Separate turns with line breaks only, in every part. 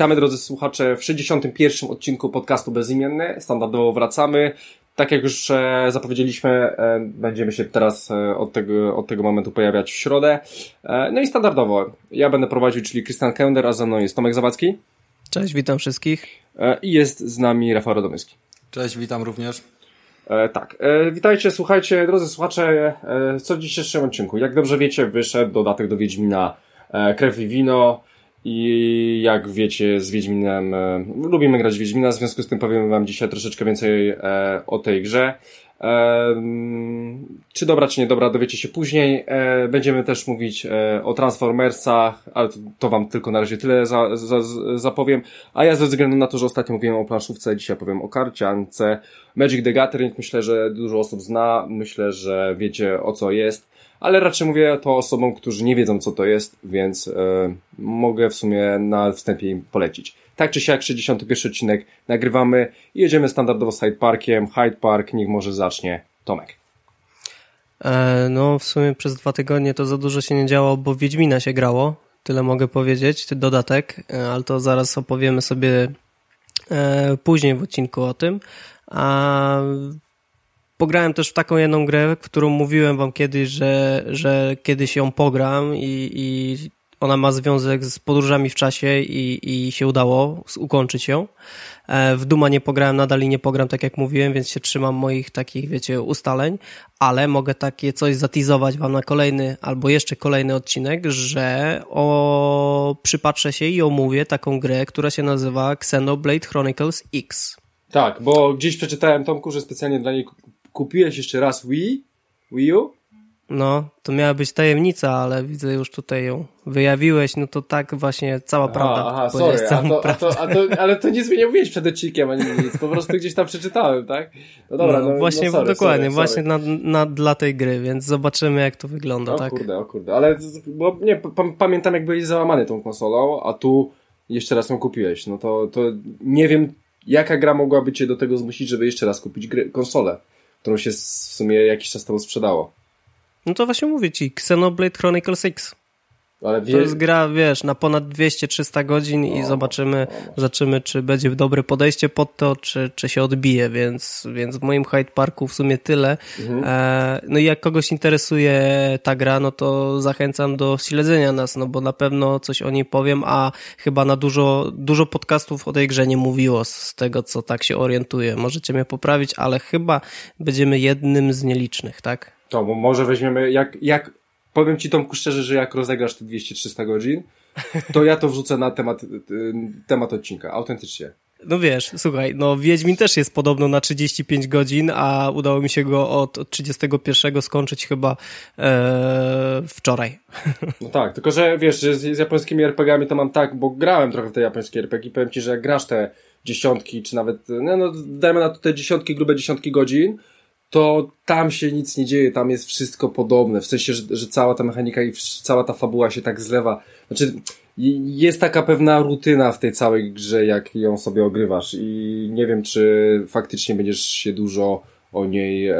Witamy drodzy słuchacze w 61. odcinku podcastu Bezimienny. Standardowo wracamy. Tak jak już e, zapowiedzieliśmy, e, będziemy się teraz e, od tego, od tego momentu pojawiać w środę. No i standardowo, ja będę prowadził, czyli Krystian Kender, a ze mną jest Tomek Zawadzki.
Cześć, witam wszystkich.
I jest z nami Rafał Radomyski.
Cześć, witam również.
tak, witajcie, słuchajcie, drodzy słuchacze, co w dzisiejszym odcinku? Jak dobrze wiecie, wyszedł dodatek do Wiedźmina Krew i Wino. I jak wiecie, z Wiedźminem e, lubimy grać w Wiedźmina, w związku z tym powiem wam dzisiaj troszeczkę więcej e, o tej grze. E, czy dobra, czy nie dobra, dowiecie się później. E, będziemy też mówić e, o Transformersach, ale to, to wam tylko na razie tyle za, za, zapowiem. A ja ze względu na to, że ostatnio mówiłem o planszówce, dzisiaj powiem o karciance. Magic the Gathering myślę, że dużo osób zna, myślę, że wiecie o co jest ale raczej mówię to osobom, którzy nie wiedzą, co to jest, więc e, mogę w sumie na wstępie im polecić. Tak czy siak, 61 odcinek nagrywamy i jedziemy standardowo z Hyde Parkiem. Hyde Park, niech może zacznie Tomek.
E, no, w sumie przez dwa tygodnie to za dużo się nie działo, bo Wiedźmina się grało. Tyle mogę powiedzieć, dodatek, e, ale to zaraz opowiemy sobie e, później w odcinku o tym. A pograłem też w taką jedną grę, którą mówiłem wam kiedyś, że, że kiedyś ją pogram i, i ona ma związek z podróżami w czasie i, i się udało ukończyć ją. E, w Duma nie pograłem nadal i nie pogram, tak jak mówiłem, więc się trzymam moich takich, wiecie, ustaleń, ale mogę takie coś zatizować wam na kolejny albo jeszcze kolejny odcinek, że o, przypatrzę się i omówię taką grę, która się nazywa Xenoblade Chronicles X.
Tak, bo gdzieś przeczytałem Tomku, że specjalnie dla niej kupiłeś jeszcze raz Wii? Wii U?
No, to miała być tajemnica, ale widzę już tutaj ją wyjawiłeś, no to tak właśnie cała prawda.
Aha, sorry, a to, a, to, a to, ale to nic mi nie mówiłeś przed odcinkiem, ani nic, po prostu gdzieś tam przeczytałem, tak?
No dobra, no, no właśnie, no sorry, dokładnie, sorry, właśnie sorry. Na, na, dla tej gry, więc zobaczymy jak to wygląda,
o
tak?
O kurde, o kurde, ale bo nie, pamiętam jak byłeś załamany tą konsolą, a tu jeszcze raz ją kupiłeś, no to, to nie wiem jaka gra mogłaby cię do tego zmusić, żeby jeszcze raz kupić gry, konsolę którą się w sumie jakiś czas temu sprzedało.
No to właśnie mówię ci, Xenoblade Chronicles X. Ale wie... To jest gra, wiesz, na ponad 200-300 godzin i zobaczymy, zobaczymy, czy będzie dobre podejście pod to, czy, czy się odbije, więc, więc w moim Hyde Parku w sumie tyle. Mhm. E, no i jak kogoś interesuje ta gra, no to zachęcam do śledzenia nas, no bo na pewno coś o niej powiem, a chyba na dużo, dużo podcastów o tej grze nie mówiło z tego, co tak się orientuje. Możecie mnie poprawić, ale chyba będziemy jednym z nielicznych, tak?
To, bo może weźmiemy, jak, jak powiem ci Tomku szczerze, że jak rozegrasz te 200-300 godzin, to ja to wrzucę na temat, y, temat odcinka, autentycznie.
No wiesz, słuchaj, no Wiedźmin też jest podobno na 35 godzin, a udało mi się go od, od 31 skończyć chyba e, wczoraj.
No tak, tylko że wiesz, że z, z japońskimi RPGami to mam tak, bo grałem trochę w te japońskie RPG i powiem ci, że jak grasz te dziesiątki, czy nawet, no, no dajmy na to te dziesiątki, grube dziesiątki godzin, to tam się nic nie dzieje, tam jest wszystko podobne, w sensie, że, że cała ta mechanika i cała ta fabuła się tak zlewa. Znaczy, jest taka pewna rutyna w tej całej grze, jak ją sobie ogrywasz i nie wiem, czy faktycznie będziesz się dużo o niej, e,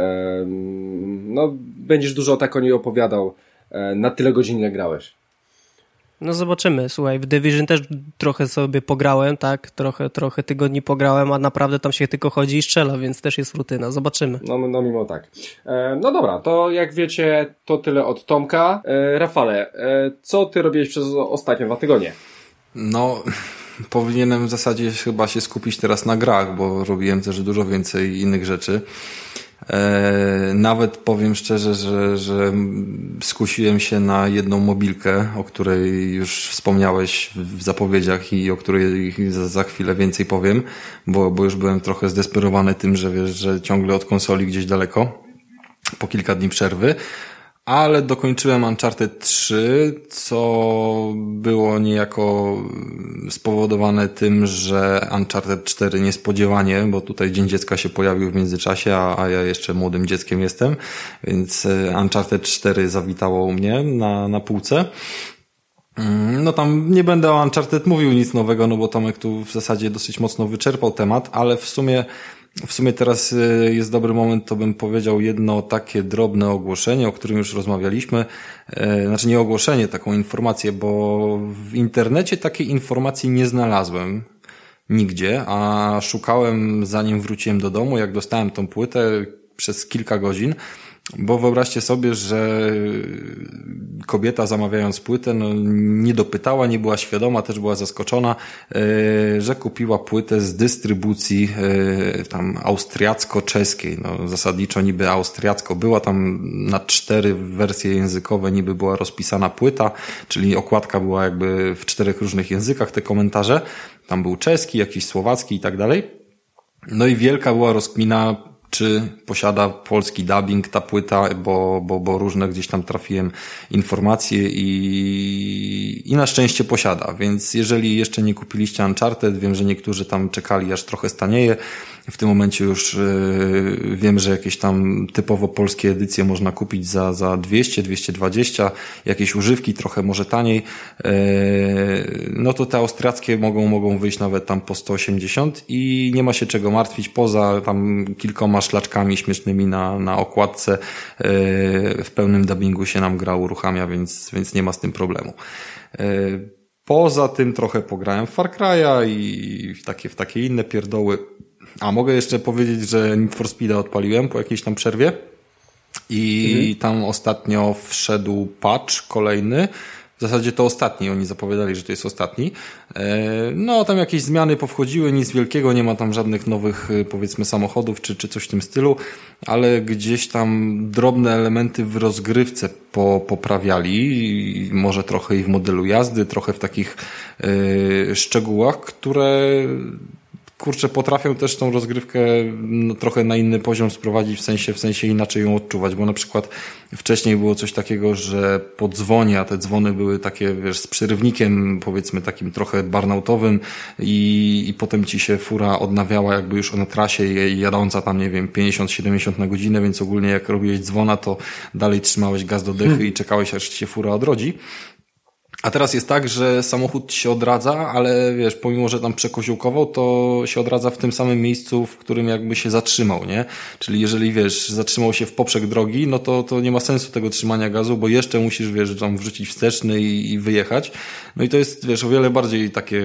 no, będziesz dużo tak o niej opowiadał e, na tyle godzin, ile grałeś.
No zobaczymy. Słuchaj, w Division też trochę sobie pograłem, tak? Trochę, trochę tygodni pograłem, a naprawdę tam się tylko chodzi i strzela, więc też jest rutyna. Zobaczymy.
No, no mimo tak. E, no dobra, to jak wiecie, to tyle od Tomka. E, Rafale, e, co ty robiłeś przez ostatnie dwa tygodnie?
No, powinienem w zasadzie chyba się skupić teraz na grach, bo robiłem też dużo więcej innych rzeczy. E, nawet powiem szczerze, że, że skusiłem się na jedną mobilkę, o której już wspomniałeś w zapowiedziach i o której za, chwilę więcej powiem, bo, bo już byłem trochę zdesperowany tym, że wiesz, że ciągle od konsoli gdzieś daleko, po kilka dni przerwy. Ale dokończyłem Uncharted 3, co było niejako spowodowane tym, że Uncharted 4 niespodziewanie, bo tutaj Dzień Dziecka się pojawił w międzyczasie, a, a ja jeszcze młodym dzieckiem jestem, więc e, Uncharted 4 zawitało u mnie na, na półce. Mm, no tam nie będę o Uncharted mówił nic nowego, no bo Tomek tu w zasadzie dosyć mocno wyczerpał temat, ale w sumie w sumie teraz y, jest dobry moment, to bym powiedział jedno takie drobne ogłoszenie, o którym już rozmawialiśmy. E, znaczy nie ogłoszenie, taką informację, bo w internecie takiej informacji nie znalazłem nigdzie, a szukałem zanim wróciłem do domu, jak dostałem tą płytę przez kilka godzin, bo wyobraźcie sobie, że kobieta zamawiając płytę, no, nie dopytała, nie była świadoma, też była zaskoczona, e, że kupiła płytę z dystrybucji e, tam austriacko-czeskiej. No, zasadniczo niby austriacko była tam na cztery wersje językowe niby była rozpisana płyta, czyli okładka była jakby w czterech różnych językach te komentarze. Tam był czeski, jakiś słowacki i tak dalej. No i wielka była rozkmina, czy posiada polski dubbing ta płyta, bo, bo, bo różne gdzieś tam trafiłem informacje i, i na szczęście posiada. Więc jeżeli jeszcze nie kupiliście Uncharted, wiem, że niektórzy tam czekali aż trochę stanieje, w tym momencie już yy, wiem, że jakieś tam typowo polskie edycje można kupić za, za 200, 220, jakieś używki trochę może taniej. Yy, no to te austriackie mogą, mogą wyjść nawet tam po 180 i nie ma się czego martwić poza tam kilkoma szlaczkami śmiesznymi na, na okładce. Yy, w pełnym dubbingu się nam gra uruchamia, więc, więc nie ma z tym problemu. Poza tym trochę pograłem w Far Cry'a i w takie, w takie inne pierdoły. A mogę jeszcze powiedzieć, że Need for Speed'a odpaliłem po jakiejś tam przerwie i mhm. tam ostatnio wszedł patch kolejny. W zasadzie to ostatni, oni zapowiadali, że to jest ostatni. E, no, tam jakieś zmiany powchodziły, nic wielkiego, nie ma tam żadnych nowych, e, powiedzmy, samochodów czy, czy coś w tym stylu, ale gdzieś tam drobne elementy w rozgrywce po, poprawiali, może trochę i w modelu jazdy, trochę w takich yy, szczegółach, które kurczę, potrafią też tą rozgrywkę no, trochę na inny poziom sprowadzić, w sensie, w sensie inaczej ją odczuwać, bo na przykład wcześniej było coś takiego, że po dzwonie, a te dzwony były takie, wiesz, z przerywnikiem, powiedzmy takim trochę barnautowym i, i potem ci się fura odnawiała jakby już na trasie jadąca tam, nie wiem, 50-70 na godzinę, więc ogólnie jak robiłeś dzwona, to dalej trzymałeś gaz do dechy hmm. i czekałeś, aż ci się fura odrodzi. A teraz jest tak, że samochód się odradza, ale wiesz, pomimo, że tam przekoziołkował, to się odradza w tym samym miejscu, w którym jakby się zatrzymał, nie? Czyli jeżeli wiesz, zatrzymał się w poprzek drogi, no to, to nie ma sensu tego trzymania gazu, bo jeszcze musisz, wiesz, tam wrzucić wsteczny i, i wyjechać. No i to jest, wiesz, o wiele bardziej takie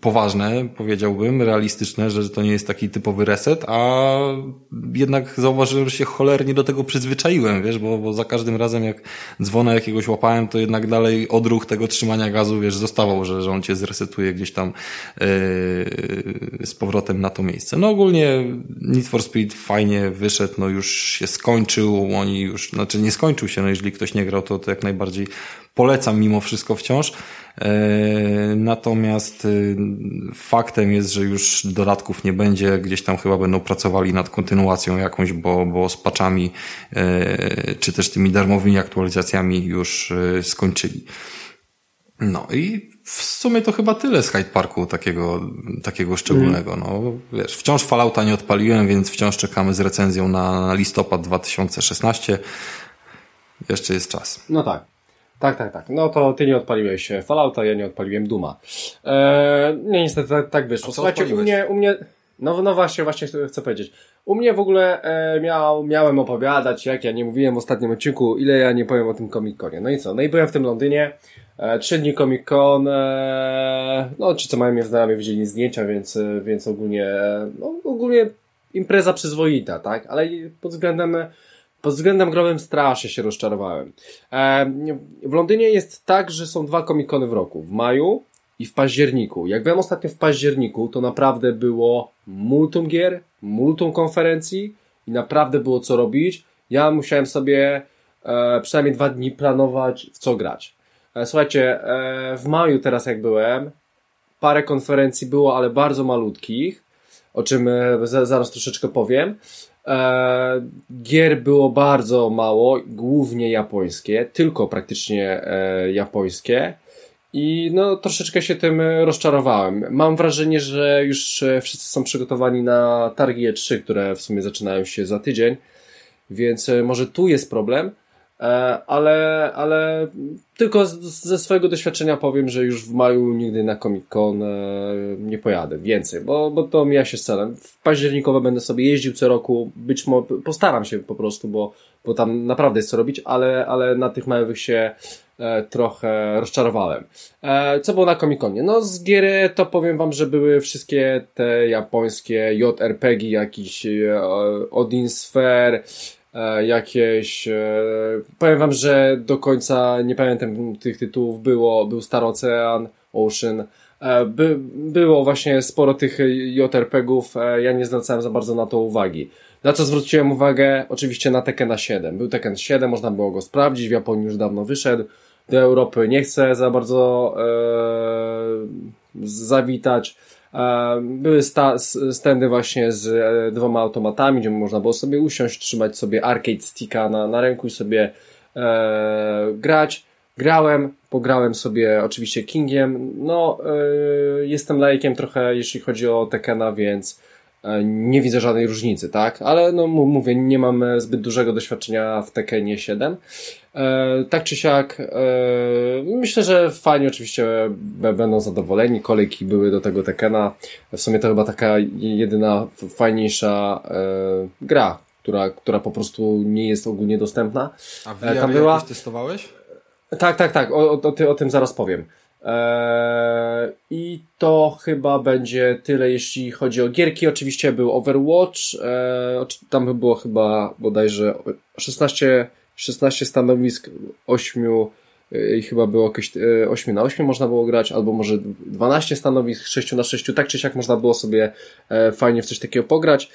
poważne, powiedziałbym, realistyczne, że to nie jest taki typowy reset, a jednak zauważyłem, że się cholernie do tego przyzwyczaiłem, wiesz, bo, bo za każdym razem jak dzwona jakiegoś łapałem, to jednak dalej odruch tego trzymania gazu, wiesz, zostawał, że, że on cię zresetuje gdzieś tam yy, z powrotem na to miejsce. No ogólnie Need for Speed fajnie wyszedł, no już się skończył, oni już, znaczy nie skończył się, no jeżeli ktoś nie grał, to, to jak najbardziej polecam mimo wszystko wciąż. E, natomiast y, faktem jest, że już dodatków nie będzie. Gdzieś tam chyba będą pracowali nad kontynuacją jakąś, bo, bo z paczami e, czy też tymi darmowymi aktualizacjami już skończyli. No i w sumie to chyba tyle z Hyde Parku takiego, takiego szczególnego. No, wiesz, wciąż Fallouta nie odpaliłem, więc wciąż czekamy z recenzją na listopad 2016. Jeszcze jest czas.
No tak. Tak, tak, tak. No to ty nie odpaliłeś Fallouta, ja nie odpaliłem Duma. Eee, nie, niestety tak, tak wyszło. Słuchajcie, u mnie, u mnie, no, no właśnie, właśnie chcę powiedzieć. U mnie w ogóle e, miał, miałem opowiadać, jak ja nie mówiłem w ostatnim odcinku, ile ja nie powiem o tym Comic-Conie. No i co? No i byłem w tym Londynie, e, trzy dni Comic-Con, e, no ci co mają mnie znajomi widzieli zdjęcia, więc, e, więc ogólnie, no, ogólnie impreza przyzwoita, tak? Ale pod względem pod względem growym strasznie się rozczarowałem. E, w Londynie jest tak, że są dwa komikony w roku. W maju i w październiku. Jak byłem ostatnio w październiku, to naprawdę było multum gier, multum konferencji i naprawdę było co robić. Ja musiałem sobie e, przynajmniej dwa dni planować, w co grać. E, słuchajcie, e, w maju teraz jak byłem, parę konferencji było, ale bardzo malutkich. o czym zaraz troszeczkę powiem. Gier było bardzo mało, głównie japońskie, tylko praktycznie japońskie. I no, troszeczkę się tym rozczarowałem. Mam wrażenie, że już wszyscy są przygotowani na targi E3, które w sumie zaczynają się za tydzień, więc może tu jest problem. E, ale, ale tylko ze swojego doświadczenia powiem, że już w maju nigdy na Comic Con e, nie pojadę więcej, bo, bo to mija się z celem. W październikowe będę sobie jeździł co roku, być może postaram się po prostu, bo, bo tam naprawdę jest co robić, ale, ale na tych małych się e, trochę rozczarowałem. Co było na Comic Conie? No z gier to powiem wam, że były wszystkie te japońskie JRPG, jakiś Odin Sphere, jakieś. E, powiem wam, że do końca nie pamiętam tych tytułów. Było, był Star Ocean. E, by, było właśnie sporo tych JRPG-ów. Ja nie zwracałem za bardzo na to uwagi. Na co zwróciłem uwagę? Oczywiście na Tekken 7. Był Tekken 7, można było go sprawdzić. W Japonii już dawno wyszedł. Do Europy nie chcę za bardzo e, zawitać. Były sta, standy właśnie z e, dwoma automatami, gdzie można było sobie usiąść, trzymać sobie arcade sticka na, na ręku i sobie e, grać. Grałem, pograłem sobie oczywiście Kingiem. No, e, jestem lajkiem trochę, jeśli chodzi o Tekena, więc nie widzę żadnej różnicy, tak? Ale no mówię, nie mam zbyt dużego doświadczenia w Tekenie 7. E, tak czy siak, e, myślę, że fajnie oczywiście będą zadowoleni. Kolejki były do tego Tekena. W sumie to chyba taka jedyna fajniejsza e, gra, która, która po prostu nie jest ogólnie dostępna.
A VR Tam była... testowałeś?
Tak, tak, tak. O, o, o, tym zaraz powiem. Eee, I to chyba będzie tyle, jeśli chodzi o gierki. Oczywiście był Overwatch. Eee, tam było chyba bodajże 16 16 stanowisk, 8 y, i chyba było jakieś 8 y, na 8 można było grać, albo może 12 stanowisk, 6 na 6, tak czy siak można było sobie fajnie w coś takiego pograć.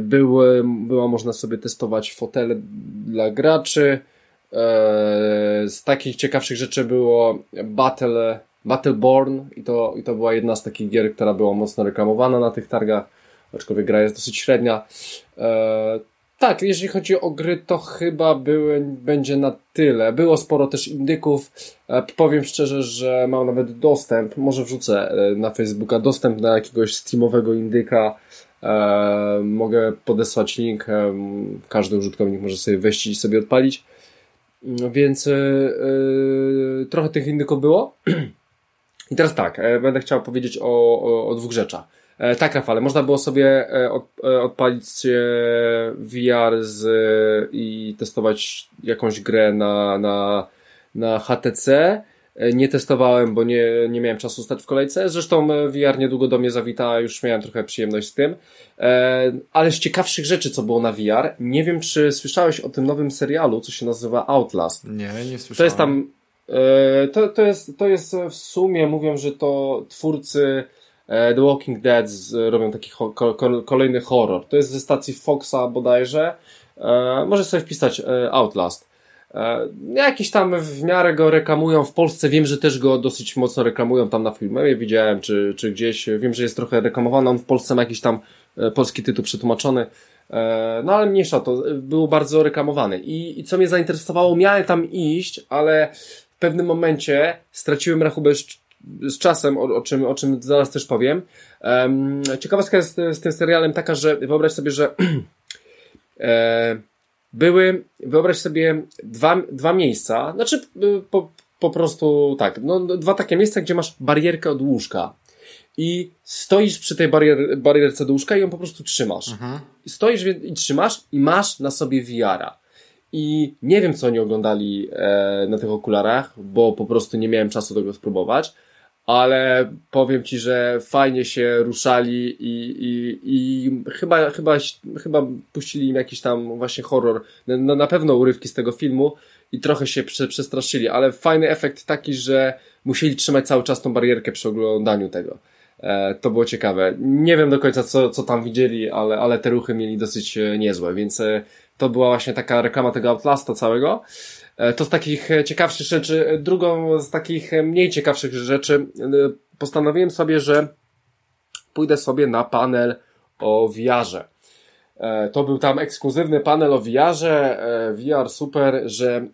Były, była można sobie testować fotele dla graczy. E, z takich ciekawszych rzeczy było Battle, Battleborn i to, i to była jedna z takich gier, która była mocno reklamowana na tych targach, aczkolwiek gra jest dosyć średnia. Tak, jeżeli chodzi o gry, to chyba były, będzie na tyle. Było sporo też indyków. E, powiem szczerze, że mam nawet dostęp, może wrzucę e, na Facebooka, dostęp na jakiegoś steamowego indyka. E, mogę podesłać link. Każdy użytkownik może sobie wejść i sobie odpalić. No więc trochę tych indyków było. I teraz tak, będę chciał powiedzieć o, o, o dwóch rzeczach. E, tak, Rafale, można było sobie e, od, e, odpalić VR z, i testować jakąś grę na, na, na HTC. Nie testowałem, bo nie, nie miałem czasu stać w kolejce. Zresztą VR niedługo do mnie zawita, już miałem trochę przyjemność z tym. Ale z ciekawszych rzeczy, co było na VR, nie wiem, czy słyszałeś o tym nowym serialu, co się nazywa Outlast.
Nie, nie słyszałem.
To jest tam, to, to, jest, to jest w sumie, mówią, że to twórcy E, The Walking Dead robią taki kolejny horror. To jest ze stacji Foxa bodajże. E, może sobie wpisać e, Outlast. Jakiś tam w miarę go reklamują w Polsce. Wiem, że też go dosyć mocno reklamują tam na filmie. Widziałem, czy, czy gdzieś. Wiem, że jest trochę reklamowany. On w Polsce ma jakiś tam polski tytuł przetłumaczony. No ale mniejsza to. Był bardzo reklamowany. I, I co mnie zainteresowało, miałem tam iść, ale w pewnym momencie straciłem rachubę z czasem, o, o, czym, o czym zaraz też powiem. Ciekawostka jest z tym serialem taka, że wyobraź sobie, że e, były, wyobraź sobie dwa, dwa miejsca, znaczy y, po, po prostu tak, no, dwa takie miejsca, gdzie masz barierkę od łóżka i stoisz przy tej barier, barierce do łóżka i ją po prostu trzymasz. Mhm. Stoisz i trzymasz i masz na sobie wiara. I nie wiem, co oni oglądali e, na tych okularach, bo po prostu nie miałem czasu tego spróbować, ale powiem ci, że fajnie się ruszali i, i, i chyba, chyba, chyba puścili im jakiś tam właśnie horror, no, na pewno urywki z tego filmu i trochę się prze, przestraszyli, ale fajny efekt taki, że musieli trzymać cały czas tą barierkę przy oglądaniu tego. E, to było ciekawe. Nie wiem do końca, co, co tam widzieli, ale, ale te ruchy mieli dosyć e, niezłe, więc e, to była właśnie taka reklama tego Outlasta całego. E, to z takich e, ciekawszych rzeczy. Drugą z takich e, mniej ciekawszych rzeczy postanowiłem sobie, że pójdę sobie na panel o VR-ze. To był tam ekskluzywny panel o VR-ze, VR super, że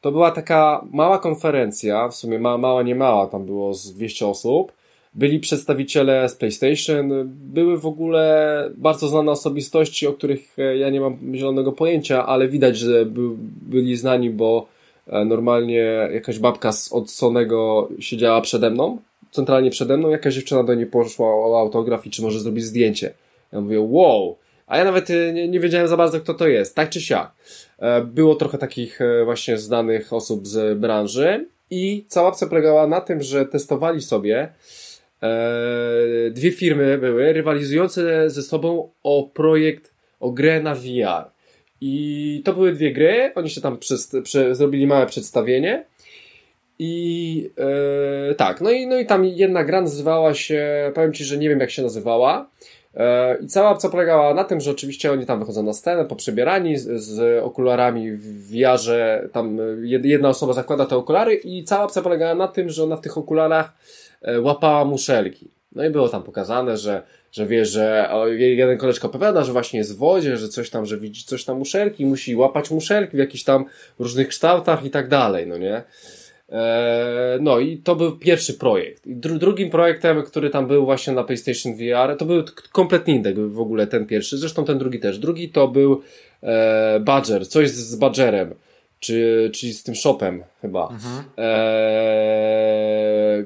to była taka mała konferencja, w sumie ma, mała, nie mała, tam było z 200 osób. Byli przedstawiciele z PlayStation, były w ogóle bardzo znane osobistości, o których e, ja nie mam zielonego pojęcia, ale widać, że by, byli znani, bo e, normalnie jakaś babka z, od Sonego siedziała przede mną, centralnie przede mną, jakaś dziewczyna do niej poszła o autograf i czy może zrobić zdjęcie. Ja mówię, wow, a ja nawet e, nie, nie wiedziałem za bardzo, kto to jest, tak czy siak. Było trochę takich właśnie znanych osób z branży i cała akcja polegała na tym, że testowali sobie dwie firmy były rywalizujące ze sobą o projekt, o grę na VR. I to były dwie gry, oni się tam przez, prze, zrobili małe przedstawienie. I e, tak, no i, no i tam jedna gra nazywała się, powiem Ci, że nie wiem jak się nazywała, E, I cała opcja polegała na tym, że oczywiście oni tam wychodzą na scenę, poprzebierani z, z okularami w wiarze, tam jedna osoba zakłada te okulary i cała opcja polegała na tym, że ona w tych okularach łapała muszelki. No i było tam pokazane, że, że wie, że jeden koleżka opowiada, że właśnie jest w wodzie, że coś tam, że widzi coś tam muszelki, musi łapać muszelki w jakichś tam różnych kształtach i tak dalej, no nie? E, no i to był pierwszy projekt. I dru drugim projektem, który tam był właśnie na PlayStation VR, to był kompletnie inny w ogóle ten pierwszy, zresztą ten drugi też. Drugi to był e, Badger, coś z Badgerem, czy, czyli z tym shopem chyba. Mhm. E,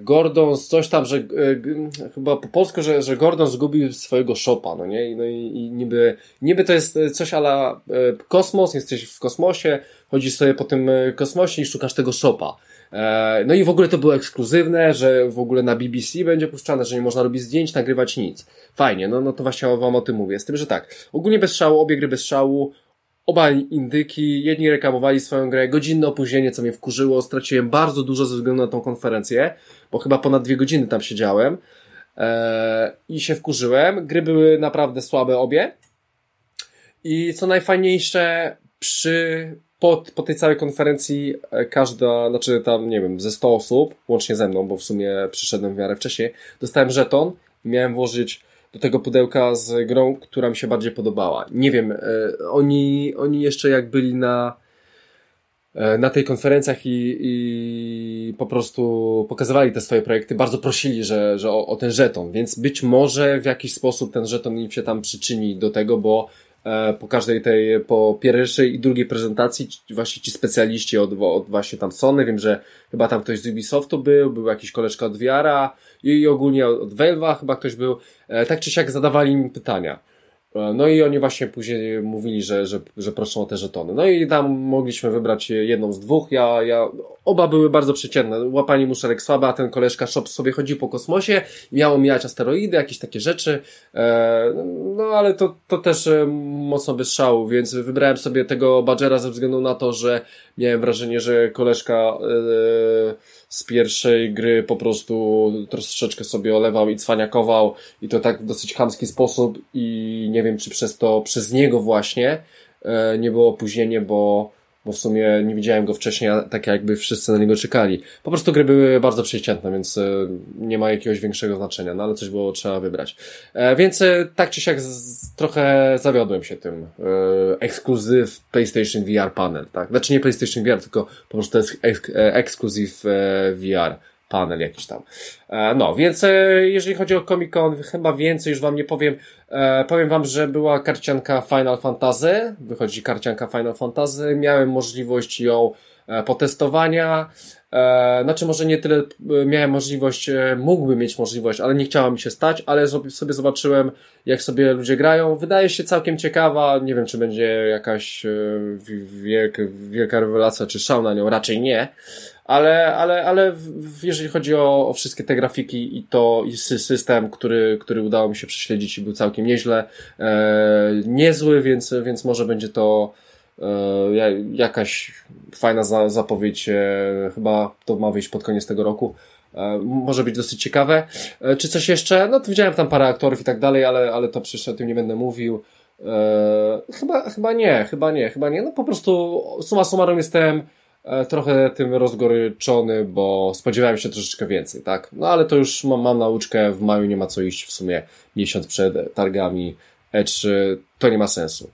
Gordon, coś tam, że e, chyba po polsku, że, że Gordon zgubił swojego shopa, no nie? No i, i niby, niby to jest coś ala e, kosmos, jesteś w kosmosie, chodzisz sobie po tym e, kosmosie i szukasz tego shopa. E, no i w ogóle to było ekskluzywne, że w ogóle na BBC będzie puszczane, że nie można robić zdjęć, nagrywać nic. Fajnie, no, no to właśnie wam o tym mówię. Z tym, że tak, ogólnie bez szału, obie gry bez szału, oba indyki, jedni reklamowali swoją grę, godzinne opóźnienie, co mnie wkurzyło, straciłem bardzo dużo ze względu na tą konferencję, bo chyba ponad dwie godziny tam siedziałem eee, i się wkurzyłem. Gry były naprawdę słabe obie. I co najfajniejsze, przy po, po tej całej konferencji e, każda, znaczy tam, nie wiem, ze 100 osób, łącznie ze mną, bo w sumie przyszedłem w miarę wcześniej, dostałem żeton miałem włożyć do tego pudełka z grą, która mi się bardziej podobała. Nie wiem, e, oni, oni jeszcze jak byli na, e, na tej konferencjach i, i po prostu pokazywali te swoje projekty, bardzo prosili, że, że o, o ten żeton, więc być może w jakiś sposób ten żeton im się tam przyczyni do tego, bo E, po każdej tej, po pierwszej i drugiej prezentacji właśnie ci specjaliści od, od właśnie tam Sony, wiem, że chyba tam ktoś z Ubisoftu był, był jakiś koleżka od Wiara i ogólnie od Valve'a chyba ktoś był, e, tak czy siak zadawali mi pytania. E, no i oni właśnie później mówili, że, że, że proszą o te żetony. No i tam mogliśmy wybrać jedną z dwóch. Ja, ja, oba były bardzo przeciętne. Łapanie muszelek słabe, a ten koleżka shop sobie chodzi po kosmosie, miało mijać asteroidy, jakieś takie rzeczy. E, no ale to, to też mocno bez szału, więc wybrałem sobie tego Badgera ze względu na to, że miałem wrażenie, że koleżka z pierwszej gry po prostu troszeczkę sobie olewał i cwaniakował i to tak w dosyć chamski sposób i nie wiem, czy przez to, przez niego właśnie e, nie było opóźnienie, bo bo w sumie nie widziałem go wcześniej, tak jakby wszyscy na niego czekali. Po prostu gry były bardzo przeciętne, więc e, nie ma jakiegoś większego znaczenia, no ale coś było trzeba wybrać. E, więc e, tak czy siak trochę zawiodłem się tym. Ekskluzyw PlayStation VR panel, tak? Znaczy nie PlayStation VR, tylko po prostu ekskluzyw VR panel jakiś tam. E, no, więc e, jeżeli chodzi o Comic Con, chyba więcej już wam nie powiem. E, powiem wam, że była karcianka Final Fantasy, wychodzi karcianka Final Fantasy, miałem możliwość ją potestowania, znaczy może nie tyle miałem możliwość, mógłbym mieć możliwość, ale nie chciało mi się stać, ale sobie zobaczyłem, jak sobie ludzie grają. Wydaje się całkiem ciekawa, nie wiem, czy będzie jakaś wielka, wielka rewelacja, czy szał na nią, raczej nie. Ale, ale, ale jeżeli chodzi o, o wszystkie te grafiki i to i system, który, który udało mi się prześledzić i był całkiem nieźle, e, niezły, więc, więc może będzie to e, jakaś fajna za, zapowiedź, e, chyba to ma wyjść pod koniec tego roku. E, może być dosyć ciekawe. E, czy coś jeszcze? No widziałem tam parę aktorów i tak dalej, ale, ale to przecież o tym nie będę mówił. E, chyba, chyba nie, chyba nie, chyba nie. No po prostu suma summarum jestem e, trochę tym rozgoryczony, bo spodziewałem się troszeczkę więcej, tak? No ale to już mam, mam nauczkę, w maju nie ma co iść w sumie miesiąc przed targami E3, to nie ma sensu.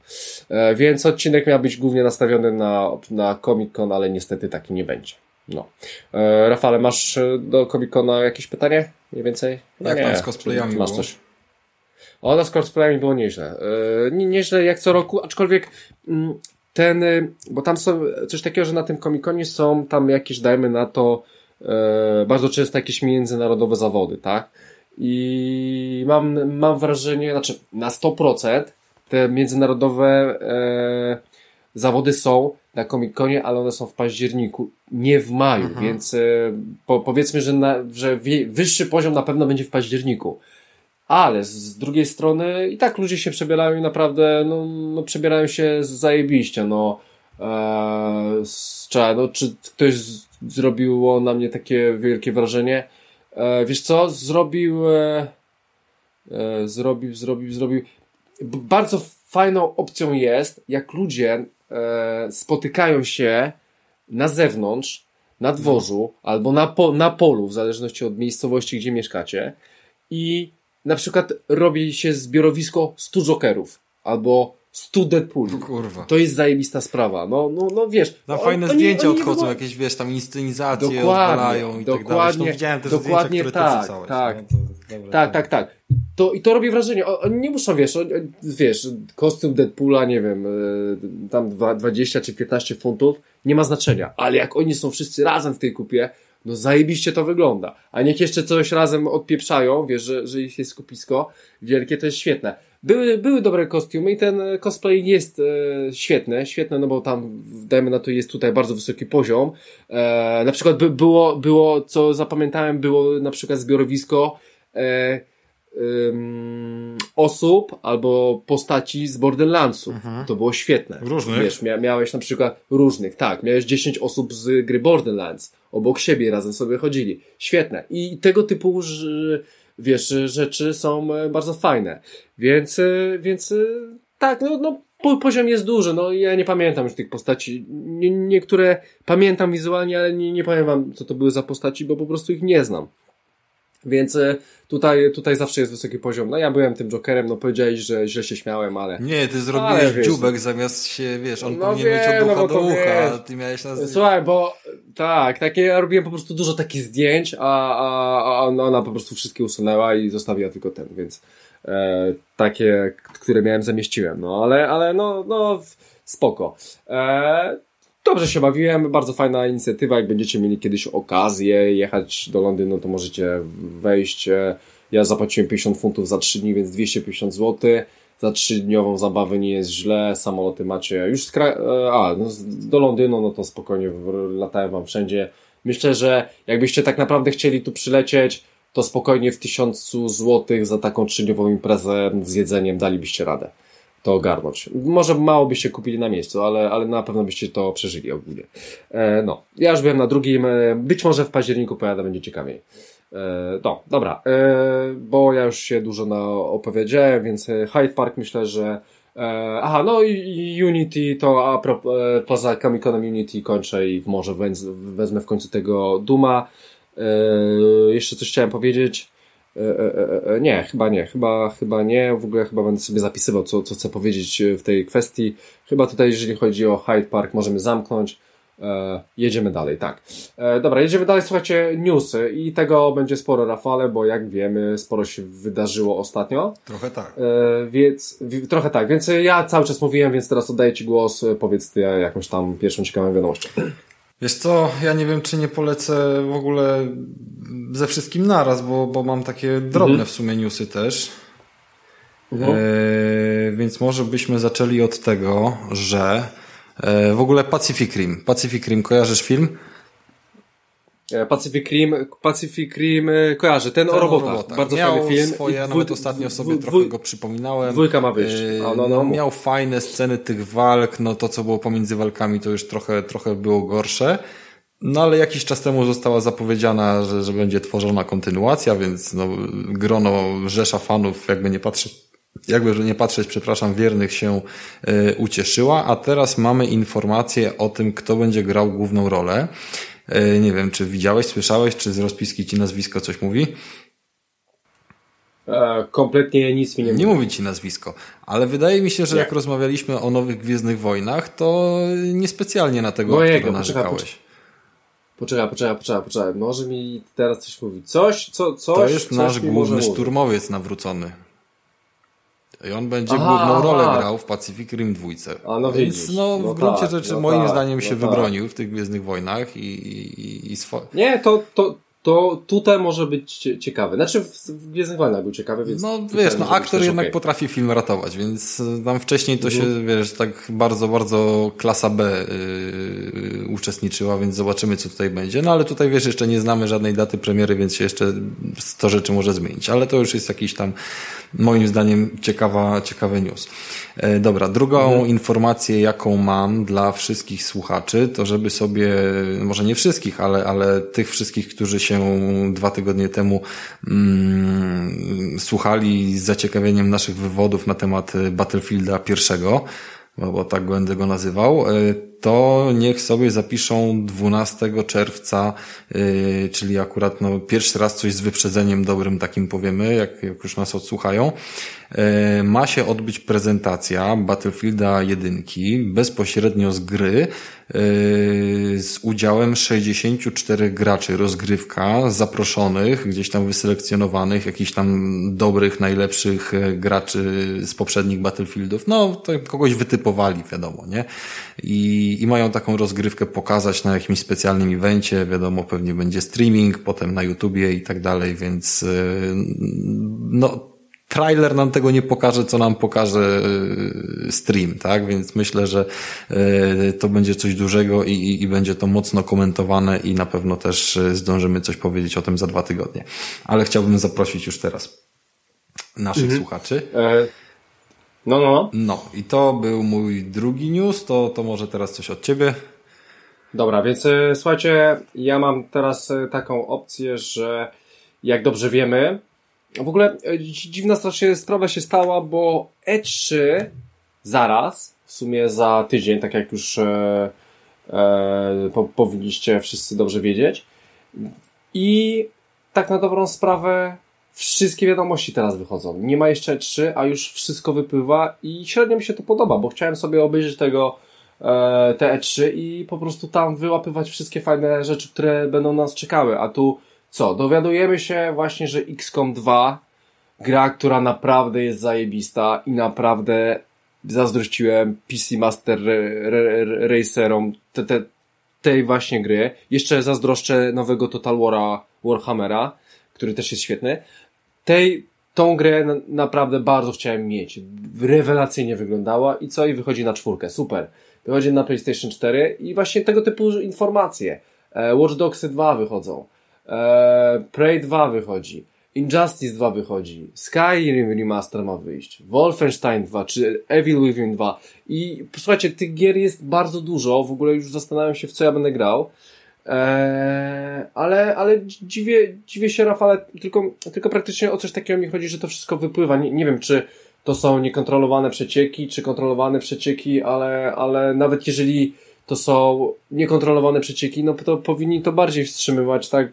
E, więc odcinek miał być głównie nastawiony na, na Comic Con, ale niestety taki nie będzie. No. E, Rafale, masz e, do Comic Cona jakieś pytanie? Mniej więcej?
No Jak
nie.
tam z cosplayami
Masz coś? O, no z cosplayami było nieźle. E, nie, nieźle jak co roku, aczkolwiek mm, ten, bo tam są coś takiego, że na tym Comic-Conie są tam jakieś, dajmy na to, e, bardzo często jakieś międzynarodowe zawody, tak? I mam, mam wrażenie, znaczy na 100% te międzynarodowe e, zawody są na Comic-Conie, ale one są w październiku, nie w maju,
Mhm.
więc e, po, powiedzmy, że, na, że wie, wyższy poziom na pewno będzie w październiku. Ale z drugiej strony i tak ludzie się przebierają i naprawdę, no, no przebierają się zajebiście, no. Eee, z- no, czy ktoś z, zrobiło na mnie takie wielkie wrażenie? E, wiesz co? Zrobił, e, e, zrobił, zrobił, zrobił. Bardzo fajną opcją jest, jak ludzie e, spotykają się na zewnątrz, na dworzu albo na, po, na polu, w zależności od miejscowości, gdzie mieszkacie i na przykład robi się zbiorowisko 100 Jokerów albo 100 Deadpooli.
Kurwa.
To jest zajebista sprawa. No, no, no wiesz.
Na
o-
fajne
oni-
zdjęcia
oni
odchodzą, jakieś wiesz, tam inscenizacje odwalają i tak dalej. widziałem też
dokładnie
zdjęcia, które
tak,
ty wrzucałeś.
tak.
No, dobra,
Tak, tak, tak. To, I to robi wrażenie. Oni nie muszą, wiesz, oni- wiesz, kostium Deadpoola, nie wiem, e, tam dwa- 20 czy 15 funtów, nie ma znaczenia. Ale jak oni są wszyscy razem w tej kupie, no zajebiście to wygląda. A niech jeszcze coś razem odpieprzają, wiesz, że, że ich jest skupisko wielkie, to jest świetne. Były, były dobre kostiumy i ten cosplay jest e, świetny, świetny, no bo tam, dajmy na to, jest tutaj bardzo wysoki poziom. E, na przykład by, było, było, co zapamiętałem, było na przykład zbiorowisko e, ym, osób albo postaci z Borderlandsu. To było świetne.
Różnych?
Wiesz, mia, miałeś na przykład różnych, tak, miałeś 10 osób z gry Borderlands. Obok siebie razem sobie chodzili. Świetne. I tego typu, że, wiesz, rzeczy są e, bardzo fajne. Więc, e, więc e, tak, no, no po- poziom jest duży, no ja nie pamiętam już tych postaci. Nie, niektóre pamiętam wizualnie, ale nie, nie powiem wam, co to były za postaci, bo po prostu ich nie znam. Więc e, tutaj, tutaj zawsze jest wysoki poziom. No ja byłem tym Jokerem, no powiedziałeś, że źle się śmiałem, ale
Nie, ty
Ale
zrobiłeś
wiesz,
dziubek zamiast się, wiesz, on
No
powinien mieć
wiem,
od
no
ucha
bo
do ucha, ty miałeś nas...
Słuchaj, bo tak, takie ja robiłem po prostu dużo takich zdjęć, a, a, a ona- po prostu wszystkie usunęła i zostawiła tylko ten, więc e, takie, które miałem zamieściłem, no ale, ale no, no spoko. E, dobrze się bawiłem, bardzo fajna inicjatywa, jak będziecie mieli kiedyś okazję jechać do Londynu, to możecie wejść. Ja zapłaciłem 50 funtów za 3 dni, więc 250 zł. Za trzydniową zabawę nie jest źle, samoloty macie już z kra- e, a, no do Londynu, no to spokojnie latają wam wszędzie. Myślę, że jakbyście tak naprawdę chcieli tu przylecieć, to spokojnie w tysiącu złotych za taką trzydniową imprezę z jedzeniem dalibyście radę to ogarnąć. Może mało byście kupili na miejscu, ale, ale na pewno byście to przeżyli ogólnie. E, no, ja już byłem na drugim, e, być może w październiku pojadę, będzie ciekawiej. E, no, dobra, e, bo ja już się dużo na opowiedziałem, więc e, Hyde Park myślę, że e, aha, no i Unity to a propos, e, poza Comic-Conem Unity kończę i może wez, wezmę w końcu tego Duma. Jeszcze coś chciałem powiedzieć. E, e, e, nie, chyba nie, chyba, chyba nie. W ogóle chyba będę sobie zapisywał, co, co chcę powiedzieć w tej kwestii. Chyba tutaj, jeżeli chodzi o Hyde Park, możemy zamknąć. E, jedziemy dalej, tak. E, dobra, jedziemy dalej, słuchajcie, newsy i tego będzie sporo, Rafale, bo jak wiemy, sporo się wydarzyło ostatnio.
Trochę tak.
E, więc, w, trochę tak, więc ja cały czas mówiłem, więc teraz oddaję Ci głos, powiedz Ty jakąś tam pierwszą ciekawą wiadomością.
Wiesz co, ja nie wiem, czy nie polecę w ogóle ze wszystkim naraz, bo, bo mam takie drobne
Mhm.
w sumie newsy też.
No.
E, więc może byśmy zaczęli od tego, że e, w ogóle Pacific Rim. Pacific Rim, kojarzysz film?
E, Pacific Rim, Pacific Rim e, kojarzę, ten, o
Ten
robotach, bardzo
Miał
fajny film.
swoje,
dwój-
nawet ostatnio sobie
dwój-
trochę go przypominałem.
dwójka ma wyjść.
E,
no, no, mów.
miał fajne sceny tych walk, no to co było pomiędzy walkami to już trochę, trochę było gorsze. No ale jakiś czas temu została zapowiedziana, że, że będzie tworzona kontynuacja, więc no, grono rzesza fanów, jakby nie patrzeć, jakby że nie patrzeć, przepraszam, wiernych się y, ucieszyła, a teraz mamy informację o tym, kto będzie grał główną rolę. Y, nie wiem, czy widziałeś, słyszałeś, czy z rozpiski ci nazwisko coś mówi?
E, kompletnie nic mi nie
mówi. Nie mówi ci nazwisko, ale wydaje mi się, że nie. jak rozmawialiśmy o nowych Gwiezdnych Wojnach, to niespecjalnie na tego Mojego, aktora narzekałeś.
Poczekaj, poczekaj, poczekaj, poczekaj. Może mi teraz coś mówi. Coś, co, coś.
To jest
coś
nasz główny szturmowiec nawrócony. I on będzie aha, główną rolę aha. grał w Pacific Rim 2. A no Więc widzisz. no, w no gruncie tak, rzeczy no moim tak, zdaniem się no tak. wybronił w tych Gwiezdnych Wojnach i, i, i swo...
Nie, to, to, to tutaj może być ciekawy. Znaczy w Gwiezdnych Wojnach był ciekawy, więc...
No wiesz, no aktor jednak okay. potrafi film ratować, więc tam wcześniej to się, mhm. wiesz, tak bardzo, bardzo klasa B yy, uczestniczyła, więc zobaczymy co tutaj będzie. No ale tutaj wiesz, jeszcze nie znamy żadnej daty premiery, więc się jeszcze 100 rzeczy może zmienić, ale to już jest jakiś tam moim zdaniem ciekawa, ciekawy news. E, dobra, drugą mhm. informację, jaką mam dla wszystkich słuchaczy, to żeby sobie, może nie wszystkich, ale, ale tych wszystkich, którzy się dwa tygodnie temu mm, słuchali z zaciekawieniem naszych wywodów na temat Battlefielda pierwszego, bo tak będę go nazywał, e, to niech sobie zapiszą 12 czerwca, yy, czyli akurat no, pierwszy raz coś z wyprzedzeniem dobrym takim powiemy, jak, jak już nas odsłuchają. Yy, ma się odbyć prezentacja Battlefielda 1 bezpośrednio z gry yy, z udziałem 64 graczy, rozgrywka zaproszonych, gdzieś tam wyselekcjonowanych, jakichś tam dobrych, najlepszych e, graczy z poprzednich Battlefieldów. No, to kogoś wytypowali, wiadomo, nie? I i, mają taką rozgrywkę pokazać na jakimś specjalnym evencie, wiadomo, pewnie będzie streaming, potem na YouTubie i tak dalej, więc y, no trailer nam tego nie pokaże, co nam pokaże y, stream, tak? Więc myślę, że y, to będzie coś dużego i, i, i, będzie to mocno komentowane i na pewno też zdążymy coś powiedzieć o tym za dwa tygodnie. Ale chciałbym zaprosić już teraz naszych mhm. słuchaczy. E
no, no, no.
I to był mój drugi news, to, to może teraz coś od Ciebie.
Dobra, więc e, słuchajcie, ja mam teraz e, taką opcję, że jak dobrze wiemy, w ogóle e, dziwna strasznie sprawa się stała, bo E3 zaraz, w sumie za tydzień, tak jak już e, e, po, powinniście wszyscy dobrze wiedzieć. I tak na dobrą sprawę wszystkie wiadomości teraz wychodzą. Nie ma jeszcze trzy, a już wszystko wypływa i średnio mi się to podoba, bo chciałem sobie obejrzeć tego e, te E3 i po prostu tam wyłapywać wszystkie fajne rzeczy, które będą nas czekały. A tu co? Dowiadujemy się właśnie, że XCOM 2 gra, która naprawdę jest zajebista i naprawdę zazdrościłem PC Master Racerom te, te, tej właśnie gry. Jeszcze zazdroszczę nowego Total War'a Warhammera, który też jest świetny tej, tą grę na, naprawdę bardzo chciałem mieć. Rewelacyjnie wyglądała i co? I wychodzi na czwórkę. Super. Wychodzi na PlayStation 4 i właśnie tego typu informacje. E, Watch Dogs 2 wychodzą. E, Prey 2 wychodzi. Injustice 2 wychodzi. Skyrim Remaster ma wyjść. Wolfenstein 2 czy Evil Within 2. I słuchajcie, tych gier jest bardzo dużo. W ogóle już zastanawiam się, w co ja będę grał. Eee, ale, ale dziwię, dziwię się, Rafale, tylko, tylko praktycznie o coś takiego mi chodzi, że to wszystko wypływa. Nie, nie wiem, czy to są niekontrolowane przecieki, czy kontrolowane przecieki, ale, ale nawet jeżeli to są niekontrolowane przecieki, no to powinni to bardziej wstrzymywać, tak,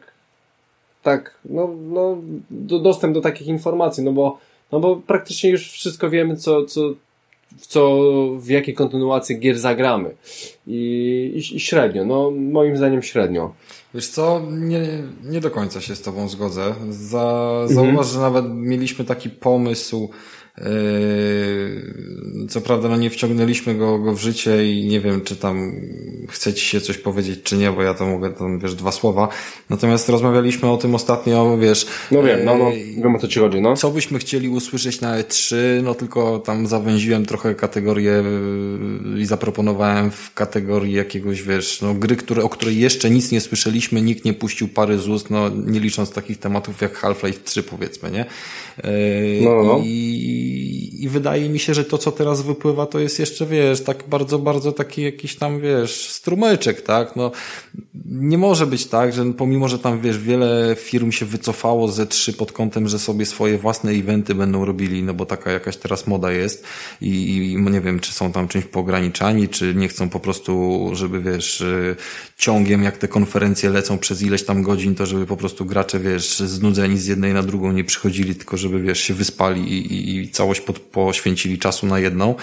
tak, no, no, do, dostęp do takich informacji, no bo, no bo praktycznie już wszystko wiemy, co, co, w co, w jakiej kontynuacji gier zagramy. I, i, I, średnio, no moim zdaniem średnio.
Wiesz co, nie, nie do końca się z Tobą zgodzę. Za, zauważ, mhm. że nawet mieliśmy taki pomysł, co prawda, no nie wciągnęliśmy go, go w życie i nie wiem, czy tam chce ci się coś powiedzieć, czy nie, bo ja to mogę tam, wiesz, dwa słowa. Natomiast rozmawialiśmy o tym ostatnio, wiesz.
No wiem, no, no, yy, wiem o co ci chodzi, no.
Co byśmy chcieli usłyszeć na E3, no tylko tam zawęziłem trochę kategorię yy, i zaproponowałem w kategorii jakiegoś, wiesz, no gry, które, o której jeszcze nic nie słyszeliśmy, nikt nie puścił pary z ust, no nie licząc takich tematów jak Half-Life 3 powiedzmy, nie?
No, no.
I i, i wydaje mi się, że to, co teraz wypływa, to jest jeszcze, wiesz, tak bardzo, bardzo taki jakiś tam, wiesz, strumyczek, tak? No, nie może być tak, że pomimo, że tam, wiesz, wiele firm się wycofało ze trzy pod kątem, że sobie swoje własne eventy będą robili, no bo taka jakaś teraz moda jest i, i nie wiem, czy są tam czymś poograniczani, czy nie chcą po prostu, żeby, wiesz, y, ciągiem, jak te konferencje lecą przez ileś tam godzin, to żeby po prostu gracze, wiesz, znudzeni z jednej na drugą nie przychodzili, tylko żeby, wiesz, się wyspali i, i, i całość pod, poświęcili czasu na jedną.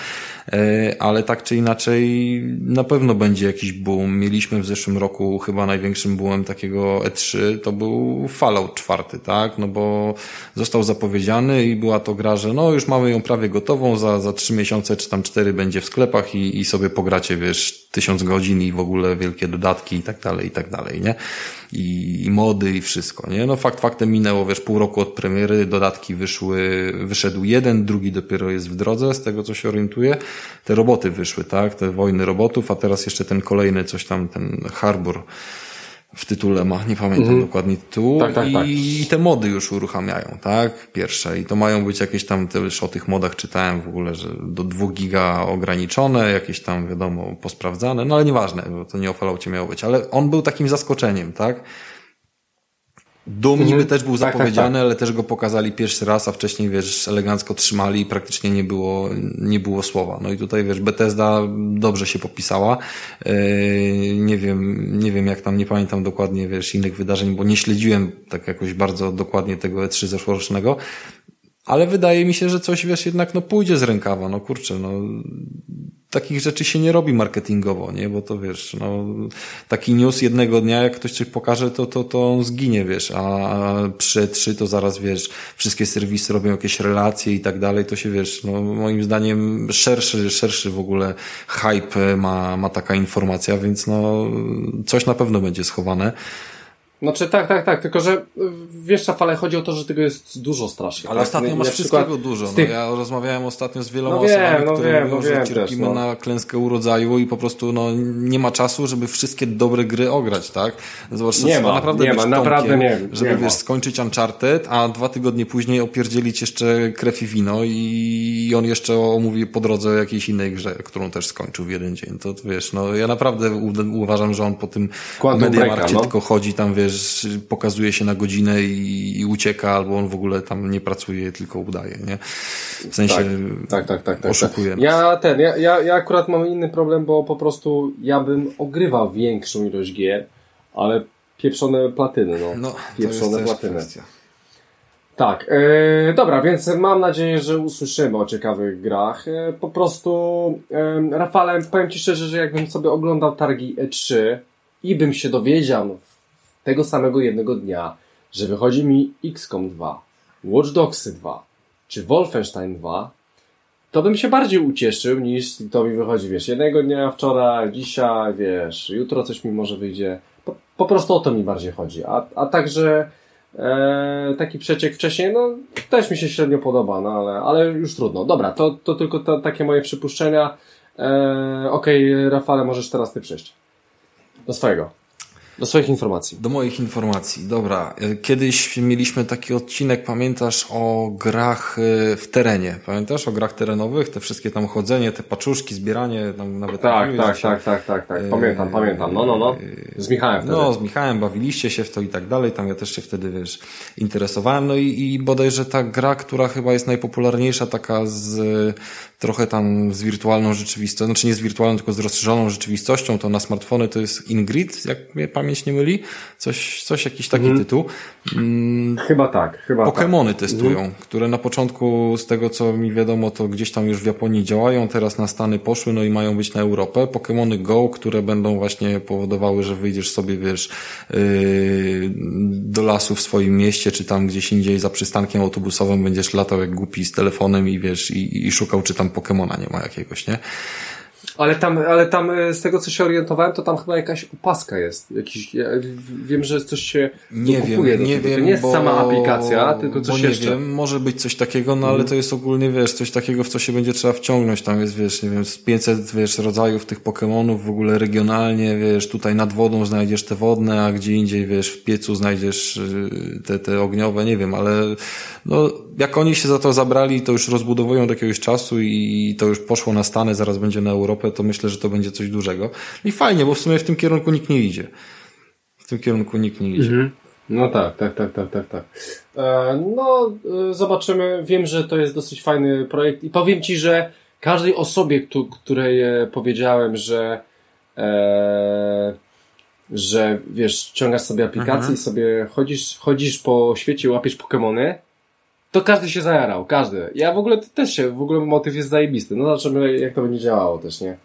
E, ale tak czy inaczej, na pewno będzie jakiś boom. Mieliśmy w zeszłym roku chyba największym boomem takiego E3, to był Fallout 4, tak? No bo został zapowiedziany i była to gra, że no już mamy ją prawie gotową, za, za trzy miesiące czy tam cztery będzie w sklepach i, i sobie pogracie, wiesz, tysiąc godzin i w ogóle wielkie dodatki i tak dalej, i tak dalej, nie? I, i mody i wszystko, nie? No fakt faktem minęło, wiesz, pół roku od premiery, dodatki wyszły, wyszedł jeden, drugi dopiero jest w drodze, z tego co się orientuję. Te roboty wyszły, tak? Te wojny robotów, a teraz jeszcze ten kolejny coś tam, ten Harbor, w tytule ma, nie pamiętam mhm. dokładnie tytułu. Tak, tak, tak. I te mody już uruchamiają, tak? Pierwsze. I to mają być jakieś tam, też o tych modach czytałem w ogóle, że do 2 giga ograniczone, jakieś tam, wiadomo, posprawdzane, no ale nieważne, bo to nie o Falloutie miało być. Ale on był takim zaskoczeniem, tak? Doom mhm. niby też był tak, zapowiedziany, tak, tak. ale też go pokazali pierwszy raz, a wcześniej, wiesz, elegancko trzymali i praktycznie nie było, nie było słowa. No i tutaj, wiesz, Bethesda dobrze się popisała. Yy, nie wiem, nie wiem jak tam, nie pamiętam dokładnie, wiesz, innych wydarzeń, bo nie śledziłem tak jakoś bardzo dokładnie tego E3 zeszłorocznego, ale wydaje mi się, że coś, wiesz, jednak, no pójdzie z rękawa, no kurczę, no takich rzeczy się nie robi marketingowo, nie? Bo to wiesz, no, taki news jednego dnia, jak ktoś coś pokaże, to, to, to on zginie, wiesz, a przy 3 to zaraz, wiesz, wszystkie serwisy robią jakieś relacje i tak dalej, to się, wiesz, no, moim zdaniem szerszy, szerszy w ogóle hype ma, ma taka informacja, więc no, coś na pewno będzie schowane.
Znaczy tak, tak, tak, tylko że wiesz, fale chodzi o to, że tego jest dużo strasznie.
Ale tak? ostatnio masz wszystkiego dużo. No, tych... Ja rozmawiałem ostatnio z wieloma no wiem, osobami, no które wiem, mówią, no że cierpimy no. na klęskę urodzaju i po prostu no, nie ma czasu, żeby wszystkie dobre gry ograć, tak?
Zobacz, nie ma, naprawdę nie ma, naprawdę nie
Żeby
nie
wiesz, ma. skończyć Uncharted, a dwa tygodnie później opierdzielić jeszcze krew i wino i on jeszcze omówi po drodze jakiejś innej grze, którą też skończył w jeden dzień. To wiesz, no ja naprawdę uważam, że on po tym Mediamarkcie no. tylko chodzi tam, wiesz, pokazuje się na godzinę i, i, ucieka, albo on w ogóle tam nie pracuje, tylko udaje, nie? W sensie tak, tak, tak, tak, tak oszukuje. Tak.
Ja ten, ja, ja, ja akurat mam inny problem, bo po prostu ja bym ogrywał większą ilość gier, ale pieprzone platyny, no. no pieprzone platyny. Kwestia. Tak, e, dobra, więc mam nadzieję, że usłyszymy o ciekawych grach. E, po prostu, e, Rafale, powiem Ci szczerze, że jakbym sobie oglądał targi E3 i bym się dowiedział tego samego jednego dnia, że wychodzi mi XCOM 2, Watch Dogs 2 czy Wolfenstein 2, to bym się bardziej ucieszył niż to mi wychodzi, wiesz, jednego dnia, wczoraj, dzisiaj, wiesz, jutro coś mi może wyjdzie. Po, po prostu o to mi bardziej chodzi. A, a także e, taki przeciek wcześniej, no też mi się średnio podoba, no ale, ale już trudno. Dobra, to, to tylko to, takie moje przypuszczenia. E, Okej, okay, Rafale, możesz teraz ty przejść. Do swojego. Do swoich informacji.
Do moich informacji, dobra. E, kiedyś mieliśmy taki odcinek, pamiętasz, o grach e, w terenie. Pamiętasz o grach terenowych? Te wszystkie tam chodzenie, te paczuszki, zbieranie, tam nawet...
Tak, mówiłeś, tak, tak, tak, tak, tak. Pamiętam, pamiętam. No, no, no. Z Michałem wtedy.
No, z Michałem bawiliście się w to i tak dalej. Tam ja też się wtedy, wiesz, interesowałem. No i, i bodajże ta gra, która chyba jest najpopularniejsza, taka z trochę tam z wirtualną rzeczywistością, znaczy nie z wirtualną, tylko z rozszerzoną rzeczywistością, to na smartfony to jest Ingrid, jak mnie pamięć nie myli, coś, coś jakiś taki mhm. tytuł.
Mm, chyba tak, chyba
Pokemony tak. testują, mhm. które na początku, z tego co mi wiadomo, to gdzieś tam już w Japonii działają, teraz na Stany poszły, no i mają być na Europę. Pokemony Go, które będą właśnie powodowały, że wyjdziesz sobie, wiesz, yy, do lasu w swoim mieście, czy tam gdzieś indziej za przystankiem autobusowym będziesz latał jak głupi z telefonem i wiesz, i, i szukał, czy tam Pokemona nie ma jakiegoś, nie?
Ale tam, ale tam e, z tego co się orientowałem, to tam chyba jakaś opaska jest. Jakiś, ja wiem, że coś się
nie wiem, nie wiem,
to nie jest bo, sama aplikacja, tylko coś
nie
jeszcze.
Wiem, może być coś takiego, no ale mhm. to jest ogólnie, wiesz, coś takiego, w co się będzie trzeba wciągnąć. Tam jest, wiesz, nie wiem, z 500, wiesz, rodzajów tych Pokémonów w ogóle regionalnie, wiesz, tutaj nad wodą znajdziesz te wodne, a gdzie indziej, wiesz, w piecu znajdziesz y, te, te ogniowe, nie wiem, ale no jak oni się za to zabrali, to już rozbudowują do jakiegoś czasu i to już poszło na Stany, zaraz będzie na Europę, to myślę, że to będzie coś dużego. I fajnie, bo w sumie w tym kierunku nikt nie idzie. W tym kierunku nikt nie idzie. Mhm.
No tak, tak, tak, tak, tak, tak. E, no, e, zobaczymy. Wiem, że to jest dosyć fajny projekt i powiem Ci, że każdej osobie, której e, powiedziałem, że e, że wiesz, ściągasz sobie aplikację mhm. i sobie chodzisz, chodzisz po świecie, łapiesz Pokémony, to każdy się zajarał, każdy. Ja w ogóle też się, w ogóle motyw jest zajebisty. No zobaczymy, jak to będzie działało też, nie?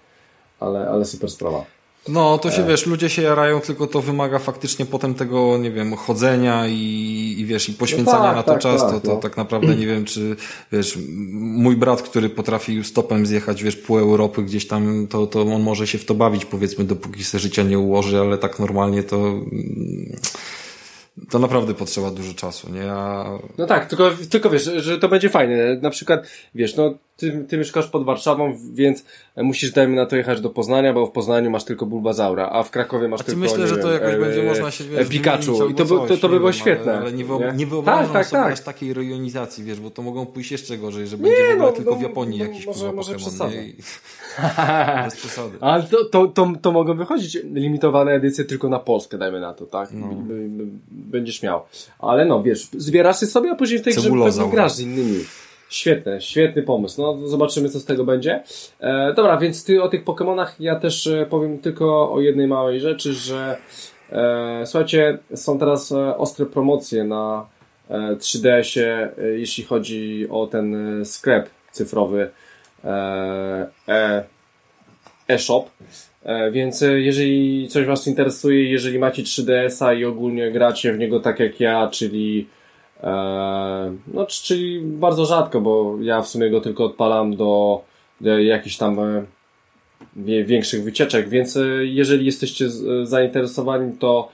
Ale, ale super sprawa.
No, to się e. wiesz, ludzie się jarają, tylko to wymaga faktycznie potem tego, nie wiem, chodzenia i, i wiesz, i poświęcania no tak, na to tak, czas, tak, to, to no. tak naprawdę nie wiem, czy wiesz, mój brat, który potrafi stopem zjechać, wiesz, pół Europy gdzieś tam, to, to on może się w to bawić, powiedzmy, dopóki se życia nie ułoży, ale tak normalnie to to naprawdę potrzeba dużo czasu, nie? A...
No tak, tylko, tylko wiesz, że to będzie fajne. Na przykład, wiesz, no, ty, ty mieszkasz pod Warszawą, więc musisz, dajmy na to, jechać do Poznania, bo w Poznaniu masz tylko Bulbazaura, a w Krakowie masz tylko,
myślę, że to jakoś e, będzie można się, wiesz,
Pikachu. I to, by, to, to by było świetne.
Ale, ale nie, nie? nie wyobrażam tak, tak, sobie tak. aż takiej rejonizacji, wiesz, bo to mogą pójść jeszcze gorzej, że będzie nie, w ogóle no, tylko no, w Japonii no, jakiś może, może Pokemon,
Bez przesady. Ale to, to, to, to mogą wychodzić limitowane edycje tylko na Polskę, dajmy na to, tak? No. Będziesz miał. Ale no, wiesz, zbierasz sobie, a później w tej grze grasz z innymi. Świetny, świetny pomysł. No, zobaczymy, co z tego będzie. E, dobra, więc ty o tych Pokémonach ja też e, powiem tylko o jednej małej rzeczy, że e, słuchajcie, są teraz e, ostre promocje na e, 3DS-ie, e, jeśli chodzi o ten sklep cyfrowy e-shop. E, więc jeżeli coś Was interesuje, jeżeli macie 3DS-a i ogólnie gracie w niego tak jak ja, czyli no, czyli bardzo rzadko, bo ja w sumie go tylko odpalam do, do jakichś tam e, większych wycieczek, więc e, jeżeli jesteście zainteresowani, to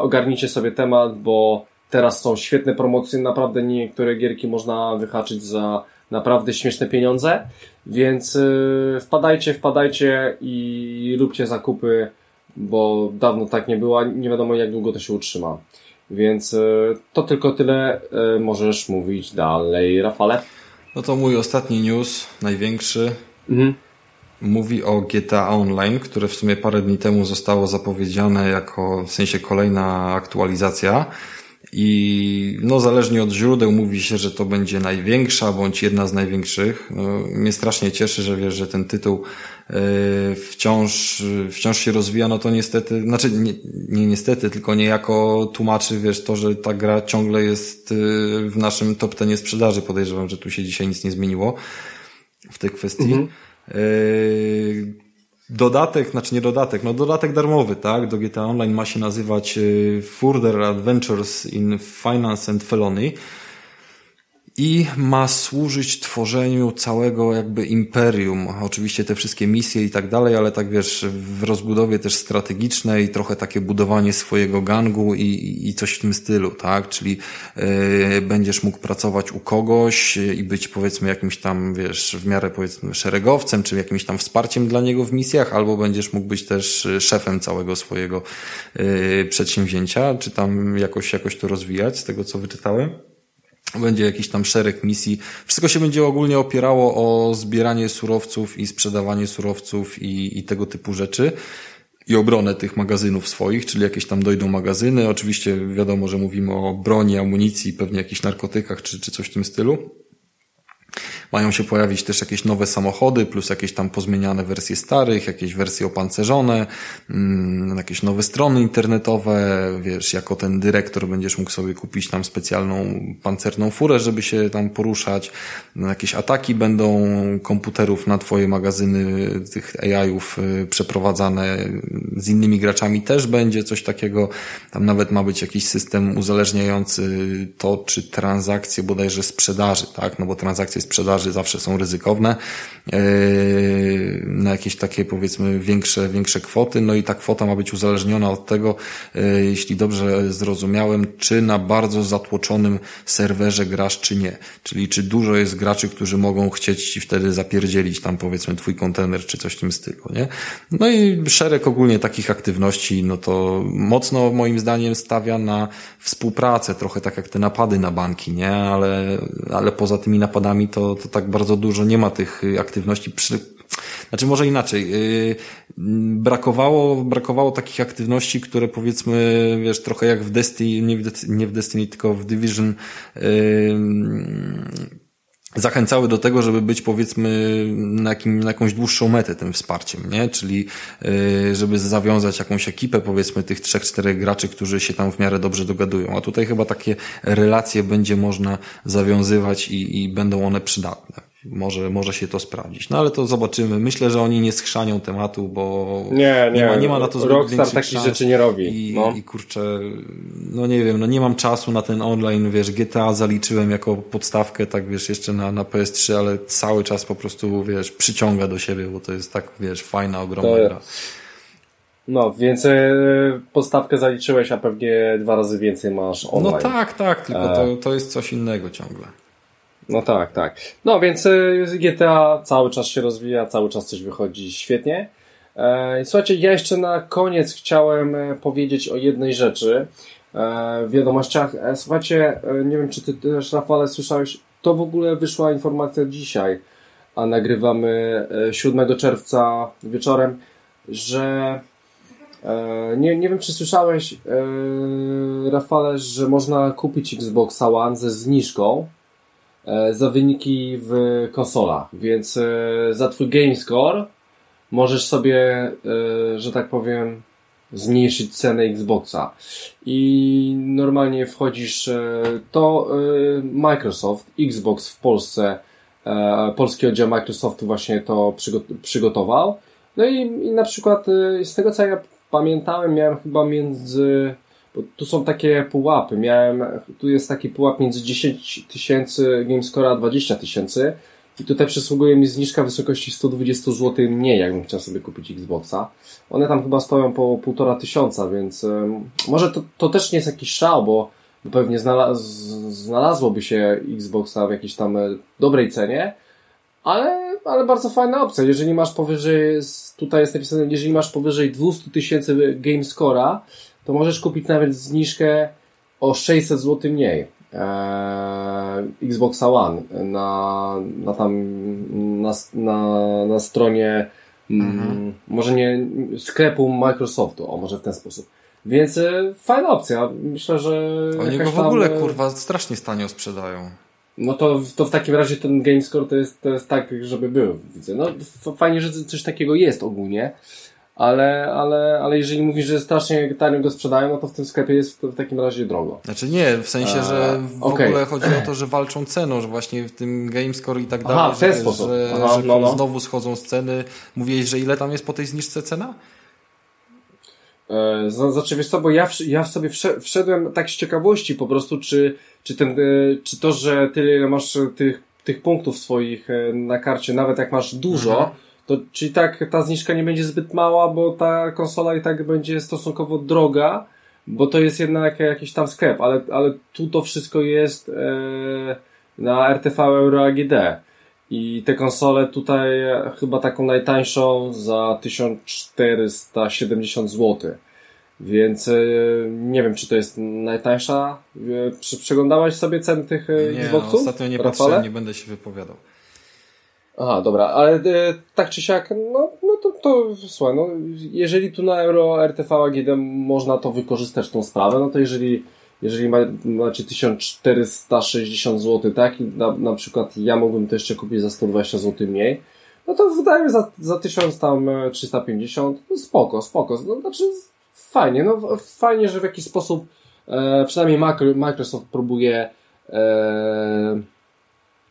ogarnijcie sobie temat, bo teraz są świetne promocje, naprawdę niektóre gierki można wyhaczyć za naprawdę śmieszne pieniądze, więc wpadajcie, wpadajcie i róbcie zakupy, bo dawno tak nie było, nie wiadomo jak długo to się utrzyma. Więc e, to tylko tyle. E, możesz mówić dalej, Rafale.
No to mój ostatni news, największy. Mhm. Mówi o GTA Online, które w sumie parę dni temu zostało zapowiedziane jako w sensie kolejna aktualizacja. I no, zależnie od źródeł mówi się, że to będzie największa bądź jedna z największych. No, mnie strasznie cieszy, że wiesz, że ten tytuł wciąż, wciąż się rozwija. No to niestety, znaczy nie, nie niestety, tylko niejako tłumaczy, wiesz, to, że ta gra ciągle jest yy, w naszym top tenie sprzedaży. Podejrzewam, że tu się dzisiaj nic nie zmieniło w tej kwestii. Mhm. Yy, dodatek, znaczy nie dodatek, no dodatek darmowy, tak, do GTA Online ma się nazywać y, Further Adventures in Finance and Felony i ma służyć tworzeniu całego jakby imperium. Oczywiście te wszystkie misje i tak dalej, ale tak wiesz, w rozbudowie też strategicznej, trochę takie budowanie swojego gangu i, i coś w tym stylu, tak? Czyli yy, będziesz mógł pracować u kogoś i być powiedzmy jakimś tam, wiesz, w miarę powiedzmy szeregowcem, czy jakimś tam wsparciem dla niego w misjach, albo będziesz mógł być też szefem całego swojego yy, przedsięwzięcia, czy tam jakoś, jakoś to rozwijać, z tego co wyczytałem. Będzie jakiś tam szereg misji. Wszystko się będzie ogólnie opierało o zbieranie surowców i sprzedawanie surowców i, i tego typu rzeczy i obronę tych magazynów swoich, czyli jakieś tam dojdą magazyny. Oczywiście wiadomo, że mówimy o broni, amunicji, pewnie jakichś narkotykach czy, czy coś w tym stylu. Mają się pojawić też jakieś nowe samochody, plus jakieś tam pozmieniane wersje starych, jakieś wersje opancerzone, mm, jakieś nowe strony internetowe, wiesz, jako ten dyrektor będziesz mógł sobie kupić tam specjalną pancerną furę, żeby się tam poruszać. Jakieś ataki będą komputerów na twoje magazyny tych AI-ów y, przeprowadzane z innymi graczami też będzie coś takiego. Tam nawet ma być jakiś system uzależniający to, czy transakcje bodajże sprzedaży, tak? No bo transakcje sprzedaży sprzedaży zawsze są ryzykowne e, na jakieś takie powiedzmy większe, większe kwoty, no i ta kwota ma być uzależniona od tego, e, jeśli dobrze zrozumiałem, czy na bardzo zatłoczonym serwerze grasz, czy nie. Czyli czy dużo jest graczy, którzy mogą chcieć ci wtedy zapierdzielić tam powiedzmy twój kontener, czy coś w tym stylu, nie? No i szereg ogólnie takich aktywności, no to mocno moim zdaniem stawia na współpracę, trochę tak jak te napady na banki, nie? Ale, ale poza tymi napadami to, to tak bardzo dużo nie ma tych aktywności przy, znaczy może inaczej. Yy, brakowało, brakowało takich aktywności, które powiedzmy, wiesz, trochę jak w Destiny, nie w, Destiny, tylko w Division zachęcały do tego, żeby być powiedzmy na, jakim, na jakąś dłuższą metę tym wsparciem, nie? Czyli yy, żeby zawiązać jakąś ekipę powiedzmy tych trzech, czterech graczy, którzy się tam w miarę dobrze dogadują. A tutaj chyba takie relacje będzie można zawiązywać i, i będą one przydatne może, może się to sprawdzić. No ale to zobaczymy. Myślę, że oni nie schrzanią tematu, bo
nie, nie,
nie, ma, nie ma na to zbyt
Rockstar takich rzeczy nie robi.
I,
no.
I kurczę, no nie wiem, no nie mam czasu na ten online, wiesz, GTA zaliczyłem jako podstawkę, tak wiesz, jeszcze na, na PS3, ale cały czas po prostu, wiesz, przyciąga do siebie, bo to jest tak, wiesz, fajna, ogromna to... gra.
No, więc e, podstawkę zaliczyłeś, a pewnie dwa razy więcej masz online.
No tak, tak, tylko to, e. to jest coś innego ciągle.
No tak, tak. No więc y, GTA cały czas się rozwija, cały czas coś wychodzi świetnie. E, słuchajcie, ja jeszcze na koniec chciałem e, powiedzieć o jednej rzeczy e, w wiadomościach. Słuchajcie, nie wiem czy ty też Rafale słyszałeś, to w ogóle wyszła informacja dzisiaj, a nagrywamy 7 czerwca wieczorem, że nie, nie wiem czy słyszałeś Rafale, że można kupić Xboxa One ze zniżką za wyniki w konsolach, więc e, za twój game score możesz sobie, e, że tak powiem, zmniejszyć cenę Xboxa. I normalnie wchodzisz, to Microsoft, Xbox w Polsce, polski oddział Microsoftu właśnie to przygotował. No i, i na przykład z tego co ja pamiętałem, miałem chyba między bo tu są takie pułapy. Miałem, tu jest taki pułap między 10 tysięcy GameScore a 20 tysięcy i tutaj przysługuje mi zniżka w wysokości 120 zł mniej, jakbym chciał sobie kupić Xboxa. One tam chyba stoją po półtora tysiąca, więc może to, to też nie jest jakiś szał, bo pewnie znalaz, znalazłoby się Xboxa w jakiejś tam e, dobrej cenie, ale, ale bardzo fajna opcja. Jeżeli masz powyżej, tutaj jest napisane, jeżeli masz powyżej 200 tysięcy GameScore'a, to możesz kupić nawet zniżkę o 600 zł mniej. Eee, Xboxa One na, na tam na, na, na stronie mm, mhm. może nie sklepu Microsoftu, o może w ten sposób. Więc e, fajna opcja. Myślę, że.
Oni go w ogóle tam, kurwa strasznie stanio sprzedają.
No to, to w takim razie ten GameScore to jest, to jest tak, żeby był. Widzę. No fajnie, że coś takiego jest ogólnie ale, ale, ale jeżeli mówisz, że strasznie tanio go sprzedają, no to w tym sklepie jest w, takim razie drogo.
Znaczy nie, w sensie, że w okay. ogóle chodzi o to, że walczą ceną, że właśnie w tym GameScore i tak dalej,
Aha, w ten że, sposób.
że, Aha, że no, no. znowu schodzą z ceny. Mówiłeś, że ile tam jest po tej zniżce cena?
E, znaczy wiesz co, bo ja, w, ja w sobie wszedłem tak z ciekawości po prostu, czy, czy, ten, e, czy to, że tyle masz tych, tych punktów swoich e, na karcie, nawet jak masz dużo, mhm to czyli tak ta zniżka nie będzie zbyt mała, bo ta konsola i tak będzie stosunkowo droga, bo to jest jednak jakiś tam sklep, ale, ale tu to wszystko jest e, na RTV Euro AGD. I te konsole tutaj chyba taką najtańszą za 1470 zł. Więc e, nie wiem, czy to jest najtańsza. E, przeglądałaś sobie ceny tych e,
nie,
Xboxów?
No, ostatnio nie patrzyłem, nie będę się wypowiadał.
Aha, dobra, ale e, tak czy siak, no, no to, to słuchaj, no, jeżeli tu na Euro RTV AGD można to wykorzystać tą sprawę, no to jeżeli, jeżeli ma, macie 1460 zł, tak, i na, na przykład ja mógłbym to jeszcze kupić za 120 zł mniej, no to wydaje mi za, za 1350, no spoko, spoko, no, znaczy fajnie, no fajnie, że w jakiś sposób e, przynajmniej Microsoft próbuje e,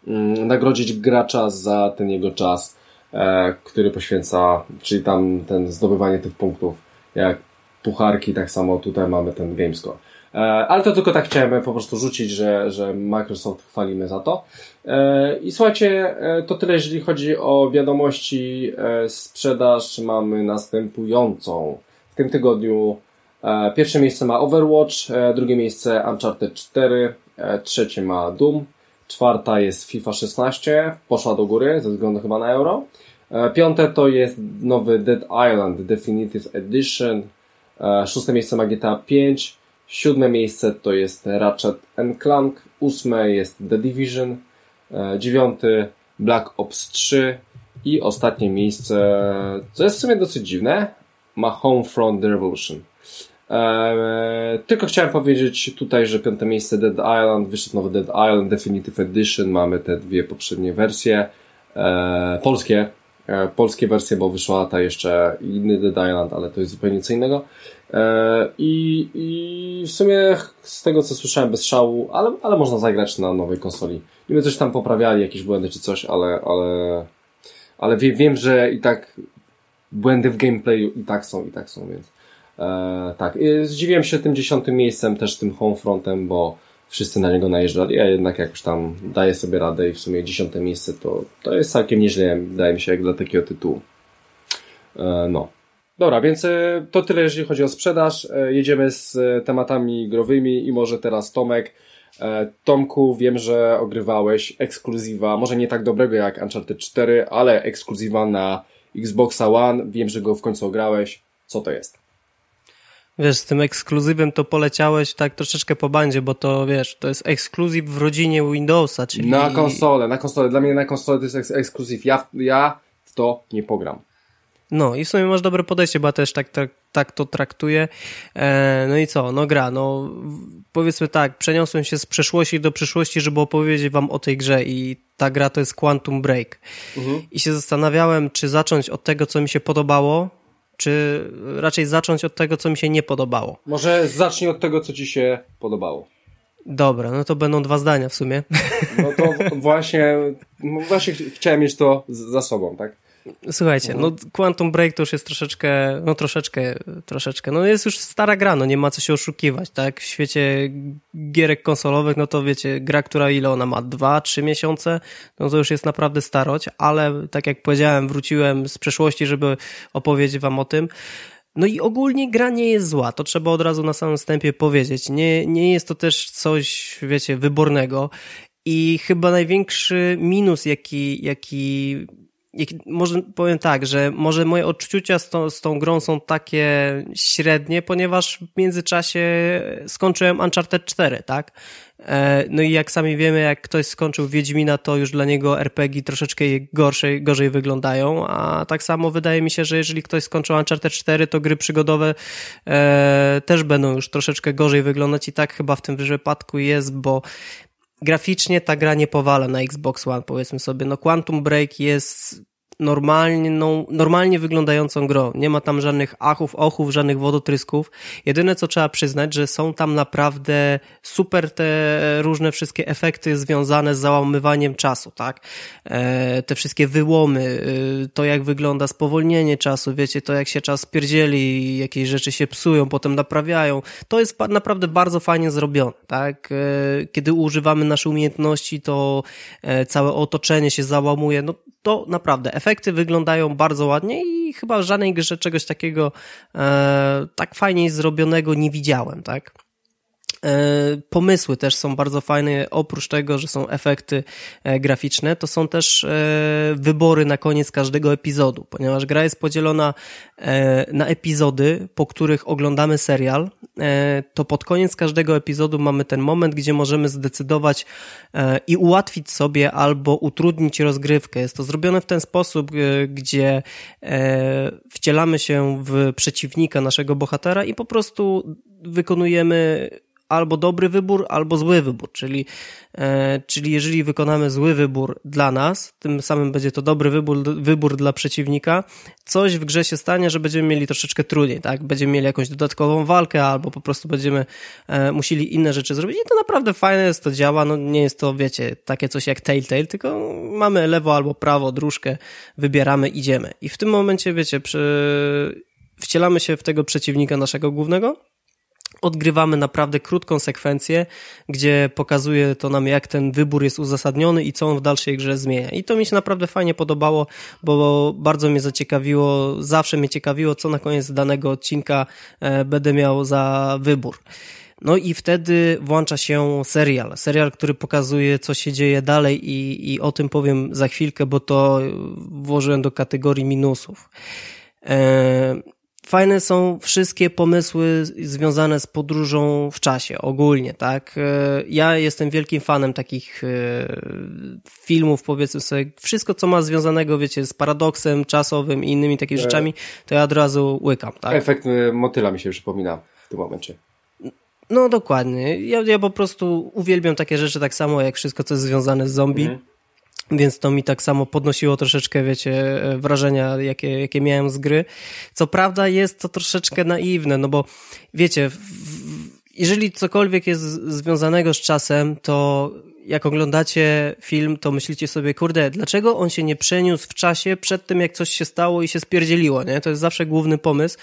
nagrodzić gracza za ten jego czas, e, który poświęca, czyli tam ten zdobywanie tych punktów. Jak pucharki, tak samo tutaj mamy ten Gamescore. E, ale to tylko tak chciałem po prostu rzucić, że, że Microsoft chwalimy za to. E, I słuchajcie, to tyle, jeżeli chodzi o wiadomości. Sprzedaż mamy następującą. W tym tygodniu pierwsze miejsce ma Overwatch, drugie miejsce Uncharted 4, trzecie ma Doom, czwarta jest FIFA 16, poszła do góry ze względu chyba na euro. Piąte to jest nowy Dead Island Definitive Edition, szóste miejsce ma GTA 5, Siódme miejsce to jest Ratchet Clank, ósme jest The Division, e, dziewiąty Black Ops 3 i ostatnie miejsce, co jest w sumie dosyć dziwne, ma Homefront The Revolution. Eee, tylko chciałem powiedzieć tutaj, że piąte miejsce Dead Island, wyszedł nowy Dead Island Definitive Edition, mamy te dwie poprzednie wersje, eee, polskie, eee, polskie wersje, bo wyszła ta jeszcze inny Dead Island, ale to jest zupełnie co innego. I, I w sumie z tego co słyszałem bez szału, ale, ale można zagrać na nowej konsoli. Niby coś tam poprawiali, jakieś błędy czy coś, ale, ale, ale wie, wiem, że i tak błędy w gameplayu i tak są, i tak są, więc e, tak. Zdziwiłem się tym dziesiątym miejscem, też tym Homefrontem, bo wszyscy na niego najeżdżali, a jednak jakoś tam daję sobie radę i w sumie dziesiąte miejsce to, to jest całkiem nieźle, wydaje mi się, jak dla takiego tytułu. E, no. Dobra, więc e, to tyle, jeżeli chodzi o sprzedaż. Jedziemy z tematami growymi i może teraz Tomek. Tomku, wiem, że ogrywałeś ekskluzywa, może nie tak dobrego jak Uncharted 4, ale ekskluzywa na Xboxa One. Wiem, że go w końcu ograłeś. Co to jest?
Wiesz, z tym ekskluzywem to poleciałeś tak troszeczkę po bandzie, bo to wiesz, to jest ekskluzyw w rodzinie Windowsa, czyli...
Na konsolę, na konsolę. Dla mnie na konsolę to jest ekskluzyw. Ja, ja w to nie pogram.
No i w sumie masz dobre podejście, bo ja też tak, tak, tak to traktuję. E, no i co? No gra, no powiedzmy tak, przeniosłem się z przeszłości do przyszłości, żeby opowiedzieć wam o tej grze i ta gra to jest Quantum Break. Mhm. I się zastanawiałem, czy zacząć od tego, co mi się podobało, czy raczej zacząć od tego, co mi się nie podobało.
Może zacznij od tego, co ci się podobało.
Dobra, no to będą dwa zdania w sumie.
No to właśnie, no właśnie chciałem mieć to za sobą, tak?
Słuchajcie, no Quantum Break to już jest troszeczkę, no troszeczkę, troszeczkę, no jest już stara gra, no nie ma co się oszukiwać, tak? W świecie gierek konsolowych, no to wiecie, gra, która ile ona ma? Dwa, trzy miesiące? No to już jest naprawdę starość, ale tak jak powiedziałem, wróciłem z przeszłości, żeby opowiedzieć wam o tym. No i ogólnie gra nie jest zła, to trzeba od razu na samym wstępie powiedzieć. Nie, nie jest to też coś, wiecie, wybornego. I chyba największy minus, jaki, jaki może powiem tak, że może moje odczucia z tą, z tą grą są takie średnie, ponieważ w międzyczasie skończyłem Uncharted 4, tak? E, no i jak sami wiemy, jak ktoś skończył Wiedźmina, to już dla niego RPG troszeczkę gorszej, gorzej wyglądają, a tak samo wydaje mi się, że jeżeli ktoś skończył Uncharted 4, to gry przygodowe e, też będą już troszeczkę gorzej wyglądać i tak chyba w tym wypadku jest, bo graficznie ta gra nie powala na Xbox One, powiedzmy sobie. No Quantum Break jest normalnie, no, normalnie wyglądającą grą. Nie ma tam żadnych achów, ochów, żadnych wodotrysków. Jedyne co trzeba przyznać, że są tam naprawdę super te różne wszystkie efekty związane z załamywaniem czasu, tak? E, te wszystkie wyłomy, e, to jak wygląda spowolnienie czasu, wiecie, to jak się czas pierdzieli, jakieś rzeczy się psują, potem naprawiają. To jest naprawdę bardzo fajnie zrobione, tak? E, kiedy używamy naszej umiejętności, to całe otoczenie się załamuje. No to naprawdę efekty wyglądają bardzo ładnie i chyba w żadnej grze czegoś takiego e, tak fajnie zrobionego nie widziałem, tak? E, pomysły też są bardzo fajne, oprócz tego, że są efekty e, graficzne, to są też e, wybory na koniec każdego epizodu, ponieważ gra jest podzielona na epizody, po których oglądamy serial, to pod koniec każdego epizodu mamy ten moment, gdzie możemy zdecydować i ułatwić sobie albo utrudnić rozgrywkę. Jest to zrobione w ten sposób, gdzie wcielamy się w przeciwnika naszego bohatera i po prostu wykonujemy albo dobry wybór, albo zły wybór, czyli, e, czyli jeżeli wykonamy zły wybór dla nas, tym samym będzie to dobry wybór, wybór dla przeciwnika, coś w grze się stanie, że będziemy mieli troszeczkę trudniej, tak? Będziemy mieli jakąś dodatkową walkę, albo po prostu będziemy e, musieli inne rzeczy zrobić i to naprawdę fajne jest, to działa, no nie jest to, wiecie, takie coś jak Telltale, tylko mamy lewo albo prawo, dróżkę, wybieramy, idziemy. I w tym momencie, wiecie, przy wcielamy się w tego przeciwnika naszego głównego, odgrywamy naprawdę krótką sekwencję, gdzie pokazuje to nam, jak ten wybór jest uzasadniony i co on w dalszej grze zmienia. I to mi się naprawdę fajnie podobało, bo bardzo mnie zaciekawiło, zawsze mnie ciekawiło, co na koniec danego odcinka e, będę miał za wybór. No i wtedy włącza się serial. Serial, który pokazuje, co się dzieje dalej i, i o tym powiem za chwilkę, bo to włożyłem do kategorii minusów. E, fajne są wszystkie pomysły związane z podróżą w czasie, ogólnie, tak? E, ja jestem wielkim fanem takich e, filmów, powiedzmy sobie, wszystko, co ma związanego, wiecie, z paradoksem czasowym i innymi takimi rzeczami, to ja od razu łykam, tak?
Efekt motyla mi się przypomina w tym momencie.
No dokładnie. Ja, ja po prostu uwielbiam takie rzeczy tak samo jak wszystko, co jest związane z zombie. Mhm. Więc to mi tak samo podnosiło troszeczkę, wiecie, wrażenia, jakie, jakie miałem z gry. Co prawda jest to troszeczkę naiwne, no bo wiecie, w, jeżeli cokolwiek jest związanego z czasem, to jak oglądacie film, to myślicie sobie, kurde, dlaczego on się nie przeniósł w czasie przed tym, jak coś się stało i się spierdzieliło, nie? To jest zawsze główny pomysł.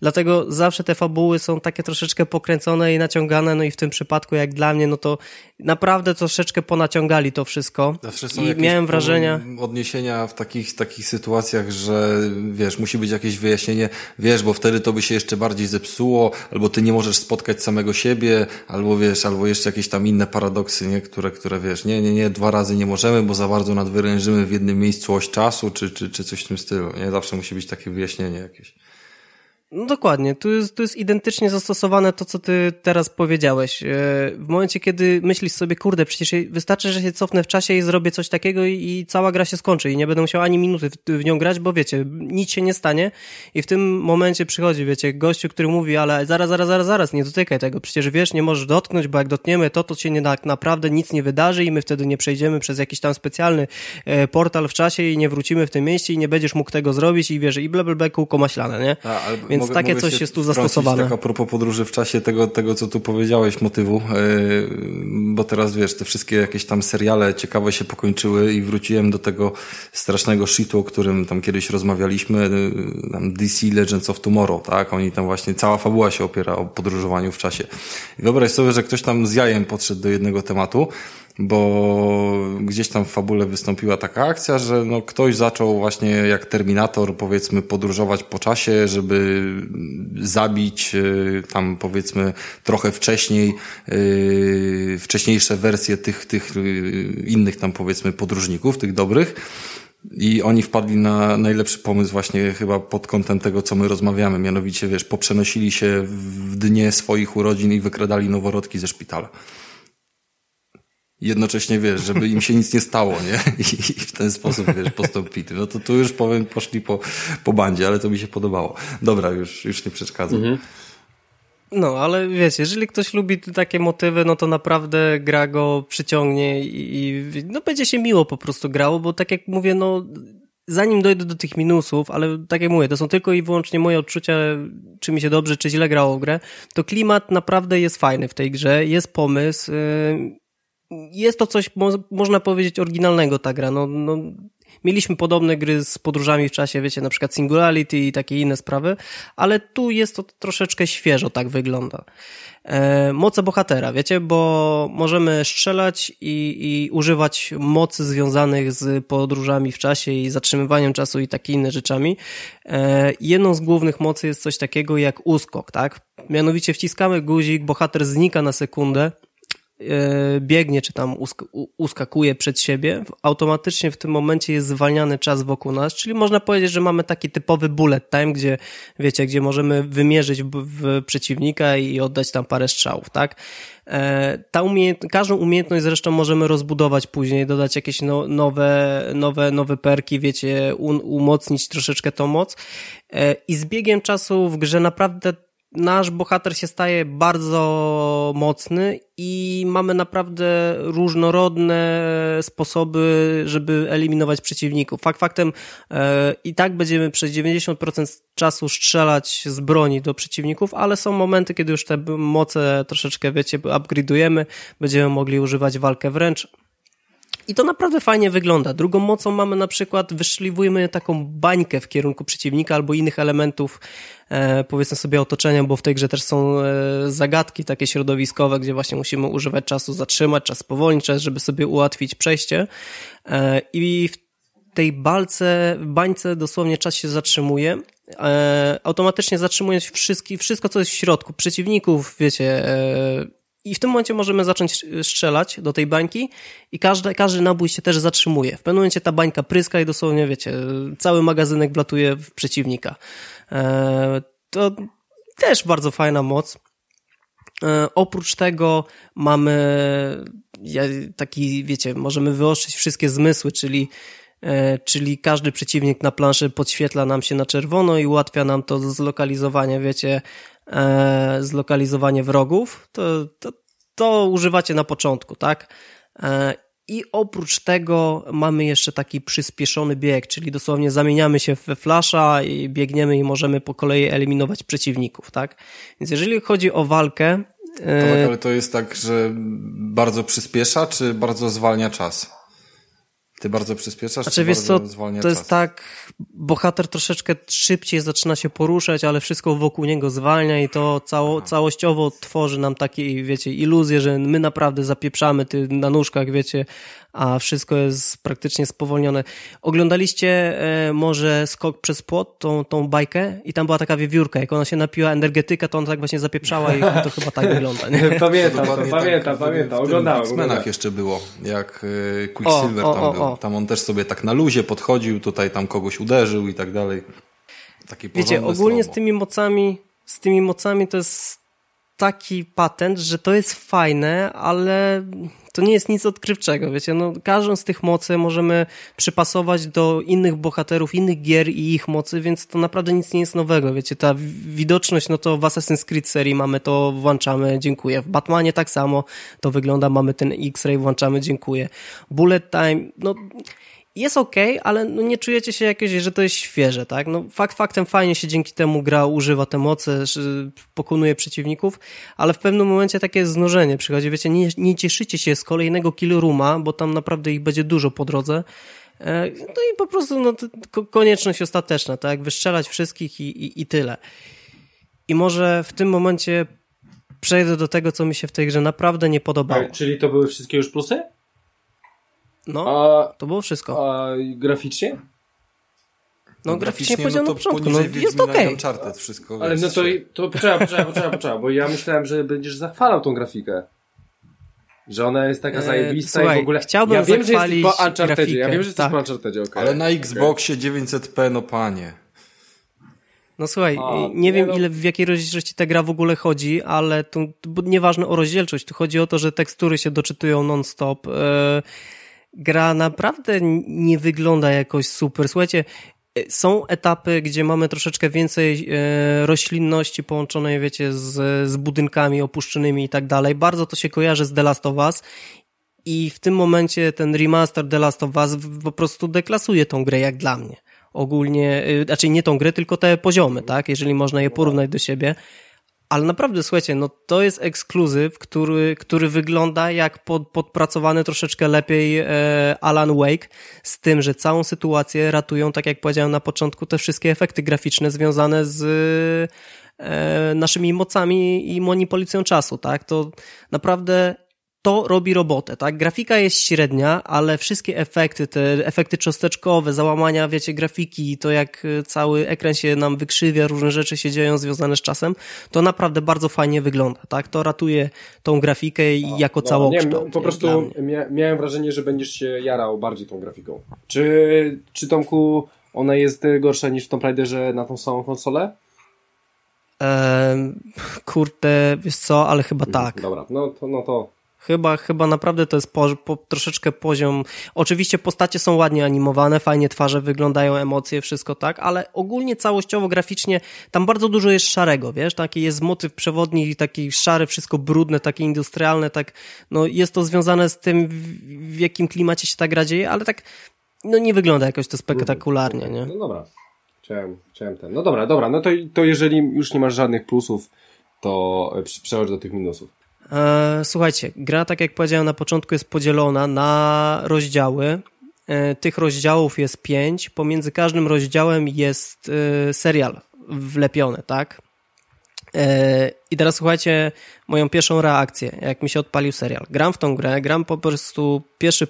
Dlatego zawsze te fabuły są takie troszeczkę pokręcone i naciągane, no i w tym przypadku, jak dla mnie, no to naprawdę troszeczkę ponaciągali to wszystko.
Zawsze są I miałem wrażenia. Odniesienia w takich, takich sytuacjach, że wiesz, musi być jakieś wyjaśnienie, wiesz, bo wtedy to by się jeszcze bardziej zepsuło, albo ty nie możesz spotkać samego siebie, albo wiesz, albo jeszcze jakieś tam inne paradoksy, nie? Które, które wiesz, nie, nie, nie, dwa razy nie możemy, bo za bardzo nadwyrężymy w jednym miejscu oś czasu, czy, czy, czy coś w tym stylu. Nie zawsze musi być takie wyjaśnienie jakieś.
No dokładnie, tu jest, tu jest identycznie zastosowane to, co ty teraz powiedziałeś. E, w momencie, kiedy myślisz sobie, kurde, przecież wystarczy, że się cofnę w czasie i zrobię coś takiego i, cała gra się skończy i nie będę musiał ani minuty w, nią grać, bo wiecie, nic się nie stanie i w tym momencie przychodzi, wiecie, gościu, który mówi, ale zaraz, zaraz, zaraz, zaraz, nie dotykaj tego, przecież wiesz, nie możesz dotknąć, bo jak dotkniemy to, to się nie tak naprawdę nic nie wydarzy i my wtedy nie przejdziemy przez jakiś tam specjalny e, portal w czasie i nie wrócimy w tym mieście i nie będziesz mógł tego zrobić i wiesz, i bla, bla, kółko maślane, nie? A, ale Więc mogę, takie mogę coś jest tu zastosowane.
Tak a propos podróży w czasie tego, tego co tu powiedziałeś, motywu, yy, bo teraz wiesz, te wszystkie jakieś tam seriale ciekawe się pokończyły i wróciłem do tego strasznego shitu, o którym tam kiedyś rozmawialiśmy, yy, tam DC Legends of Tomorrow, tak? Oni tam właśnie, cała fabuła się opiera o podróżowaniu w czasie. I wyobraź sobie, że ktoś tam z jajem podszedł do jednego tematu, bo gdzieś tam w fabule wystąpiła taka akcja, że no ktoś zaczął właśnie jak Terminator powiedzmy podróżować po czasie, żeby zabić y, tam powiedzmy trochę wcześniej y, wcześniejsze wersje tych, tych y, innych tam powiedzmy podróżników, tych dobrych. I oni wpadli na najlepszy pomysł właśnie chyba pod kątem tego, co my rozmawiamy. Mianowicie, wiesz, poprzenosili się w dnie swoich urodzin i wykradali noworodki ze szpitala jednocześnie wiesz, żeby im się nic nie stało, nie? I, w ten sposób, wiesz, postąpili. No to tu już powiem, poszli po, po bandzie, ale to mi się podobało. Dobra, już, już nie przeszkadzam. Mhm.
No, ale wiecie, jeżeli ktoś lubi takie motywy, no to naprawdę gra go przyciągnie i, i no będzie się miło po prostu grało, bo tak jak mówię, no zanim dojdę do tych minusów, ale tak jak mówię, to są tylko i wyłącznie moje odczucia, czy mi się dobrze, czy źle grało w grę, to klimat naprawdę jest fajny w tej grze, jest pomysł, yy, jest to coś, mo można powiedzieć, oryginalnego ta gra. No, no, mieliśmy podobne gry z podróżami w czasie, wiecie, na przykład Singularity i takie inne sprawy, ale tu jest to troszeczkę świeżo, tak wygląda. E, moce bohatera, wiecie, bo możemy strzelać i, i używać mocy związanych z podróżami w czasie i zatrzymywaniem czasu i takimi inne rzeczami. E, jedną z głównych mocy jest coś takiego jak uskok, tak? Mianowicie wciskamy guzik, bohater znika na sekundę, biegnie, czy tam uskakuje przed siebie, automatycznie w tym momencie jest zwalniany czas wokół nas, czyli można powiedzieć, że mamy taki typowy bullet time, gdzie, wiecie, gdzie możemy wymierzyć w przeciwnika i oddać tam parę strzałów, tak? E, ta umiejętność, każdą umiejętność zresztą możemy rozbudować później, dodać jakieś no, nowe, nowe, nowe perki, wiecie, umocnić troszeczkę tą moc. E, I z biegiem czasu w grze naprawdę nasz bohater się staje bardzo mocny i mamy naprawdę różnorodne sposoby, żeby eliminować przeciwników. Fakt faktem e, i tak będziemy przez 90% czasu strzelać z broni do przeciwników, ale są momenty, kiedy już te moce troszeczkę, wiecie, upgrade'ujemy, będziemy mogli używać walkę wręcz I to naprawdę fajnie wygląda. Drugą mocą mamy na przykład, wyszliwujemy taką bańkę w kierunku przeciwnika albo innych elementów, e, powiedzmy sobie otoczenia, bo w tej grze też są e, zagadki takie środowiskowe, gdzie właśnie musimy używać czasu zatrzymać, czas powolnić, czas, żeby sobie ułatwić przejście. E, I w tej balce, bańce dosłownie czas się zatrzymuje. E, automatycznie zatrzymuje się wszystko, wszystko, co jest w środku. Przeciwników, wiecie, e, i w tym momencie możemy zacząć strzelać do tej bańki i każdy, każdy nabój się też zatrzymuje. W pewnym momencie ta bańka pryska i dosłownie, wiecie, cały magazynek wlatuje w przeciwnika. E, to też bardzo fajna moc. E, oprócz tego mamy taki, wiecie, możemy wyostrzyć wszystkie zmysły, czyli E, czyli każdy przeciwnik na planszy podświetla nam się na czerwono i ułatwia nam to zlokalizowanie, wiecie, e, zlokalizowanie wrogów. To, to, to używacie na początku, tak? E, I oprócz tego mamy jeszcze taki przyspieszony bieg, czyli dosłownie zamieniamy się we flasza i biegniemy i możemy po kolei eliminować przeciwników, tak? Więc jeżeli chodzi o walkę...
Tak, ale to jest tak, że bardzo przyspiesza, czy bardzo zwalnia czas? Ty bardzo przyspieszasz,
znaczy,
wiesz co,
to jest tak, bohater troszeczkę szybciej zaczyna się poruszać, ale wszystko wokół niego zwalnia i to cało, całościowo tworzy nam takie, wiecie, iluzję, że my naprawdę zapieprzamy ty na nóżkach, wiecie, a wszystko jest praktycznie spowolnione. Oglądaliście e, może skok przez płot, tą, tą bajkę i tam była taka wiewiórka, jak ona się napiła energetyka, to ona tak właśnie zapieprzała i to chyba tak wygląda. Nie?
Pamiętam, to, pamiętam, tak, pamiętam, oglądałem. W
X-Menach jeszcze było, jak e, Quicksilver o, o, tam był. Tam on też sobie tak na luzie podchodził, tutaj tam kogoś uderzył i tak dalej.
Takie Wiecie, ogólnie z tymi mocami, z tymi mocami to jest taki patent, że to jest fajne, ale to nie jest nic odkrywczego, wiecie, no każdą z tych mocy możemy przypasować do innych bohaterów, innych gier i ich mocy, więc to naprawdę nic nie jest nowego, wiecie, ta widoczność, no to w Assassin's Creed serii mamy to, włączamy, dziękuję. W Batmanie tak samo to wygląda, mamy ten X-Ray, włączamy, dziękuję. Bullet Time, no jest ok, ale no nie czujecie się jakieś, że to jest świeże, tak? No fakt faktem fajnie się dzięki temu gra używa te moce, pokonuje przeciwników, ale w pewnym momencie takie znużenie przychodzi, wiecie, nie, nie cieszycie się z kolejnego killrooma, bo tam naprawdę ich będzie dużo po drodze, e, no i po prostu no, konieczność ostateczna, tak? Wystrzelać wszystkich i, i, i tyle. I może w tym momencie przejdę do tego, co mi się w tej grze naprawdę nie podobało.
A, czyli to były wszystkie już plusy?
No, a, to było wszystko.
A graficznie?
No, no graficznie, powiedziałem no na początku, no jest okej.
Okay. wszystko.
Ale no to, to poczekaj, poczekaj, poczekaj, poczekaj, bo ja myślałem, że będziesz zachwalał tą grafikę. Że ona jest taka e, zajebista
słuchaj,
i w ogóle...
Chciałbym
ja wiem,
że jesteś po
Unchartedzie, ja wiem, że jesteś tak. po Unchartedzie, okay.
Ale na Xboxie 900p, no panie.
No słuchaj, A, nie, nie, wiem no... ile w jakiej rozdzielczości ta gra w ogóle chodzi, ale tu, tu nieważne o rozdzielczość, tu chodzi o to, że tekstury się doczytują non-stop. Yy gra naprawdę nie wygląda jakoś super. Słuchajcie, e, są etapy, gdzie mamy troszeczkę więcej e, roślinności połączonej, wiecie, z, z budynkami opuszczonymi i tak dalej. Bardzo to się kojarzy z The Last of Us i w tym momencie ten remaster The Last of Us po prostu deklasuje tą grę jak dla mnie. Ogólnie, e, znaczy nie tą grę, tylko te poziomy, tak? Jeżeli można je porównać do siebie. Ale naprawdę, słuchajcie, no to jest ekskluzyw, który, który wygląda jak pod, podpracowany troszeczkę lepiej e, Alan Wake, z tym, że całą sytuację ratują, tak jak powiedziałem na początku, te wszystkie efekty graficzne związane z e, naszymi mocami i manipulacją czasu, tak? To naprawdę to robi robotę, tak? Grafika jest średnia, ale wszystkie efekty, te efekty cząsteczkowe, załamania, wiecie, grafiki, to jak e, cały ekran się nam wykrzywia, różne rzeczy się dzieją związane z czasem, to naprawdę bardzo fajnie wygląda, tak? To ratuje tą grafikę i no, jako no, całokształt.
Nie, po prostu mia miałem wrażenie, że będziesz się jarał bardziej tą grafiką. Czy, czy Tomku, ona jest gorsza niż w Tomb Raiderze na tą samą konsolę?
Eee, kurde, wiesz co, ale chyba mhm, tak.
Dobra, no to, no to
Chyba, chyba naprawdę to jest po, po, troszeczkę poziom. Oczywiście postacie są ładnie animowane, fajnie twarze wyglądają, emocje, wszystko tak, ale ogólnie całościowo graficznie tam bardzo dużo jest szarego, wiesz, taki jest motyw przewodni, taki szary, wszystko brudne, takie industrialne, tak, no jest to związane z tym, w jakim klimacie się ta gra dzieje, ale tak, no nie wygląda jakoś to spektakularnie, nie?
No dobra. Chciałem, chciałem ten. No dobra, dobra, no to, to jeżeli już nie masz żadnych plusów, to przechodź do tych minusów.
E, słuchajcie, gra, tak jak powiedziałem na początku, jest podzielona na rozdziały. E, tych rozdziałów jest pięć. Pomiędzy każdym rozdziałem jest e, serial wlepiony, tak? I teraz słuchajcie moją pierwszą reakcję, jak mi się odpalił serial. Gram w tą grę, gram po prostu pierwszy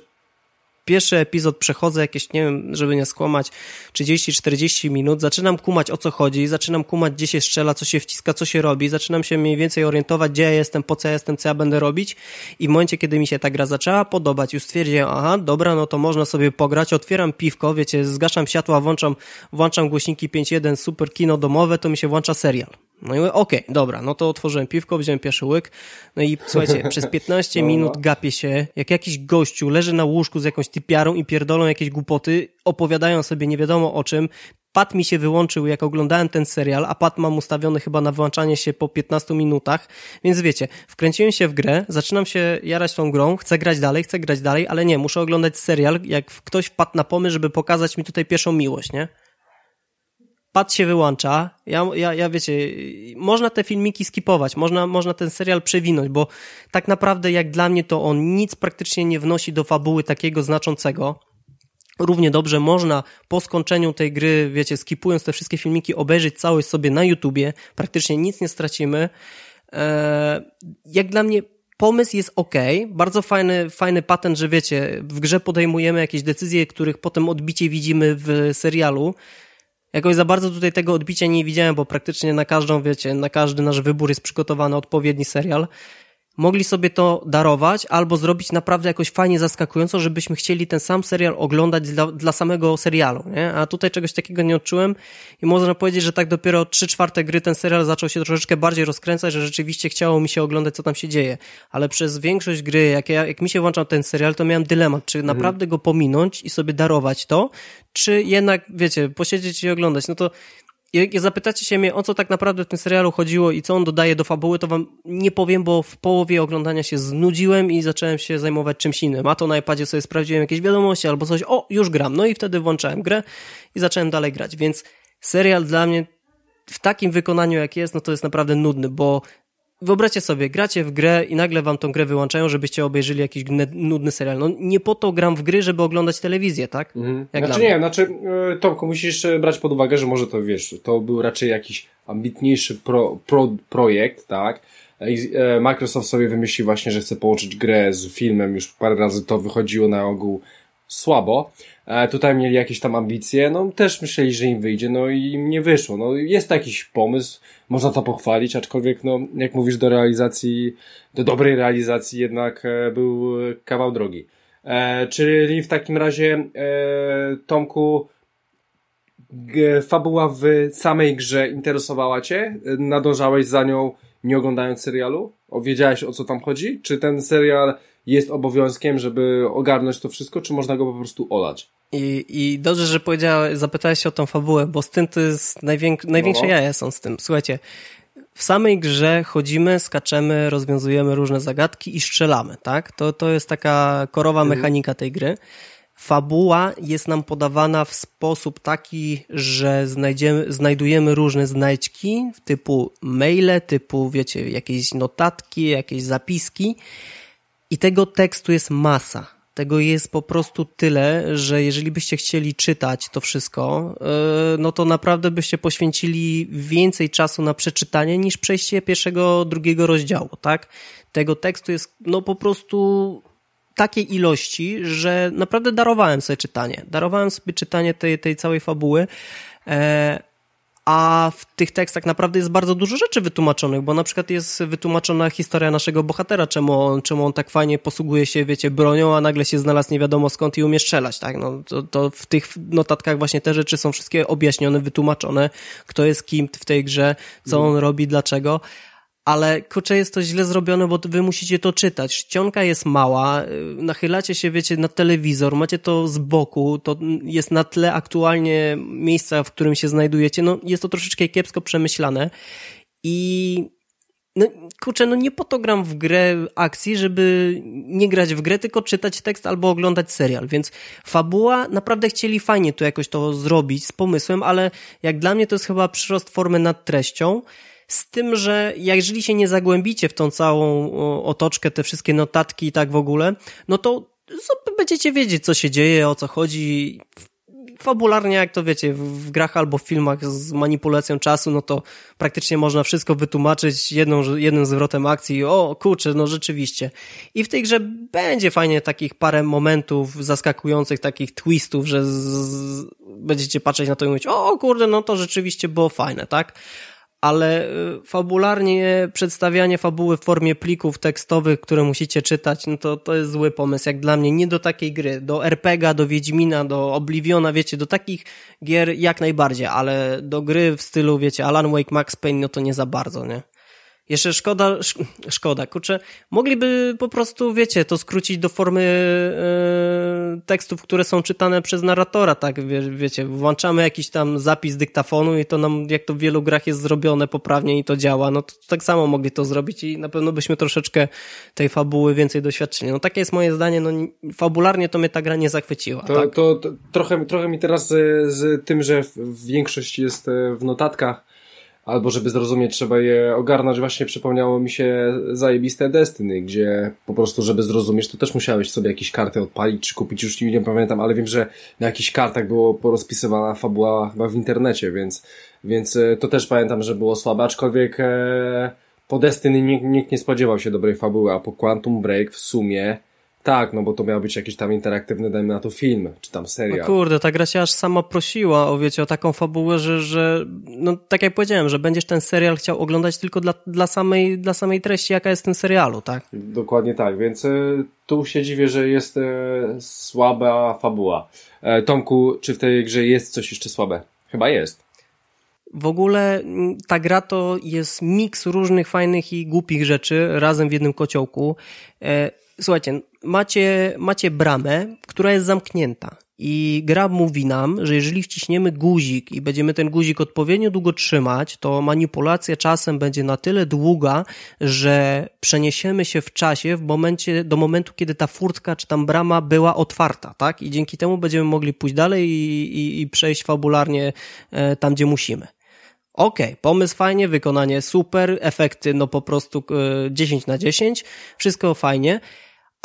pierwszy epizod przechodzę jakieś, nie wiem, żeby nie skłamać, 30-40 minut, zaczynam kumać o co chodzi, zaczynam kumać gdzie się strzela, co się wciska, co się robi, zaczynam się mniej więcej orientować, gdzie ja jestem, po co ja jestem, co ja będę robić. I w momencie, kiedy mi się ta gra zaczęła podobać, już stwierdziłem, aha, dobra, no to można sobie pograć, otwieram piwko, wiecie, zgaszam światła, włączam, włączam głośniki 5.1, super kino domowe, to mi się włącza serial. No i okej, okay, dobra, no to otworzyłem piwko, wziąłem pierwszy łyk, no i słuchajcie, przez 15 no, minut gapię się, jak jakiś gościu leży na łóżku z jakąś typiarą i pierdolą jakieś głupoty, opowiadają sobie nie wiadomo o czym, pad mi się wyłączył, jak oglądałem ten serial, a pad mam ustawiony chyba na wyłączanie się po 15 minutach, więc wiecie, wkręciłem się w grę, zaczynam się jarać tą grą, chcę grać dalej, chcę grać dalej, ale nie, muszę oglądać serial, jak ktoś wpadł na pomysł, żeby pokazać mi tutaj pierwszą miłość, nie? Pad się wyłącza. Ja, ja, ja wiecie, można te filmiki skipować, można, można ten serial przewinąć, bo tak naprawdę jak dla mnie to on nic praktycznie nie wnosi do fabuły takiego znaczącego. Równie dobrze można po skończeniu tej gry, wiecie, skipując te wszystkie filmiki, obejrzeć całość sobie na YouTubie. Praktycznie nic nie stracimy. Eee, jak dla mnie pomysł jest ok, bardzo fajny, fajny patent, że wiecie, w grze podejmujemy jakieś decyzje, których potem odbicie widzimy w serialu Jakoś za bardzo tutaj tego odbicia nie widziałem, bo praktycznie na każdą, wiecie, na każdy nasz wybór jest przygotowany odpowiedni serial mogli sobie to darować albo zrobić naprawdę jakoś fajnie zaskakująco, żebyśmy chcieli ten sam serial oglądać dla, dla samego serialu, nie? A tutaj czegoś takiego nie odczułem i można powiedzieć, że tak dopiero trzy czwarte gry ten serial zaczął się troszeczkę bardziej rozkręcać, że rzeczywiście chciało mi się oglądać, co tam się dzieje. Ale przez większość gry, jak, ja, jak mi się włączał ten serial, to miałem dylemat, czy mhm. naprawdę go pominąć i sobie darować to, czy jednak, wiecie, posiedzieć i oglądać. No to jak zapytacie się mnie, o co tak naprawdę w tym serialu chodziło i co on dodaje do fabuły, to wam nie powiem, bo w połowie oglądania się znudziłem i zacząłem się zajmować czymś innym. A to na iPadzie sobie sprawdziłem jakieś wiadomości albo coś, o, już gram. No i wtedy włączałem grę i zacząłem dalej grać. Więc serial dla mnie w takim wykonaniu jak jest, no to jest naprawdę nudny, bo Wyobraźcie sobie, gracie w grę i nagle wam tą grę wyłączają, żebyście obejrzeli jakiś nudny serial. No nie po to gram w gry, żeby oglądać telewizję, tak?
Mhm. Jak znaczy nie, znaczy e, Tomku, musisz brać pod uwagę, że może to wiesz, to był raczej jakiś ambitniejszy pro, pro, projekt, tak? E, Microsoft sobie wymyślił właśnie, że chce połączyć grę z filmem, już parę razy to wychodziło na ogół słabo. E, tutaj mieli jakieś tam ambicje, no też myśleli, że im wyjdzie, no i im nie wyszło. No jest jakiś pomysł, można to pochwalić, aczkolwiek no, jak mówisz do realizacji, do dobrej realizacji jednak e, był kawał drogi. E, czyli w takim razie, e, Tomku, fabuła w samej grze interesowała Cię? Nadążałeś za nią nie oglądając serialu? O, wiedziałeś o co tam chodzi? Czy ten serial jest obowiązkiem, żeby ogarnąć to wszystko, czy można go po prostu olać?
I, I dobrze, że powiedziałeś, zapytałeś się o tą fabułę, bo z tym to jest najwięk, największe no. jaja są z tym. Słuchajcie, w samej grze chodzimy, skaczemy, rozwiązujemy różne zagadki i strzelamy, tak? To, to jest taka korowa mhm. mechanika tej gry. Fabuła jest nam podawana w sposób taki, że znajdziemy, znajdujemy różne znajdźki typu maile, typu, wiecie, jakieś notatki, jakieś zapiski i tego tekstu jest masa tego jest po prostu tyle, że jeżeli byście chcieli czytać to wszystko, e, no to naprawdę byście poświęcili więcej czasu na przeczytanie niż przejście pierwszego, drugiego rozdziału, tak? Tego tekstu jest no po prostu takiej ilości, że naprawdę darowałem sobie czytanie. Darowałem sobie czytanie tej, tej całej fabuły. E, a w tych tekstach naprawdę jest bardzo dużo rzeczy wytłumaczonych, bo na przykład jest wytłumaczona historia naszego bohatera, czemu on, czemu on tak fajnie posługuje się, wiecie, bronią, a nagle się znalazł nie wiadomo skąd i umie strzelać, tak? No, to, to w tych notatkach właśnie te rzeczy są wszystkie objaśnione, wytłumaczone, kto jest kim w tej grze, co on robi, dlaczego ale kurczę, jest to źle zrobione, bo wy musicie to czytać. Czcionka jest mała, y, nachylacie się, wiecie, na telewizor, macie to z boku, to jest na tle aktualnie miejsca, w którym się znajdujecie, no jest to troszeczkę kiepsko przemyślane. I no kurczę, no nie po to gram w grę akcji, żeby nie grać w grę, tylko czytać tekst albo oglądać serial, więc fabuła, naprawdę chcieli fajnie tu jakoś to zrobić z pomysłem, ale jak dla mnie to jest chyba przyrost formy nad treścią, z tym, że jeżeli się nie zagłębicie w tą całą otoczkę, te wszystkie notatki i tak w ogóle, no to będziecie wiedzieć, co się dzieje, o co chodzi fabularnie, jak to wiecie, w grach albo w filmach z manipulacją czasu, no to praktycznie można wszystko wytłumaczyć jedną, jednym zwrotem akcji. O, kurczę, no rzeczywiście. I w tej grze będzie fajnie takich parę momentów zaskakujących, takich twistów, że z, z, będziecie patrzeć na to i mówić, o kurde, no to rzeczywiście było fajne, tak? Ale y, fabularnie przedstawianie fabuły w formie plików tekstowych, które musicie czytać, no to, to jest zły pomysł, jak dla mnie, nie do takiej gry, do RPGa, do Wiedźmina, do Obliviona, wiecie, do takich gier jak najbardziej, ale do gry w stylu, wiecie, Alan Wake, Max Payne, no to nie za bardzo, nie? Jeszcze szkoda, szkoda, kurczę, mogliby po prostu, wiecie, to skrócić do formy yy, tekstów, które są czytane przez narratora, tak, wie, wiecie, włączamy jakiś tam zapis dyktafonu i to nam, jak to w wielu grach jest zrobione poprawnie i to działa, no to tak samo mogli to zrobić i na pewno byśmy troszeczkę tej fabuły więcej doświadczyli. No takie jest moje zdanie, no fabularnie to mnie ta gra nie zachwyciła.
To,
tak?
to, to trochę, trochę mi teraz z, z tym, że większość jest e, w notatkach, albo żeby zrozumieć, trzeba je ogarnąć. Właśnie przypomniało mi się zajebiste Destiny, gdzie po prostu, żeby zrozumieć, to też musiałeś sobie jakieś karty odpalić, czy kupić, już nie pamiętam, ale wiem, że na jakichś kartach było porozpisywana fabuła chyba w internecie, więc, więc e, to też pamiętam, że było słabe, aczkolwiek e, po Destiny nikt, nikt nie spodziewał się dobrej fabuły, a po Quantum Break w sumie tak, no bo to miał być jakiś tam interaktywny, dajmy na to film, czy tam serial.
No kurde, ta gra się aż sama prosiła o, wiecie, o taką fabułę, że, że no tak jak powiedziałem, że będziesz ten serial chciał oglądać tylko dla, dla, samej, dla samej treści, jaka jest w tym serialu, tak?
Dokładnie tak, więc y, tu się dziwię, że jest y, słaba fabuła. E, Tomku, czy w tej grze jest coś jeszcze słabe? Chyba jest.
W ogóle ta gra to jest miks różnych fajnych i głupich rzeczy razem w jednym kociołku. E, słuchajcie, macie, macie bramę, która jest zamknięta. I gra mówi nam, że jeżeli wciśniemy guzik i będziemy ten guzik odpowiednio długo trzymać, to manipulacja czasem będzie na tyle długa, że przeniesiemy się w czasie w momencie, do momentu, kiedy ta furtka czy tam brama była otwarta, tak? I dzięki temu będziemy mogli pójść dalej i, i, i przejść fabularnie e, tam, gdzie musimy. Okej, okay, pomysł fajnie, wykonanie super, efekty no po prostu 10 e, na 10, wszystko fajnie,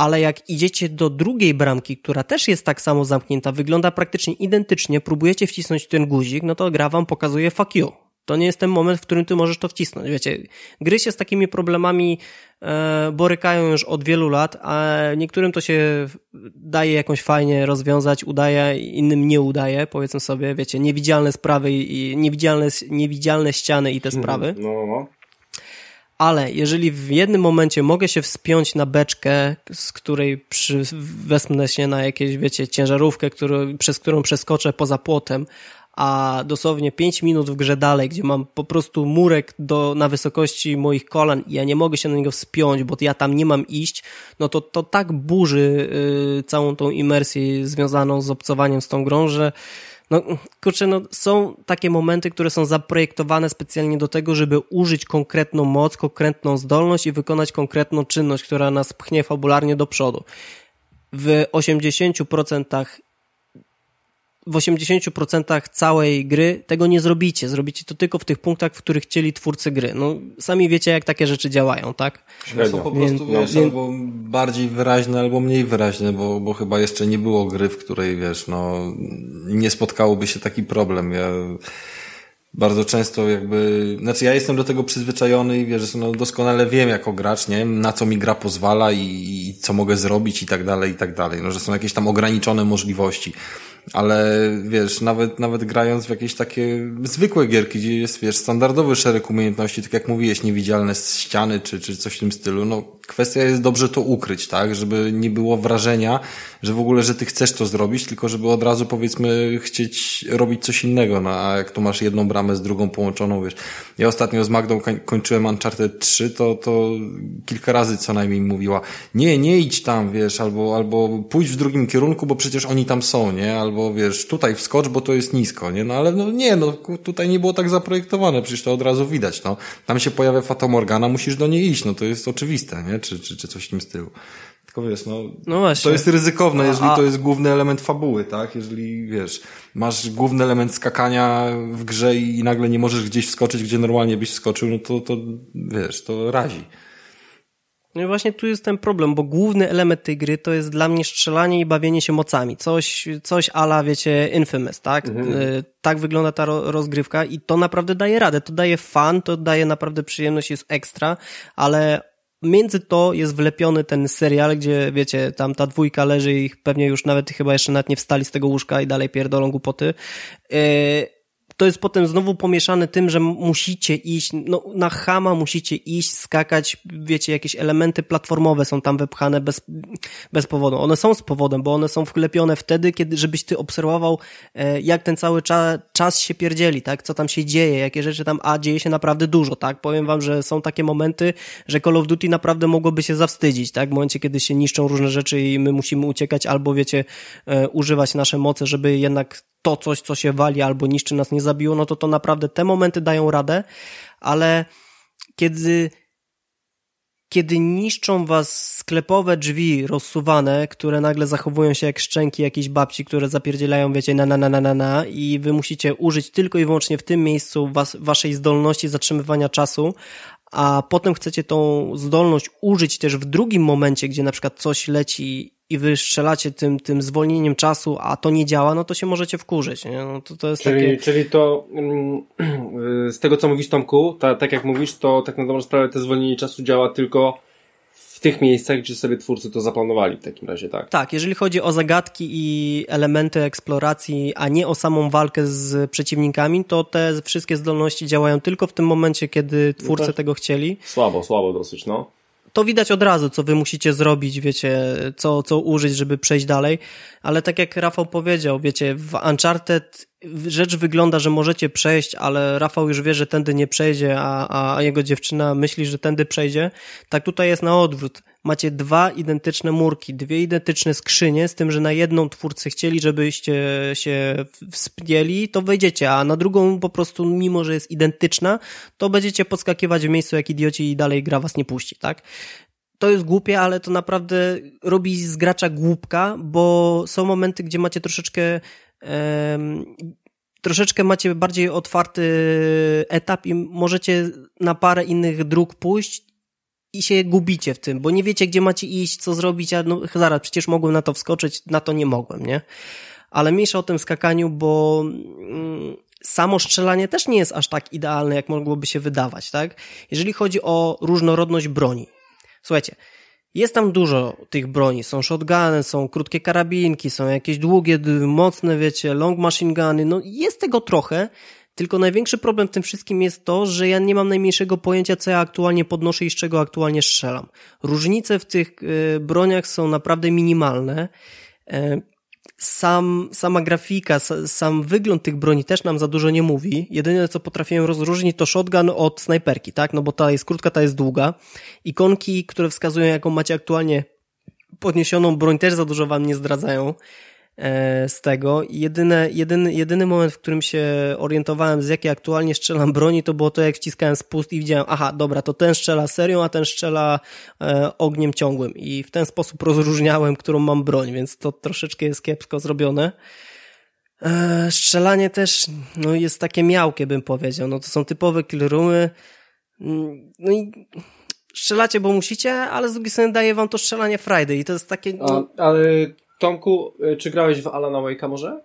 ale jak idziecie do drugiej bramki, która też jest tak samo zamknięta, wygląda praktycznie identycznie, próbujecie wcisnąć ten guzik, no to gra wam pokazuje fuck you. To nie jest ten moment, w którym ty możesz to wcisnąć. Wiecie, gry się z takimi problemami e, borykają już od wielu lat, a niektórym to się daje jakoś fajnie rozwiązać, udaje, innym nie udaje, powiedzmy sobie, wiecie, niewidzialne sprawy i niewidzialne, niewidzialne ściany i te mhm. sprawy.
No, no, no
ale jeżeli w jednym momencie mogę się wspiąć na beczkę, z której przy, się na jakieś, wiecie, ciężarówkę, który, przez którą przeskoczę poza płotem, a dosłownie 5 minut w grze dalej, gdzie mam po prostu murek do, na wysokości moich kolan i ja nie mogę się na niego wspiąć, bo ja tam nie mam iść, no to to tak burzy yy, całą tą imersję związaną z obcowaniem z tą grą, że no kurczę, no są takie momenty, które są zaprojektowane specjalnie do tego, żeby użyć konkretną moc, konkretną zdolność i wykonać konkretną czynność, która nas pchnie fabularnie do przodu. W 80% w 80% całej gry tego nie zrobicie. Zrobicie to tylko w tych punktach, w których chcieli twórcy gry. No, sami wiecie, jak takie rzeczy działają, tak?
Są po prostu, więc, wiesz, albo bardziej wyraźne, albo mniej wyraźne, bo, bo chyba jeszcze nie było gry, w której, wiesz, no, nie spotkałoby się taki problem. Ja bardzo często jakby, znaczy ja jestem do tego przyzwyczajony i wiesz, no doskonale wiem jako gracz, nie na co mi gra pozwala i, i co mogę zrobić i tak dalej, i tak dalej. No, że są jakieś tam ograniczone możliwości ale wiesz, nawet, nawet grając w jakieś takie zwykłe gierki, gdzie jest, wiesz, standardowy szereg umiejętności, tak jak mówiłeś, niewidzialne ściany czy, czy coś w tym stylu, no kwestia jest dobrze to ukryć, tak, żeby nie było wrażenia, że w ogóle, że ty chcesz to zrobić, tylko żeby od razu powiedzmy chcieć robić coś innego, no a jak tu masz jedną bramę z drugą połączoną, wiesz, ja ostatnio z Magdą kończyłem Uncharted 3, to, to kilka razy co najmniej mówiła, nie, nie idź tam, wiesz, albo, albo pójdź w drugim kierunku, bo przecież oni tam są, nie, albo wiesz, tutaj wskocz, bo to jest nisko, nie, no ale no nie, no tutaj nie było tak zaprojektowane, przecież to od razu widać, no, tam się pojawia Fatomorgana, musisz do niej iść, no to jest oczywiste, nie, czy, czy, czy coś w tym stylu. Tylko wiesz, no,
No
to jest ryzykowne, jeżeli to jest główny element fabuły, tak? Jeżeli, wiesz, masz główny element skakania w grze i nagle nie możesz gdzieś wskoczyć, gdzie normalnie byś wskoczył, no to, to wiesz, to razi.
No i właśnie tu jest ten problem, bo główny element tej gry to jest dla mnie strzelanie i bawienie się mocami. Coś, coś ala, wiecie, Infamous, tak? Y, Tak wygląda ta ro- rozgrywka i to naprawdę daje radę. To daje fan, to daje naprawdę przyjemność, jest ekstra, ale między to jest wlepiony ten serial, gdzie, wiecie, tam ta dwójka leży i pewnie już nawet chyba jeszcze nawet nie wstali z tego łóżka i dalej pierdolą głupoty. Y, to jest potem znowu pomieszane tym, że musicie iść, no na chama musicie iść, skakać, wiecie, jakieś elementy platformowe są tam wepchane bez, bez powodu. One są z powodem, bo one są wklepione wtedy, kiedy, żebyś ty obserwował, e, jak ten cały cza, czas się pierdzieli, tak, co tam się dzieje, jakie rzeczy tam, a dzieje się naprawdę dużo, tak. Powiem wam, że są takie momenty, że Call of Duty naprawdę mogłoby się zawstydzić, tak, w momencie, kiedy się niszczą różne rzeczy i my musimy uciekać albo, wiecie, e, używać nasze moce, żeby jednak to coś, co się wali albo niszczy nas nie zabiło, no to to naprawdę te momenty dają radę, ale kiedy kiedy niszczą was sklepowe drzwi rozsuwane, które nagle zachowują się jak szczęki jakiejś babci, które zapierdzielają, wiecie, na na na na na na i wy musicie użyć tylko i wyłącznie w tym miejscu was, waszej zdolności zatrzymywania czasu, a potem chcecie tą zdolność użyć też w drugim momencie, gdzie na przykład coś leci i wy strzelacie tym, tym zwolnieniem czasu, a to nie działa, no to się możecie wkurzyć, nie? No to, to jest
Czyli,
takie...
czyli to mm, z tego co mówisz Tomku, ta, tak jak mówisz, to tak na dobrą sprawę to zwolnienie czasu działa tylko w tych miejscach, gdzie sobie twórcy to zaplanowali w takim razie, tak?
Tak, jeżeli chodzi o zagadki i elementy eksploracji, a nie o samą walkę z przeciwnikami, to te wszystkie zdolności działają tylko w tym momencie, kiedy twórcy
tak.
tego chcieli.
Słabo, słabo dosyć, no.
To widać od razu, co wy musicie zrobić, wiecie, co, co użyć, żeby przejść dalej, ale tak jak Rafał powiedział, wiecie, w Uncharted rzecz wygląda, że możecie przejść, ale Rafał już wie, że tędy nie przejdzie, a, a jego dziewczyna myśli, że tędy przejdzie. Tak tutaj jest na odwrót. Macie dwa identyczne murki, dwie identyczne skrzynie, z tym, że na jedną twórcy chcieli, żebyście się wspięli, to wejdziecie, a na drugą po prostu, mimo że jest identyczna, to będziecie podskakiwać w miejscu jak idioci i dalej gra was nie puści, tak? to jest głupie, ale to naprawdę robi z gracza głupka, bo są momenty, gdzie macie troszeczkę troszeczkę macie bardziej otwarty etap i możecie na parę innych dróg pójść i się gubicie w tym, bo nie wiecie, gdzie macie iść, co zrobić, a no zaraz, przecież mogłem na to wskoczyć, na to nie mogłem, nie? Ale mniejsza o tym skakaniu, bo mm, samo strzelanie też nie jest aż tak idealne, jak mogłoby się wydawać, tak? Jeżeli chodzi o różnorodność broni. Słuchajcie, jest tam dużo tych broni. Są shotguny, są krótkie karabinki, są jakieś długie, mocne, wiecie, long machine guny. No jest tego trochę, tylko największy problem w tym wszystkim jest to, że ja nie mam najmniejszego pojęcia, co ja aktualnie podnoszę i z czego aktualnie strzelam. Różnice w tych y, broniach są naprawdę minimalne. Sam, sama grafika, sa- sam wygląd tych broni też nam za dużo nie mówi. Jedyne, co potrafiłem rozróżnić, to shotgun od snajperki, tak? No bo ta jest krótka, ta jest długa. Ikonki, które wskazują, jaką macie aktualnie podniesioną broń, też za dużo wam nie zdradzają z tego. Jedyne, jedyny, jedyny moment, w którym się orientowałem, z jakiej aktualnie strzelam broni, to było to, jak wciskałem spust i widziałem, aha, dobra, to ten strzela serią, a ten strzela e, ogniem ciągłym. I w ten sposób rozróżniałem, którą mam broń, więc to troszeczkę jest kiepsko zrobione. E, strzelanie też no, jest takie miałkie, bym powiedział. No, to są typowe killroomy. Mm, No i strzelacie, bo musicie, ale z drugiej strony daje wam to strzelanie Friday i to jest takie... No,
A, ale Tomku, y, czy grałeś w Alana Wake'a może?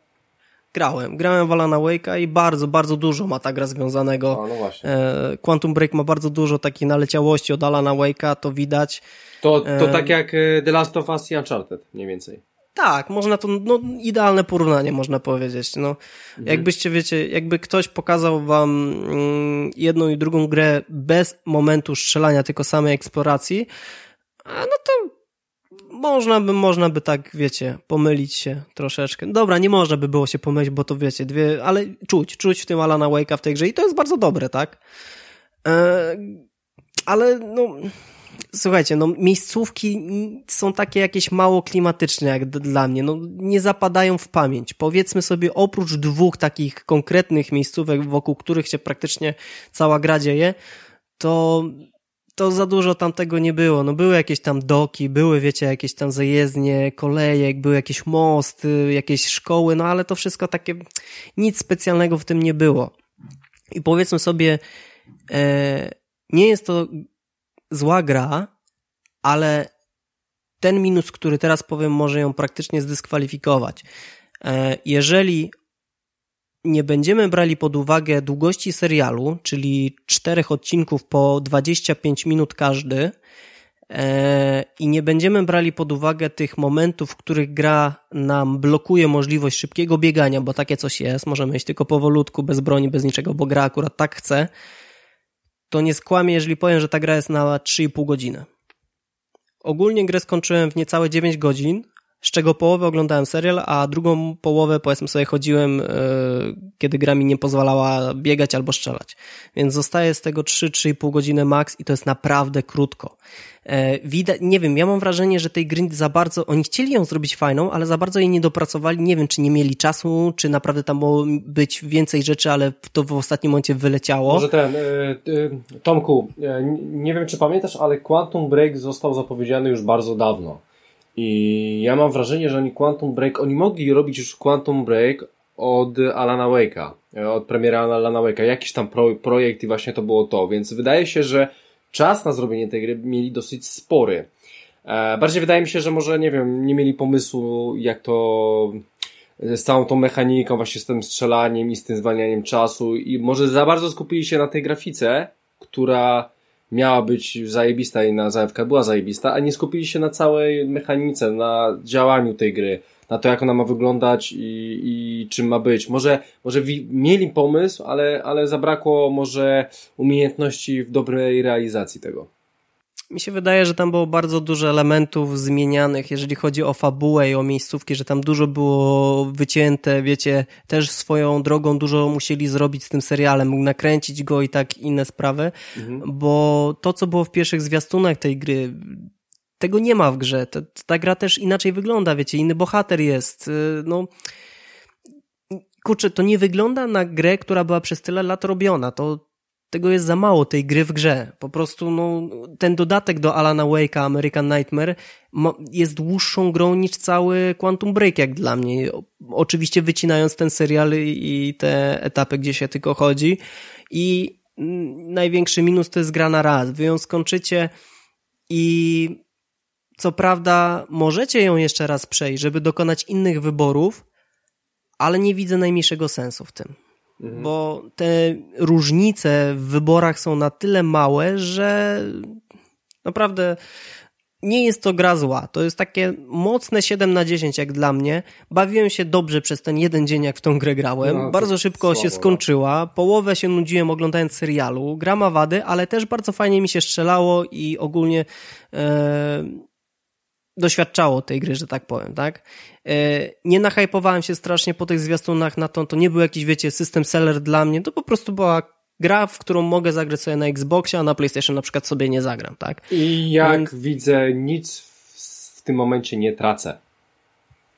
grałem. Grałem w Alana Wake'a i bardzo, bardzo dużo ma ta gra związanego.
A, no właśnie.
E, Quantum Break ma bardzo dużo takiej naleciałości od Alana Wake'a, to widać.
To, to
e,
tak jak y, The Last of Us i Uncharted, mniej więcej.
Tak, można to, no, idealne porównanie, można powiedzieć. No, jakbyście, wiecie, jakby ktoś pokazał wam mm, jedną i drugą grę bez momentu strzelania, tylko samej eksploracji, a no to można by, można by tak, wiecie, pomylić się troszeczkę. Dobra, nie można by było się pomylić, bo to wiecie, dwie, ale czuć, czuć w tym Alana Wake'a w tej grze i to jest bardzo dobre, tak? E, ale, no, słuchajcie, no miejscówki są takie jakieś mało klimatyczne jak dla mnie, no nie zapadają w pamięć. Powiedzmy sobie, oprócz dwóch takich konkretnych miejscówek, wokół których się praktycznie cała gra dzieje, to to za dużo tam tego nie było. No były jakieś tam doki, były wiecie jakieś tam zajezdnie, kolejek, były jakieś mosty, jakieś szkoły, no ale to wszystko takie, nic specjalnego w tym nie było. I powiedzmy sobie, e, nie jest to zła gra, ale ten minus, który teraz powiem, może ją praktycznie zdyskwalifikować. E, jeżeli nie będziemy brali pod uwagę długości serialu, czyli czterech odcinków po 25 minut każdy, e, i nie będziemy brali pod uwagę tych momentów, w których gra nam blokuje możliwość szybkiego biegania, bo takie coś jest, możemy iść tylko powolutku, bez broni, bez niczego, bo gra akurat tak chce, to nie skłamię, jeżeli powiem, że ta gra jest na 3,5 godziny. Ogólnie grę skończyłem w niecałe 9 godzin, z czego połowę oglądałem serial, a drugą połowę powiedzmy sobie chodziłem, yy, kiedy gra mi nie pozwalała biegać albo strzelać. Więc zostaje z tego 3-3,5 godziny max i to jest naprawdę krótko. Yy, widać, nie wiem, ja mam wrażenie, że tej gry za bardzo, oni chcieli ją zrobić fajną, ale za bardzo jej nie dopracowali. Nie wiem, czy nie mieli czasu, czy naprawdę tam było być więcej rzeczy, ale to w ostatnim momencie wyleciało.
Może ten, yy, Tomku, nie wiem, czy pamiętasz, ale Quantum Break został zapowiedziany już bardzo dawno. I ja mam wrażenie, że oni Quantum Break, oni mogli robić już Quantum Break od Alana Wake'a, od premiera Alana Wake'a, jakiś tam pro, projekt i właśnie to było to, więc wydaje się, że czas na zrobienie tej gry mieli dosyć spory. E, bardziej wydaje mi się, że może, nie wiem, nie mieli pomysłu, jak to z całą tą mechaniką, właśnie z tym strzelaniem i z tym zwalnianiem czasu. I może za bardzo skupili się na tej grafice, która miała być zajebista i na zajawka była zajebista, a nie skupili się na całej mechanice, na działaniu tej gry, na to, jak ona ma wyglądać i, i czym ma być. Może, może mieli pomysł, ale, ale zabrakło może umiejętności w dobrej realizacji tego.
Mi się wydaje, że tam było bardzo dużo elementów zmienianych, jeżeli chodzi o fabułę i o miejscówki, że tam dużo było wycięte, wiecie, też swoją drogą dużo musieli zrobić z tym serialem, mógł nakręcić go i tak inne sprawy, mhm. bo to, co było w pierwszych zwiastunach tej gry, tego nie ma w grze. Ta, ta gra też inaczej wygląda, wiecie, inny bohater jest, y, no kurczę, to nie wygląda na grę, która była przez tyle lat robiona. To, tego jest za mało, tej gry w grze. Po prostu no, ten dodatek do Alana Wake'a, American Nightmare, jest dłuższą grą niż cały Quantum Break, jak dla mnie. Oczywiście wycinając ten serial i te etapy, gdzie się tylko chodzi. I największy minus to jest gra na raz. Wy ją skończycie i co prawda możecie ją jeszcze raz przejść, żeby dokonać innych wyborów, ale nie widzę najmniejszego sensu w tym. Mhm. Bo te różnice w wyborach są na tyle małe, że naprawdę nie jest to gra zła. To jest takie mocne 7 na 10 jak dla mnie. Bawiłem się dobrze przez ten jeden dzień, jak w tą grę grałem. No, bardzo szybko słabo, się no. skończyła. Połowę się nudziłem oglądając serialu. Gra ma wady, ale też bardzo fajnie mi się strzelało i ogólnie e, doświadczało tej gry, że tak powiem, tak? E, nie nachajpowałem się strasznie po tych zwiastunach na to, to nie był jakiś, wiecie, system seller dla mnie, to po prostu była gra, w którą mogę zagrać sobie na Xboxie, a na PlayStation na przykład sobie nie zagram, tak?
I jak Więc... widzę, nic w tym momencie nie tracę.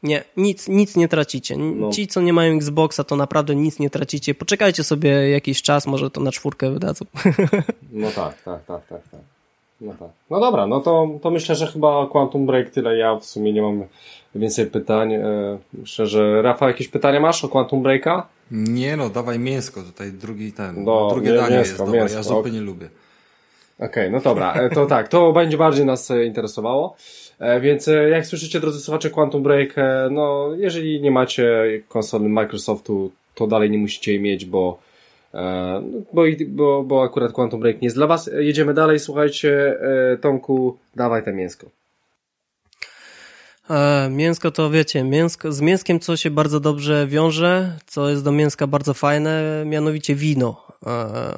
Nie, nic, nic nie tracicie. No. Ci, co nie mają Xboxa, to naprawdę nic nie tracicie. Poczekajcie sobie jakiś czas, może to na czwórkę wydadzą.
No tak, tak, tak, tak, tak. No tak. No dobra, no to, to myślę, że chyba Quantum Break tyle. Ja w sumie nie mam więcej pytań. E, myślę, że Rafa, jakieś pytania masz o Quantum Breaka?
Nie no, dawaj mięsko, tutaj drugi ten, no, drugie danie mięsko, jest, dobra, ja zupy nie lubię.
Okej, okay, no dobra, e, to tak, to będzie bardziej nas e, interesowało. Więc jak słyszycie, drodzy słuchacze, Quantum Break, no jeżeli nie macie konsoli Microsoftu, to dalej nie musicie jej mieć, bo bo, bo, bo akurat Quantum Break nie jest dla Was. Jedziemy dalej, słuchajcie, e, Tomku, dawaj te mięsko.
E, mięsko to wiecie, mięsko, z mięskiem co się bardzo dobrze wiąże, co jest do mięska bardzo fajne, mianowicie wino.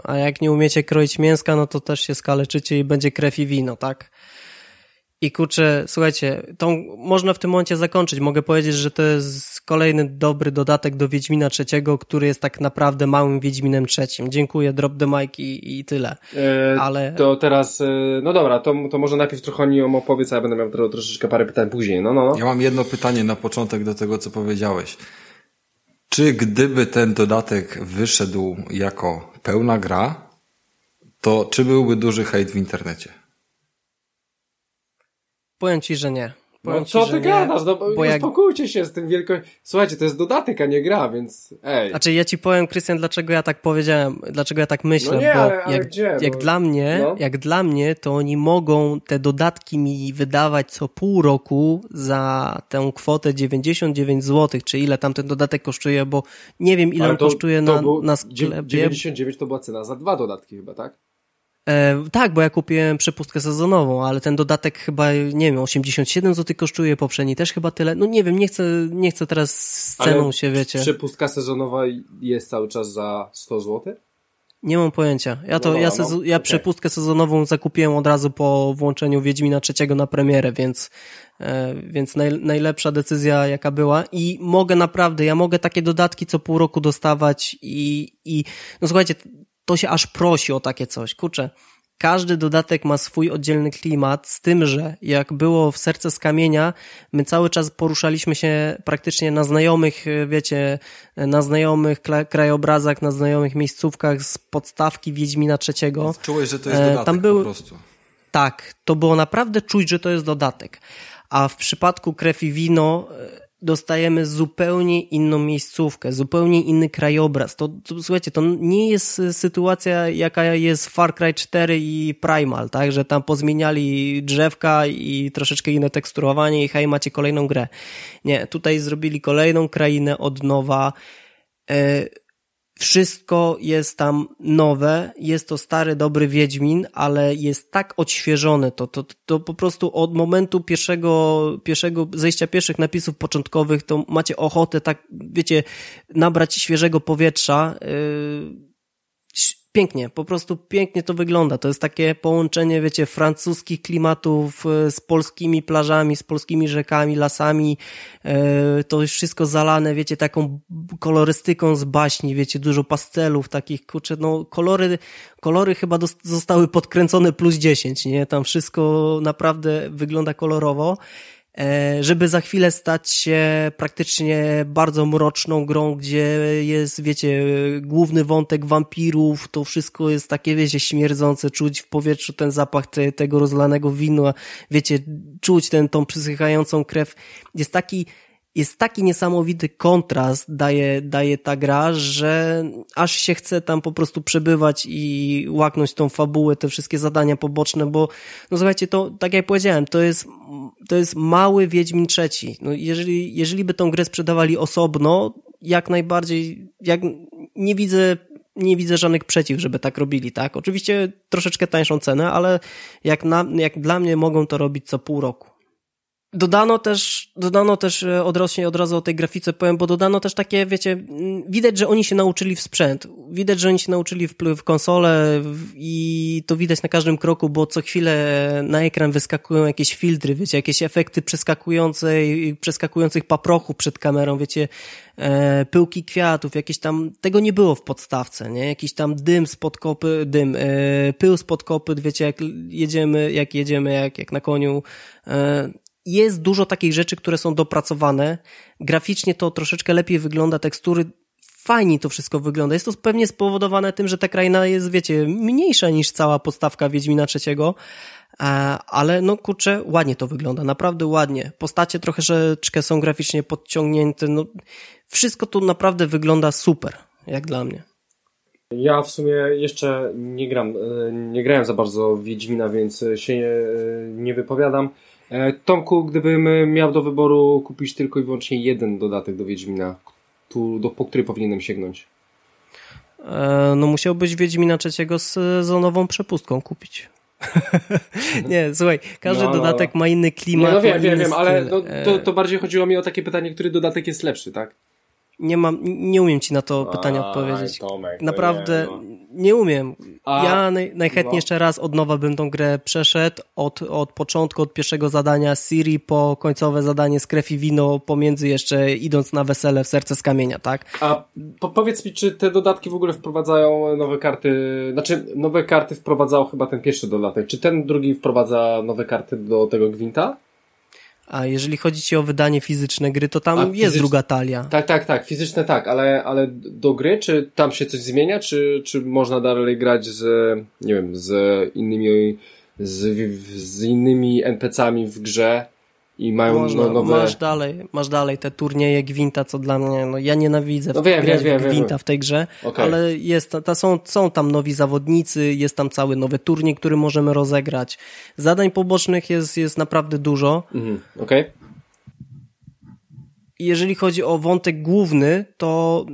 A jak nie umiecie kroić mięska, no to też się skaleczycie i będzie krew i wino, tak? I kurczę, słuchajcie, to można w tym momencie zakończyć. Mogę powiedzieć, że to jest kolejny dobry dodatek do Wiedźmina trzeciego, który jest tak naprawdę małym Wiedźminem trzecim. Dziękuję, drop the mic i, i tyle.
E, Ale... To teraz, e, no dobra, to, to może najpierw trochę o nim opowiedz, a ja będę miał tro, troszeczkę parę pytań później. No, no, no.
Ja mam jedno pytanie na początek do tego, co powiedziałeś. Czy gdyby ten dodatek wyszedł jako pełna gra, to czy byłby duży hejt w internecie?
Powiem ci, że nie.
No co ty gadasz? No, bo jak... uspokójcie się z tym wielko... Słuchajcie, to jest dodatek, a nie gra, więc ej.
Znaczy ja ci powiem, Krystian, dlaczego ja tak powiedziałem, dlaczego ja tak myślę,
no nie,
bo
ale, ale
jak,
gdzie?
jak dla mnie, no. jak dla mnie, to oni mogą te dodatki mi wydawać co pół roku za tę kwotę 99 zł, czy ile tam ten dodatek kosztuje, bo nie wiem ile ale on to, kosztuje to na, na sklepie.
99 to była cena za dwa dodatki chyba, tak?
E, tak, bo ja kupiłem przepustkę sezonową, ale ten dodatek chyba, nie wiem, 87 zł kosztuje, poprzedni też chyba tyle. No nie wiem, nie chcę, nie chcę teraz z ceną ale się, wiecie.
przepustka sezonowa jest cały czas za 100 zł?
Nie mam pojęcia. Ja to, no, ja, no, ja okay. przepustkę sezonową zakupiłem od razu po włączeniu Wiedźmina trzeciego na premierę, więc, e, więc naj, najlepsza decyzja jaka była i mogę naprawdę, ja mogę takie dodatki co pół roku dostawać i, i no słuchajcie, to się aż prosi o takie coś. Kurczę, każdy dodatek ma swój oddzielny klimat, z tym, że jak było w Serce z Kamienia, my cały czas poruszaliśmy się praktycznie na znajomych, wiecie, na znajomych krajobrazach, na znajomych miejscówkach z podstawki Wiedźmina trzeciego.
Czułeś, że to jest e, dodatek Tam był... po prostu.
Tak, to było naprawdę czuć, że to jest dodatek. A w przypadku Krew i Wino dostajemy zupełnie inną miejscówkę, zupełnie inny krajobraz. To, to, słuchajcie, to nie jest sytuacja, jaka jest Far Cry 4 i Primal, tak, że tam pozmieniali drzewka i troszeczkę inne teksturowanie i hej, macie kolejną grę. Nie, tutaj zrobili kolejną krainę od nowa. Wszystko jest tam nowe, jest to stary, dobry Wiedźmin, ale jest tak odświeżony, to, to, to po prostu od momentu pierwszego, pierwszego zejścia pierwszych napisów początkowych, to macie ochotę tak, wiecie, nabrać świeżego powietrza, yy, pięknie, po prostu pięknie to wygląda. To jest takie połączenie, wiecie, francuskich klimatów e, z polskimi plażami, z polskimi rzekami, lasami. E, to jest wszystko zalane, wiecie, taką kolorystyką z baśni, wiecie, dużo pastelów takich, kurczę, no kolory, kolory chyba zostały podkręcone plus 10, nie? Tam wszystko naprawdę wygląda kolorowo. E, żeby za chwilę stać się praktycznie bardzo mroczną grą, gdzie jest, wiecie, główny wątek wampirów, to wszystko jest takie, wiecie, śmierdzące, czuć w powietrzu ten zapach te, tego rozlanego wina, wiecie, czuć ten, tą przysychającą krew. Jest taki jest taki niesamowity kontrast daje, daje ta gra, że aż się chce tam po prostu przebywać i łaknąć tą fabułę, te wszystkie zadania poboczne, bo no słuchajcie, to tak jak powiedziałem, to jest, to jest mały Wiedźmin trzeci. No jeżeli, jeżeli by tą grę sprzedawali osobno, jak najbardziej, jak nie widzę nie widzę żadnych przeciw, żeby tak robili, tak? Oczywiście troszeczkę tańszą cenę, ale jak, na, jak dla mnie mogą to robić co pół roku. Dodano też, dodano też e, odrośnie od razu o tej grafice powiem, bo dodano też takie, wiecie, widać, że oni się nauczyli w sprzęt. Widać, że oni się nauczyli w, w konsolę i to widać na każdym kroku, bo co chwilę na ekran wyskakują jakieś filtry, wiecie, jakieś efekty przeskakującej, przeskakujących paprochów przed kamerą, wiecie, e, pyłki kwiatów, jakieś tam, tego nie było w podstawce, nie? Jakiś tam dym spod kopy, dym, e, pył spod kopyt, wiecie, jak jedziemy, jak jedziemy, jak, jak na koniu, e, jest dużo takich rzeczy, które są dopracowane. Graficznie to troszeczkę lepiej wygląda, tekstury fajnie to wszystko wygląda. Jest to pewnie spowodowane tym, że ta kraina jest, wiecie, mniejsza niż cała podstawka Wiedźmina trzeciego, e, ale no kurczę, ładnie to wygląda, naprawdę ładnie. Postacie troszeczkę są graficznie podciągnięte, no wszystko tu naprawdę wygląda super, jak dla mnie.
Ja w sumie jeszcze nie gram, e, nie grałem za bardzo Wiedźmina, więc się nie, nie wypowiadam. E, Tomku, gdybym miał do wyboru kupić tylko i wyłącznie jeden dodatek do Wiedźmina, tu, do, po który powinienem sięgnąć?
E, no musiałbyś Wiedźmina trzeciego z zonową przepustką kupić. nie, słuchaj, każdy no, no, dodatek ma inny klimat. Nie,
no wiem, wiem, wiem, ale no, to, to bardziej chodziło mi o takie pytanie, który dodatek jest lepszy, tak?
Nie mam, nie umiem ci na to pytanie odpowiedzieć. Tomek, Naprawdę nie, no. nie, umiem. A, ja naj, najchętniej no. jeszcze raz od nowa bym tą grę przeszedł, od, od początku, od pierwszego zadania Siri po końcowe zadanie z krew i wino, pomiędzy jeszcze idąc na wesele w serce z kamienia, tak?
A po, powiedz mi, czy te dodatki w ogóle wprowadzają nowe karty, znaczy nowe karty wprowadzał chyba ten pierwszy dodatek, czy ten drugi wprowadza nowe karty do tego Gwinta?
A jeżeli chodzi ci o wydanie fizyczne gry, to tam A, jest fizycz... druga talia.
Tak, tak, tak, fizyczne tak, ale, ale do gry, czy tam się coś zmienia, czy, czy można dalej grać z, nie wiem, z innymi, z, z innymi NPC-ami w grze? I mają Można, no, nowe...
Masz dalej, masz dalej te turnieje Gwinta, co dla mnie, no ja nienawidzę no wiem, wiem, wiem, Gwinta w tej grze, okay. ale jest, ta, są, są tam nowi zawodnicy, jest tam cały nowy turniej, który możemy rozegrać. Zadań pobocznych jest, jest naprawdę dużo. Mhm,
okej. Okay.
Jeżeli chodzi o wątek główny, to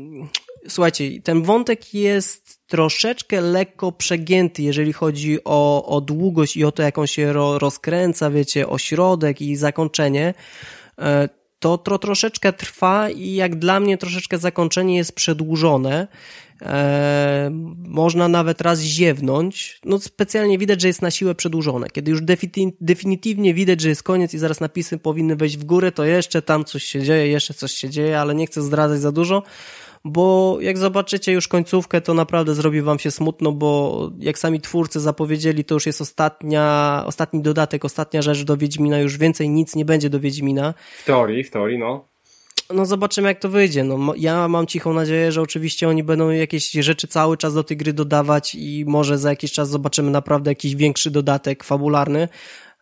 słuchajcie, ten wątek jest troszeczkę lekko przegięty, jeżeli chodzi o, o długość i o to, jak on się ro, rozkręca, wiecie, o środek i zakończenie, e, to, to troszeczkę trwa i jak dla mnie troszeczkę zakończenie jest przedłużone. E, można nawet raz ziewnąć. No specjalnie widać, że jest na siłę przedłużone. Kiedy już definitywnie widać, że jest koniec i zaraz napisy powinny wejść w górę, to jeszcze tam coś się dzieje, jeszcze coś się dzieje, ale nie chcę zdradzać za dużo bo jak zobaczycie już końcówkę, to naprawdę zrobi wam się smutno, bo jak sami twórcy zapowiedzieli, to już jest ostatnia, ostatni dodatek, ostatnia rzecz do Wiedźmina, już więcej nic nie będzie do Wiedźmina.
W teorii, w teorii, no.
No zobaczymy jak to wyjdzie. No, ja mam cichą nadzieję, że oczywiście oni będą jakieś rzeczy cały czas do tej gry dodawać i może za jakiś czas zobaczymy naprawdę jakiś większy dodatek fabularny,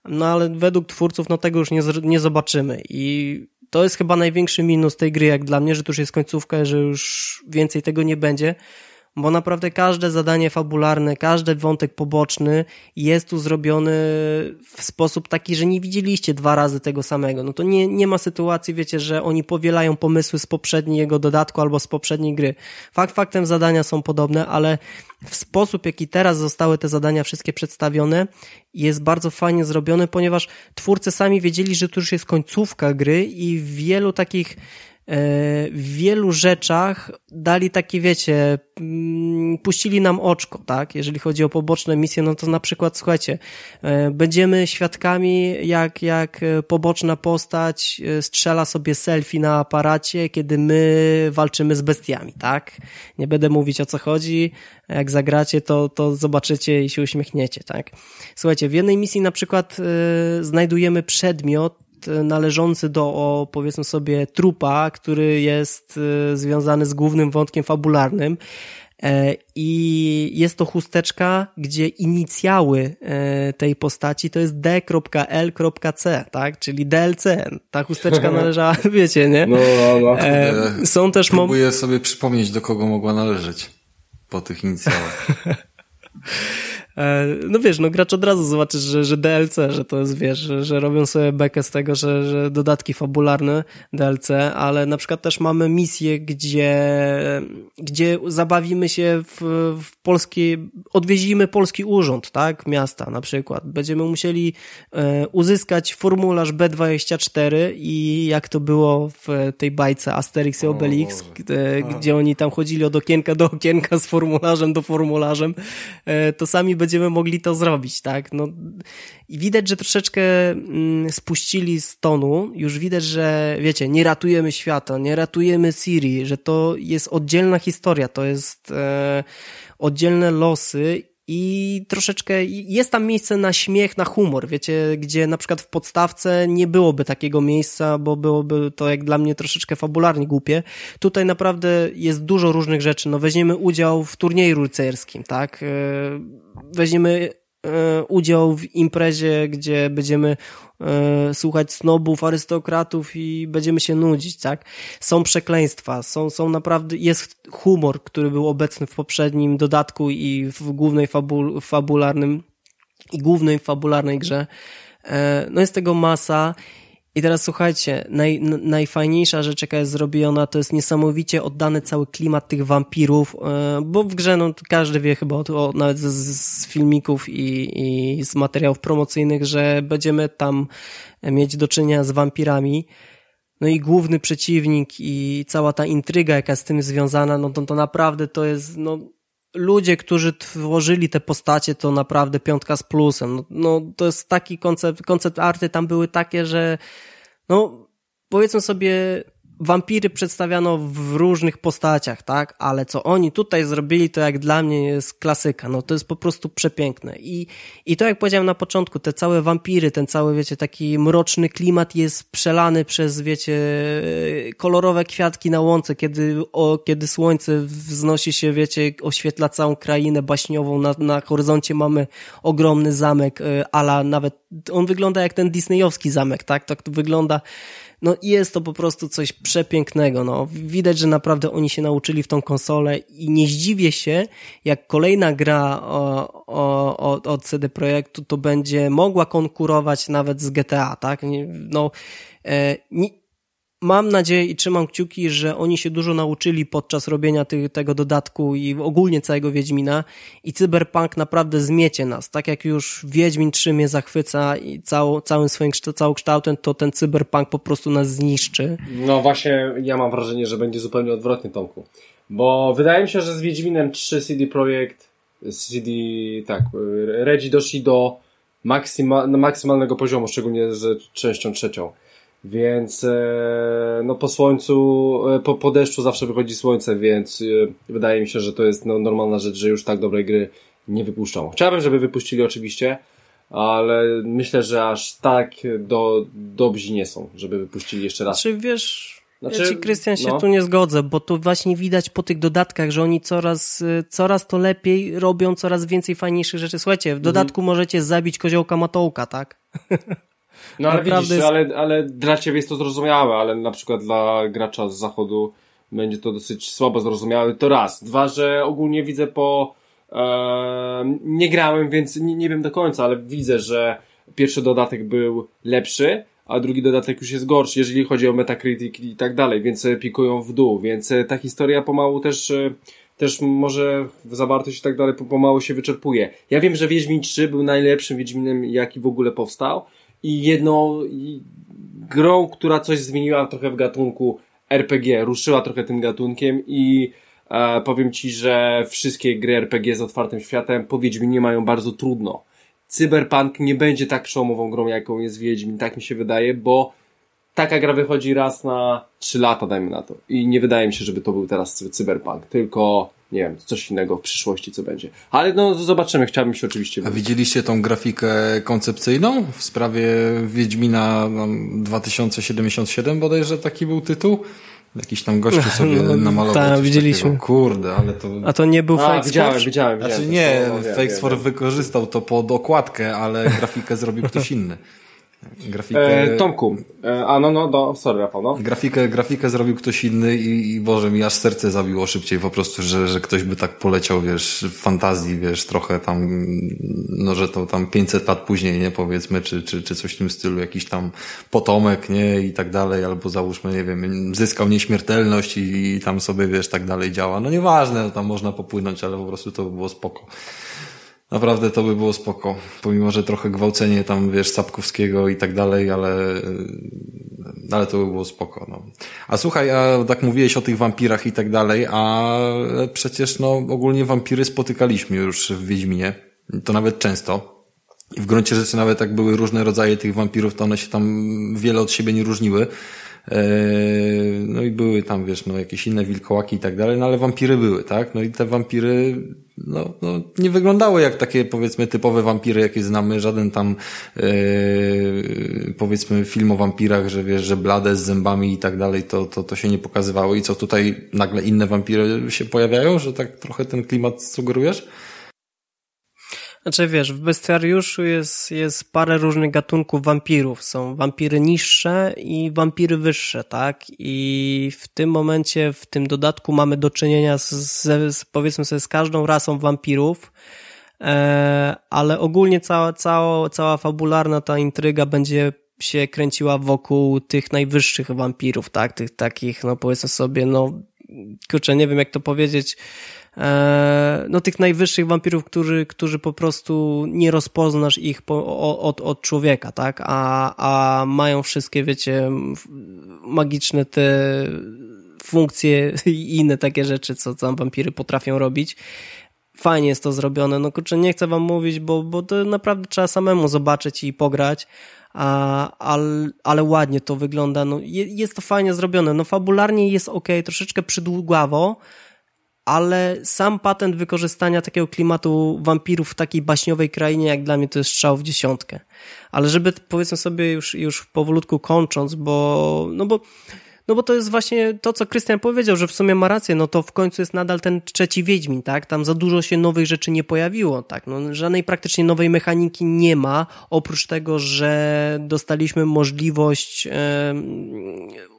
no ale według twórców no tego już nie, nie zobaczymy i to jest chyba największy minus tej gry, jak dla mnie, że to już jest końcówka, że już więcej tego nie będzie, bo naprawdę każde zadanie fabularne, każdy wątek poboczny jest tu zrobiony w sposób taki, że nie widzieliście dwa razy tego samego. No to nie, nie ma sytuacji, wiecie, że oni powielają pomysły z poprzedniego dodatku albo z poprzedniej gry. Fakt faktem zadania są podobne, ale w sposób, jaki teraz zostały te zadania wszystkie przedstawione, jest bardzo fajnie zrobiony, ponieważ twórcy sami wiedzieli, że to już jest końcówka gry i wielu takich w wielu rzeczach dali takie, wiecie, mm, puścili nam oczko, tak? Jeżeli chodzi o poboczne misje, no to na przykład, słuchajcie, e, będziemy świadkami, jak, jak poboczna postać e, strzela sobie selfie na aparacie, kiedy my walczymy z bestiami, tak? Nie będę mówić o co chodzi, jak zagracie, to, to zobaczycie i się uśmiechniecie, tak? Słuchajcie, w jednej misji na przykład znajdujemy przedmiot, należący do, o, powiedzmy sobie, trupa, który jest e, związany z głównym wątkiem fabularnym. E, I jest to chusteczka, gdzie inicjały e, tej postaci to jest D.L.C, tak? Czyli DLC. Ta chusteczka należała, wiecie, nie?
No, no, no. Są też Próbuję sobie przypomnieć, do kogo mogła należeć po tych inicjałach.
E, no wiesz, no gracz od razu zobaczy, że, że DLC, że to jest, wiesz, że, że robią sobie bekę z tego, że, że dodatki fabularne DLC, ale na przykład też mamy misję, gdzie, gdzie zabawimy się w, w polski, odwiedzimy polski urząd, tak, miasta na przykład. Będziemy musieli e, uzyskać formularz B24 i jak to było w tej bajce Asterix i Obelix, o, gdzie, gdzie oni tam chodzili od okienka do okienka z formularzem do formularzem, e, to sami będziemy mogli to zrobić, tak? No, I widać, że troszeczkę mm, spuścili z tonu, już widać, że wiecie, nie ratujemy świata, nie ratujemy Siri, że to jest oddzielna historia, to jest e, oddzielne losy i troszeczkę jest tam miejsce na śmiech, na humor, wiecie, gdzie na przykład w podstawce nie byłoby takiego miejsca, bo byłoby to jak dla mnie troszeczkę fabularnie głupie. Tutaj naprawdę jest dużo różnych rzeczy. No weźmiemy udział w turnieju rycerskim, tak? E, weźmiemy udział w imprezie, gdzie będziemy e, słuchać snobów, arystokratów i będziemy się nudzić, tak? Są przekleństwa, są, są naprawdę, jest humor, który był obecny w poprzednim dodatku i w głównej fabul, fabularnym i głównej fabularnej grze. E, no jest tego masa i teraz słuchajcie, naj, najfajniejsza rzecz, jaka jest zrobiona, to jest niesamowicie oddany cały klimat tych wampirów, e, bo w grze, no, każdy wie chyba, o, nawet z, z filmików i, i z materiałów promocyjnych, że będziemy tam mieć do czynienia z wampirami. No i główny przeciwnik i cała ta intryga, jaka z tym związana, no to, to naprawdę to jest, no, ludzie, którzy tworzyli te postacie, to naprawdę piątka z plusem. No, no, to jest taki koncept, koncept arty tam były takie, że no powiedzmy sobie wampiry przedstawiano w różnych postaciach, tak? Ale co oni tutaj zrobili, to jak dla mnie jest klasyka. No to jest po prostu przepiękne. I, i to jak powiedziałem na początku, te całe wampiry, ten cały, wiecie, taki mroczny klimat jest przelany przez, wiecie, kolorowe kwiatki na łące, kiedy, o, kiedy słońce wznosi się, wiecie, oświetla całą krainę baśniową. Na, na horyzoncie mamy ogromny zamek, e, ala nawet, on wygląda jak ten disneyowski zamek, tak? Tak to wygląda no jest to po prostu coś przepięknego. No. Widać, że naprawdę oni się nauczyli w tą konsolę i nie zdziwię się, jak kolejna gra o, o, od CD Projektu to będzie mogła konkurować nawet z GTA, tak? No, e, nie, mam nadzieję i trzymam kciuki, że oni się dużo nauczyli podczas robienia ty, tego dodatku i ogólnie całego Wiedźmina i Cyberpunk naprawdę zmiecie nas. Tak jak już Wiedźmin 3 mnie zachwyca i cał, całym swoim całym kształtem, to ten Cyberpunk po prostu nas zniszczy.
No właśnie, ja mam wrażenie, że będzie zupełnie odwrotnie, Tomku. Bo wydaje mi się, że z Wiedźminem 3 CD Projekt, CD, tak, Redzi doszli do maksyma, maksymalnego poziomu, szczególnie z częścią trzecią. Więc e, no po słońcu, e, po, po deszczu zawsze wychodzi słońce, więc e, wydaje mi się, że to jest no, normalna rzecz, że już tak dobrej gry nie wypuszczą. Chciałbym, żeby wypuścili oczywiście, ale myślę, że aż tak do, dobrzy nie są, żeby wypuścili jeszcze raz.
Czy wiesz, znaczy, ja ci, Krystian, się no. tu nie zgodzę, bo tu właśnie widać po tych dodatkach, że oni coraz, coraz to lepiej robią, coraz więcej fajniejszych rzeczy. Słuchajcie, w dodatku mhm. możecie zabić koziołka matołka, tak?
No ale widzisz, jest... ale, ale dla ciebie jest to zrozumiałe, ale na przykład dla gracza z zachodu będzie to dosyć słabo zrozumiałe. To raz. Dwa, że ogólnie widzę po... E, nie grałem, więc nie, nie wiem do końca, ale widzę, że pierwszy dodatek był lepszy, a drugi dodatek już jest gorszy, jeżeli chodzi o Metacritic i tak dalej, więc pikują w dół, więc ta historia pomału też e, też może zawartość i tak dalej pomału się wyczerpuje. Ja wiem, że Wiedźmin 3 był najlepszym Wiedźminem, jaki w ogóle powstał, i jedną grą, która coś zmieniła trochę w gatunku RPG, ruszyła trochę tym gatunkiem i e, powiem Ci, że wszystkie gry RPG z otwartym światem po Wiedźminie mają bardzo trudno. Cyberpunk nie będzie tak przełomową grą, jaką jest Wiedźmin, tak mi się wydaje, bo taka gra wychodzi raz na 3 lata, dajmy na to. I nie wydaje mi się, żeby to był teraz Cyberpunk, tylko nie wiem, coś innego w przyszłości, co będzie. Ale no, zobaczymy, chciałbym się oczywiście...
A widzieliście tą grafikę koncepcyjną w sprawie Wiedźmina 2077 bodajże taki był tytuł? Jakiś tam gościu sobie no, namalował.
Tak, widzieliśmy. Takiego.
Kurde, ale to...
A to nie był A, Fake
widziałem, widziałem,
widziałem. Znaczy nie, Fakesfor wykorzystał to pod okładkę, ale grafikę zrobił ktoś inny.
Grafikę... E, Tomku, e, a no, no, no, sorry Rafał, no.
Grafikę, grafikę zrobił ktoś inny i, i Boże, mi aż serce zabiło szybciej po prostu, że, że ktoś by tak poleciał, wiesz, w fantazji, wiesz, trochę tam, no, że to tam 500 lat później, nie, powiedzmy, czy, czy, czy coś w tym stylu, jakiś tam potomek, nie, i tak dalej, albo załóżmy, nie wiem, zyskał nieśmiertelność i, i tam sobie, wiesz, tak dalej działa. No nieważne, tam można popłynąć, ale po prostu to by było spoko. Naprawdę to by było spoko. Pomimo, że trochę gwałcenie tam, wiesz, Sapkowskiego i tak dalej, ale, ale to by było spoko, no. A słuchaj, a tak mówiłeś o tych wampirach i tak dalej, a przecież, no, ogólnie wampiry spotykaliśmy już w Wiedźminie. To nawet często. I w gruncie rzeczy nawet jak były różne rodzaje tych wampirów, to one się tam wiele od siebie nie różniły. E, no i były tam, wiesz, no jakieś inne wilkołaki i tak dalej, no ale wampiry były, tak? No i te wampiry, no, no nie wyglądały jak takie, powiedzmy, typowe wampiry, jakie znamy, żaden tam, yy, powiedzmy, film o wampirach, że wiesz, że blade z zębami i tak dalej, to, to, to się nie pokazywało. I co tutaj nagle inne wampiry się pojawiają, że tak trochę ten klimat sugerujesz?
Znaczy wiesz, w bestiariuszu jest, jest parę różnych gatunków wampirów. Są wampiry niższe i wampiry wyższe, tak? I w tym momencie, w tym dodatku mamy do czynienia z, z powiedzmy sobie, z każdą rasą wampirów, e, ale ogólnie cała, cała, cała fabularna ta intryga będzie się kręciła wokół tych najwyższych wampirów, tak? Tych takich, no powiedzmy sobie, no kurczę, nie wiem jak to powiedzieć, no tych najwyższych wampirów, którzy, którzy po prostu nie rozpoznasz ich po, od, od człowieka, tak? A, a mają wszystkie, wiecie, magiczne te funkcje i inne takie rzeczy, co tam wampiry potrafią robić. Fajnie jest to zrobione. No kurczę, nie chcę wam mówić, bo, bo to naprawdę trzeba samemu zobaczyć i pograć, a, ale, ale ładnie to wygląda. No, jest to fajnie zrobione. No fabularnie jest ok, troszeczkę przydługawo, ale sam patent wykorzystania takiego klimatu wampirów w takiej baśniowej krainie, jak dla mnie to jest strzał w dziesiątkę. Ale żeby powiedzmy sobie już, już powolutku kończąc, bo, no bo no bo to jest właśnie to, co Krystian powiedział, że w sumie ma rację, no to w końcu jest nadal ten trzeci Wiedźmin, tak? Tam za dużo się nowych rzeczy nie pojawiło, tak? No, żadnej praktycznie nowej mechaniki nie ma, oprócz tego, że dostaliśmy możliwość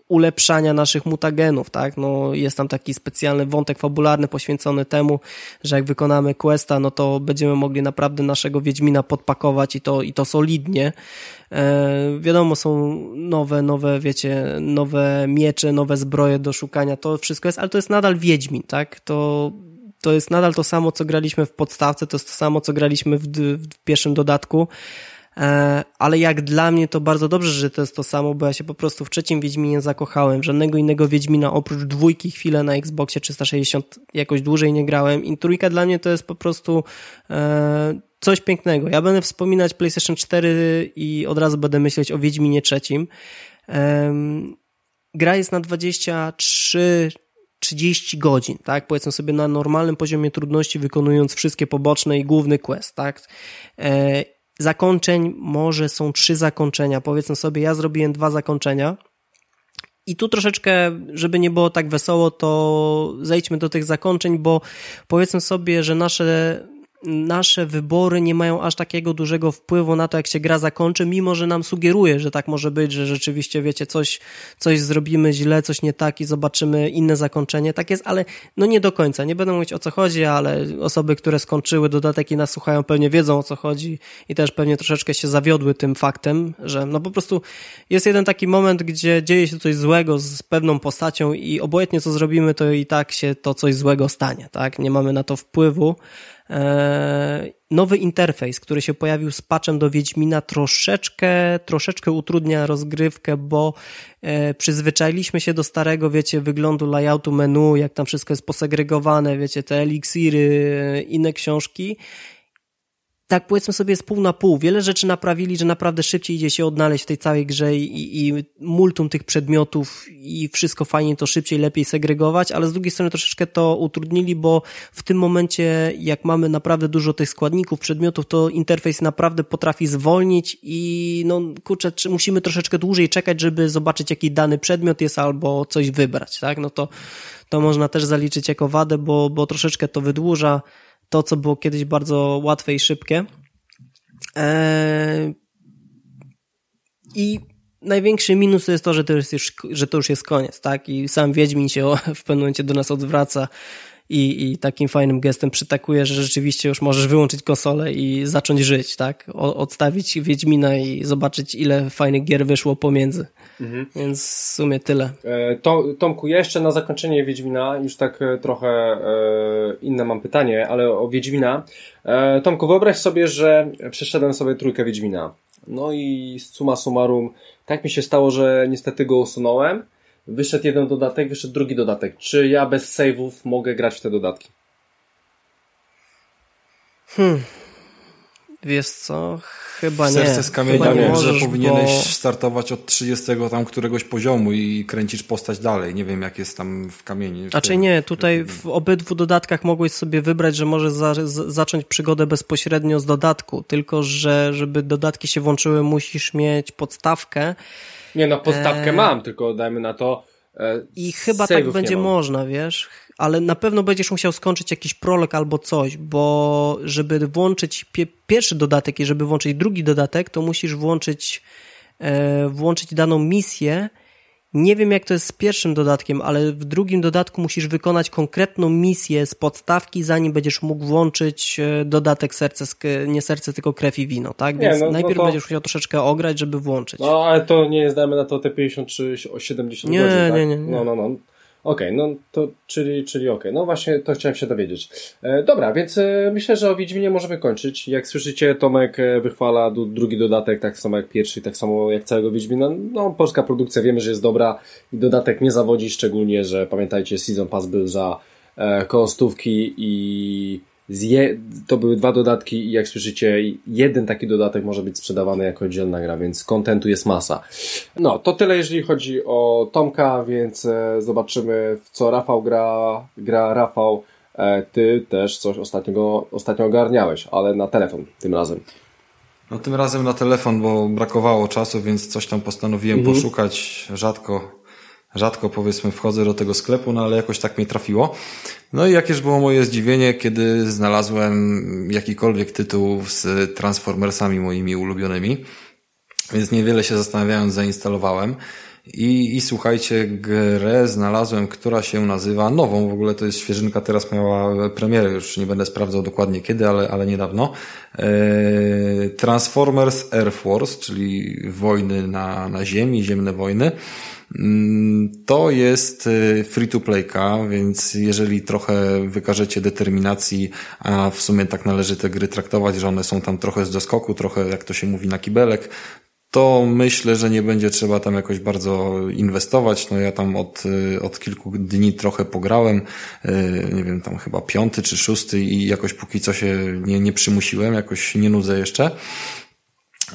ulepszania naszych mutagenów, tak? No, jest tam taki specjalny wątek fabularny poświęcony temu, że jak wykonamy questa, no to będziemy mogli naprawdę naszego Wiedźmina podpakować i to, i to solidnie. E, wiadomo, są nowe, nowe, wiecie, nowe miecze, nowe zbroje do szukania, to wszystko jest, ale to jest nadal Wiedźmin, tak? To, to jest nadal to samo, co graliśmy w podstawce, to jest to samo, co graliśmy w, w pierwszym dodatku. E, ale jak dla mnie to bardzo dobrze, że to jest to samo, bo ja się po prostu w trzecim Wiedźminie zakochałem. Żadnego innego Wiedźmina oprócz dwójki chwilę na Xboxie 360 jakoś dłużej nie grałem i trójka dla mnie to jest po prostu e, coś pięknego. Ja będę wspominać PlayStation 4 i od razu będę myśleć o Wiedźminie trzecim. Gra jest na 23 30 godzin, tak? Powiedzmy sobie na normalnym poziomie trudności, wykonując wszystkie poboczne i główny quest, tak? Zakończeń może są trzy zakończenia. Powiedzmy sobie, ja zrobiłem dwa zakończenia. I tu troszeczkę, żeby nie było tak wesoło, to zejdźmy do tych zakończeń, bo powiedzmy sobie, że nasze nasze wybory nie mają aż takiego dużego wpływu na to, jak się gra zakończy, mimo że nam sugeruje, że tak może być, że rzeczywiście, wiecie, coś, coś zrobimy źle, coś nie tak i zobaczymy inne zakończenie. Tak jest, ale no nie do końca. Nie będę mówić o co chodzi, ale osoby, które skończyły dodatek i nas słuchają, pewnie wiedzą o co chodzi i też pewnie troszeczkę się zawiodły tym faktem, że no po prostu jest jeden taki moment, gdzie dzieje się coś złego z pewną postacią i obojętnie co zrobimy, to i tak się to coś złego stanie, tak? Nie mamy na to wpływu. E, nowy interfejs, który się pojawił z patchem do Wiedźmina troszeczkę, troszeczkę utrudnia rozgrywkę, bo e, przyzwyczailiśmy się do starego, wiecie, wyglądu layoutu menu, jak tam wszystko jest posegregowane, wiecie, te eliksiry, inne książki tak powiedzmy sobie jest pół na pół. Wiele rzeczy naprawili, że naprawdę szybciej idzie się odnaleźć w tej całej grze i, i multum tych przedmiotów i wszystko fajnie to szybciej, lepiej segregować, ale z drugiej strony troszeczkę to utrudnili, bo w tym momencie jak mamy naprawdę dużo tych składników, przedmiotów, to interfejs naprawdę potrafi zwolnić i no kurczę, musimy troszeczkę dłużej czekać, żeby zobaczyć jaki dany przedmiot jest albo coś wybrać, tak? No to, to można też zaliczyć jako wadę, bo, bo troszeczkę to wydłuża to, co było kiedyś bardzo łatwe i szybkie. Eee... I największy minus to jest to, że to, jest już, że to już jest koniec, tak? I sam Wiedźmin się w pewnym momencie do nas odwraca i, i takim fajnym gestem przytakuje, że rzeczywiście już możesz wyłączyć konsolę i zacząć żyć, tak? O, odstawić Wiedźmina i zobaczyć, ile fajnych gier wyszło pomiędzy. Mhm. Więc w sumie tyle.
E, to, Tomku, ja jeszcze na zakończenie Wiedźmina, już tak e, trochę e, inne mam pytanie, ale o Wiedźmina. E, Tomku, wyobraź sobie, że przeszedłem sobie trójkę Wiedźmina. No i suma summarum, tak mi się stało, że niestety go usunąłem wyszedł jeden dodatek, wyszedł drugi dodatek. Czy ja bez save'ów mogę grać w te dodatki?
Hmm. Wiesz co? Chyba
Serce
nie.
Serce z kamienia, wiem, że powinieneś bo... startować od 30 tam któregoś poziomu i kręcisz postać dalej. Nie wiem, jak jest tam w kamieniu.
Znaczy nie, tutaj w obydwu dodatkach mogłeś sobie wybrać, że możesz za, zacząć przygodę bezpośrednio z dodatku, tylko że żeby dodatki się włączyły, musisz mieć podstawkę
nie no, podstawkę e... mam, tylko dajmy na to. E...
I chyba tak będzie można, wiesz, ale na pewno będziesz musiał skończyć jakiś prolog albo coś, bo żeby włączyć pie pierwszy dodatek i żeby włączyć drugi dodatek, to musisz włączyć, e, włączyć daną misję nie wiem, jak to jest z pierwszym dodatkiem, ale w drugim dodatku musisz wykonać konkretną misję z podstawki, zanim będziesz mógł włączyć e, dodatek serce, nie serce, tylko krew i wino, tak? Więc nie, no, najpierw no to... będziesz musiał troszeczkę ograć, żeby włączyć.
No, ale to nie jest, dajmy na to te 50 czy 70
nie,
godzin,
tak?
Nie,
nie, nie.
No, no, no. Okej, okay, no to czyli, czyli okej. Okay. No właśnie to chciałem się dowiedzieć. E, dobra, więc e, myślę, że o Wiedźminie możemy kończyć. Jak słyszycie, Tomek e, wychwala do, drugi dodatek, tak samo jak pierwszy, tak samo jak całego Wiedźmina. No, polska produkcja wiemy, że jest dobra i dodatek nie zawodzi, szczególnie, że pamiętajcie, Season Pass był za e, i je, to były dwa dodatki i jak słyszycie, jeden taki dodatek może być sprzedawany jako oddzielna gra, więc kontentu jest masa. No, to tyle jeżeli chodzi o Tomka, więc e, zobaczymy w co Rafał gra, gra Rafał. E, ty też coś ostatniego, ostatnio ogarniałeś, ale na telefon tym razem.
No tym razem na telefon, bo brakowało czasu, więc coś tam postanowiłem mhm. poszukać. Rzadko, rzadko powiedzmy wchodzę do tego sklepu, no ale jakoś tak mnie trafiło. No i jakież było moje zdziwienie, kiedy znalazłem jakikolwiek tytuł z Transformersami moimi ulubionymi. Więc niewiele się zastanawiając zainstalowałem. I, I słuchajcie, grę znalazłem, która się nazywa nową, w ogóle to jest świeżynka, teraz miała premierę, już nie będę sprawdzał dokładnie kiedy, ale, ale niedawno. Eee, Transformers Air Force, czyli wojny na, na ziemi, ziemne wojny. Mm, to jest y, free to playka, więc jeżeli trochę wykażecie determinacji, a w sumie tak należy te gry traktować, że one są tam trochę z doskoku, trochę jak to się mówi na kibelek, to myślę, że nie będzie trzeba tam jakoś bardzo inwestować. No ja tam od, y, od kilku dni trochę pograłem, y, nie wiem, tam chyba piąty czy szósty i jakoś póki co się nie, nie przymusiłem, jakoś nie nudzę jeszcze.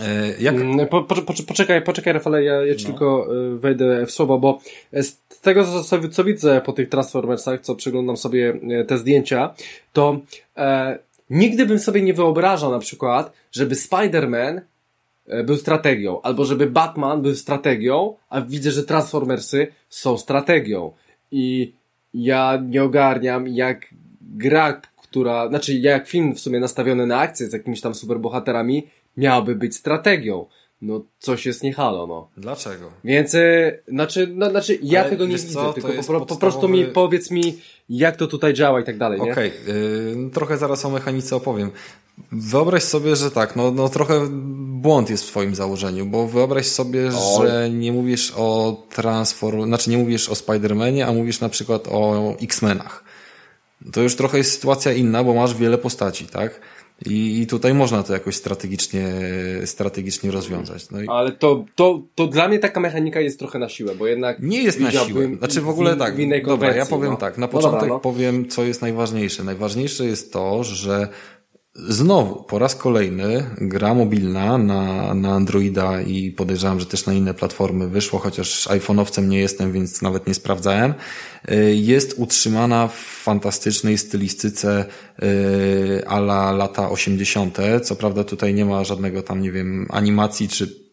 E, jak... Mm, po, po, po, poczekaj, poczekaj Rafale, ja, ja ci no. tylko y, wejdę w słowo, bo z tego co, co widzę po tych Transformersach, co przeglądam sobie te zdjęcia, to e, nigdy bym sobie nie wyobrażał na przykład, żeby Spider-Man E, był strategią, albo żeby Batman był strategią, a widzę, że Transformersy są strategią. I ja nie ogarniam, jak gra, która, znaczy jak film w sumie nastawiony na akcję z jakimiś tam superbohaterami, miałaby być strategią. No, coś jest nie halo, no.
Dlaczego?
Więc, e, znaczy, no, znaczy, ja Ale tego nie widzę, co? tylko po, podstawowy... po, prostu mi powiedz mi, jak to tutaj działa i tak dalej,
Okej, okay. yy, trochę zaraz o mechanice opowiem. Wyobraź sobie, że tak, no, no trochę błąd jest w twoim założeniu, bo wyobraź sobie, o. że nie mówisz o Transform, znaczy nie mówisz o Spider-Manie, a mówisz na przykład o X-Menach. To już trochę jest sytuacja inna, bo masz wiele postaci, tak? I, I tutaj można to jakoś strategicznie, strategicznie rozwiązać. No
i... Ale to, to, to dla mnie taka mechanika jest trochę na siłę, bo jednak.
Nie jest na siłę. Znaczy w ogóle tak. W dobra, ja powiem no. tak. Na początek no dobra, no. powiem, co jest najważniejsze. Najważniejsze jest to, że Znowu, po raz kolejny, gra mobilna na, na Androida i podejrzewam, że też na inne platformy wyszło, chociaż iPhone'owcem nie jestem, więc nawet nie sprawdzałem, y, jest utrzymana w fantastycznej stylistyce y, ala lata 80. Co prawda tutaj nie ma żadnego tam, nie wiem, animacji czy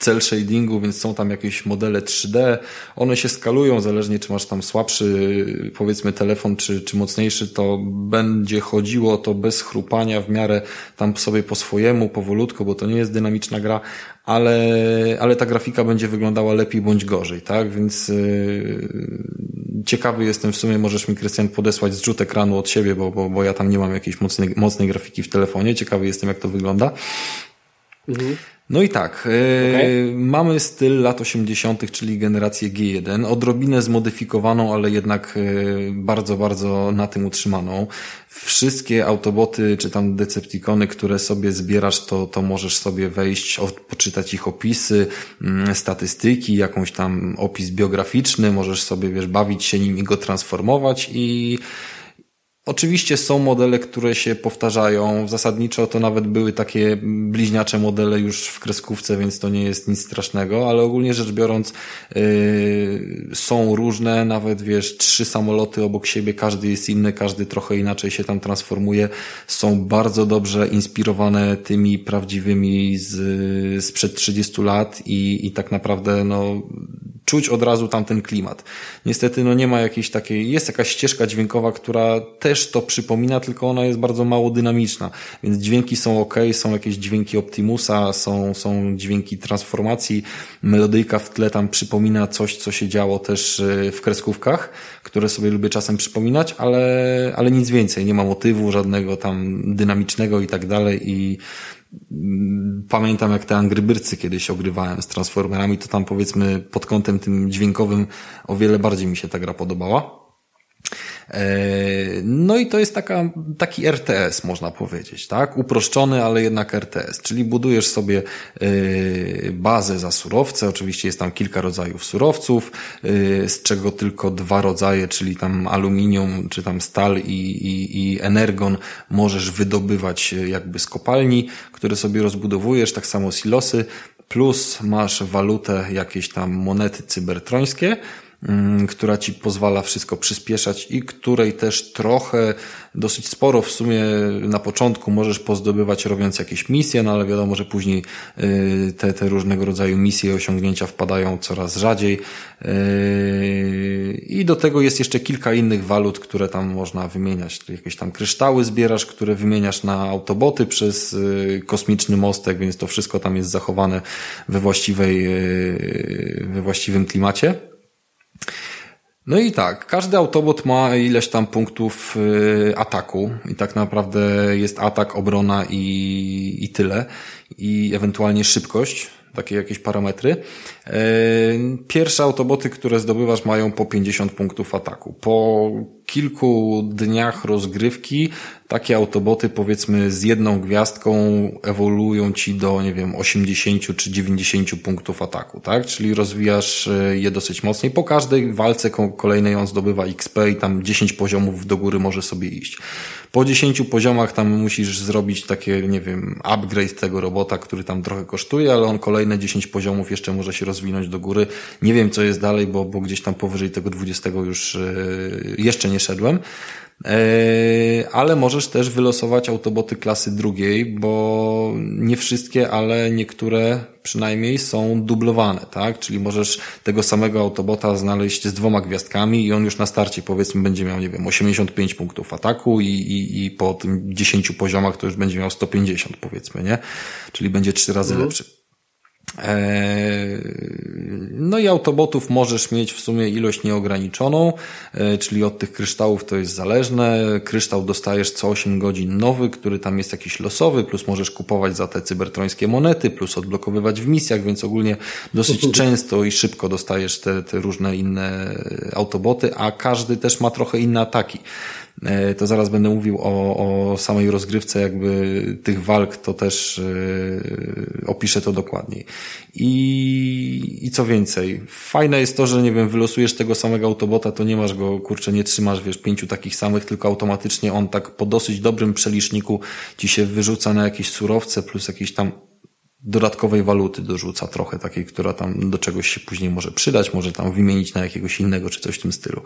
cel shadingu, więc są tam jakieś modele 3D. One się skalują, zależnie czy masz tam słabszy, powiedzmy, telefon, czy, czy mocniejszy, to będzie chodziło to bez chrupania w miarę tam sobie po swojemu, powolutku, bo to nie jest dynamiczna gra, ale, ale ta grafika będzie wyglądała lepiej bądź gorzej, tak? Więc yy, ciekawy jestem w sumie, możesz mi, Krystian, podesłać zrzut ekranu od siebie, bo, bo, bo ja tam nie mam jakiejś mocnej, mocnej grafiki w telefonie. Ciekawy jestem, jak to wygląda. Mhm. No i tak, e, okay. mamy styl lat 80., czyli generację G1, odrobinę zmodyfikowaną, ale jednak e, bardzo, bardzo na tym utrzymaną. Wszystkie autoboty, czy tam Decepticony, które sobie zbierasz, to, to możesz sobie wejść, poczytać ich opisy, mm, statystyki, jakąś tam opis biograficzny, możesz sobie, wiesz, bawić się nim i go transformować i Oczywiście są modele, które się powtarzają. Zasadniczo to nawet były takie bliźniacze modele już w kreskówce, więc to nie jest nic strasznego, ale ogólnie rzecz biorąc yy, są różne, nawet wiesz, trzy samoloty obok siebie, każdy jest inny, każdy trochę inaczej się tam transformuje. Są bardzo dobrze inspirowane tymi prawdziwymi z, sprzed 30 lat i, i tak naprawdę no czuć od razu tamten klimat. Niestety no nie ma jakiejś takiej, jest jakaś ścieżka dźwiękowa, która też to przypomina, tylko ona jest bardzo mało dynamiczna, więc dźwięki są ok, są jakieś dźwięki Optimusa, są, są dźwięki transformacji, melodyjka w tle tam przypomina coś, co się działo też e, w kreskówkach, które sobie lubię czasem przypominać, ale, ale nic więcej, nie ma motywu żadnego tam dynamicznego i tak dalej i Pamiętam jak te Angry Birdsy kiedyś ogrywałem z Transformerami, to tam powiedzmy pod kątem tym dźwiękowym o wiele bardziej mi się ta gra podobała. No i to jest taka, taki RTS, można powiedzieć, tak? Uproszczony, ale jednak RTS, czyli budujesz sobie bazę za surowce, oczywiście jest tam kilka rodzajów surowców, z czego tylko dwa rodzaje, czyli tam aluminium, czy tam stal i, i, i energon możesz wydobywać jakby z kopalni, które sobie rozbudowujesz, tak samo silosy, plus masz walutę, jakieś tam monety cybertrońskie, która ci pozwala wszystko przyspieszać i której też trochę, dosyć sporo w sumie na początku możesz pozdobywać robiąc jakieś misje, no ale wiadomo, że później y, te, te różnego rodzaju misje i osiągnięcia wpadają coraz rzadziej. Y, I do tego jest jeszcze kilka innych walut, które tam można wymieniać. Jakieś tam kryształy zbierasz, które wymieniasz na autoboty przez y, kosmiczny mostek, więc to wszystko tam jest zachowane we właściwej, we właściwym klimacie. No i tak, każdy Autobot ma ileś tam punktów y, ataku i tak naprawdę jest atak, obrona i, i tyle. I ewentualnie szybkość, takie jakieś parametry. E, pierwsze autoboty, które zdobywasz mają po 50 punktów ataku. Po kilku dniach rozgrywki takie autoboty powiedzmy z jedną gwiazdką ewoluują ci do, nie wiem, 80 czy 90 punktów ataku, tak? Czyli rozwijasz e, je dosyć mocniej. Po każdej walce kolejnej on zdobywa XP i tam 10 poziomów do góry może sobie iść. Po 10 poziomach tam musisz zrobić takie, nie wiem, upgrade tego robota, który tam trochę kosztuje, ale on kolejne 10 poziomów jeszcze może się rozwinąć do góry. Nie wiem, co jest dalej, bo, bo gdzieś tam powyżej tego 20 już yy, jeszcze nie szedłem. E, ale możesz też wylosować autoboty klasy drugiej, bo nie wszystkie, ale niektóre przynajmniej są dublowane, tak? Czyli możesz tego samego autobota znaleźć z dwoma gwiazdkami i on już na starcie powiedzmy będzie miał, nie wiem, 85 punktów ataku i, i, i po tym 10 poziomach to już będzie miał 150 powiedzmy, nie? Czyli będzie trzy razy mhm. lepszy. E, no i autobotów możesz mieć w sumie ilość nieograniczoną, e, czyli od tych kryształów to jest zależne. Kryształ dostajesz co 8 godzin nowy, który tam jest jakiś losowy, plus możesz kupować za te cybertrońskie monety, plus odblokowywać w misjach, więc ogólnie dosyć często i szybko dostajesz te, te różne inne autoboty, a każdy też ma trochę inne ataki. E, to zaraz będę mówił o, o samej rozgrywce jakby tych walk, to też yy, opiszę to dokładniej. I, I co więcej, fajne jest to, że nie wiem, wylosujesz tego samego autobota, to nie masz go, kurczę, nie trzymasz, wiesz, pięciu takich samych, tylko automatycznie on tak po dosyć dobrym przeliczniku ci się wyrzuca na jakieś surowce plus jakieś tam dodatkowej waluty dorzuca trochę takiej, która tam do czegoś się później może przydać, może tam wymienić na jakiegoś innego czy coś w tym stylu.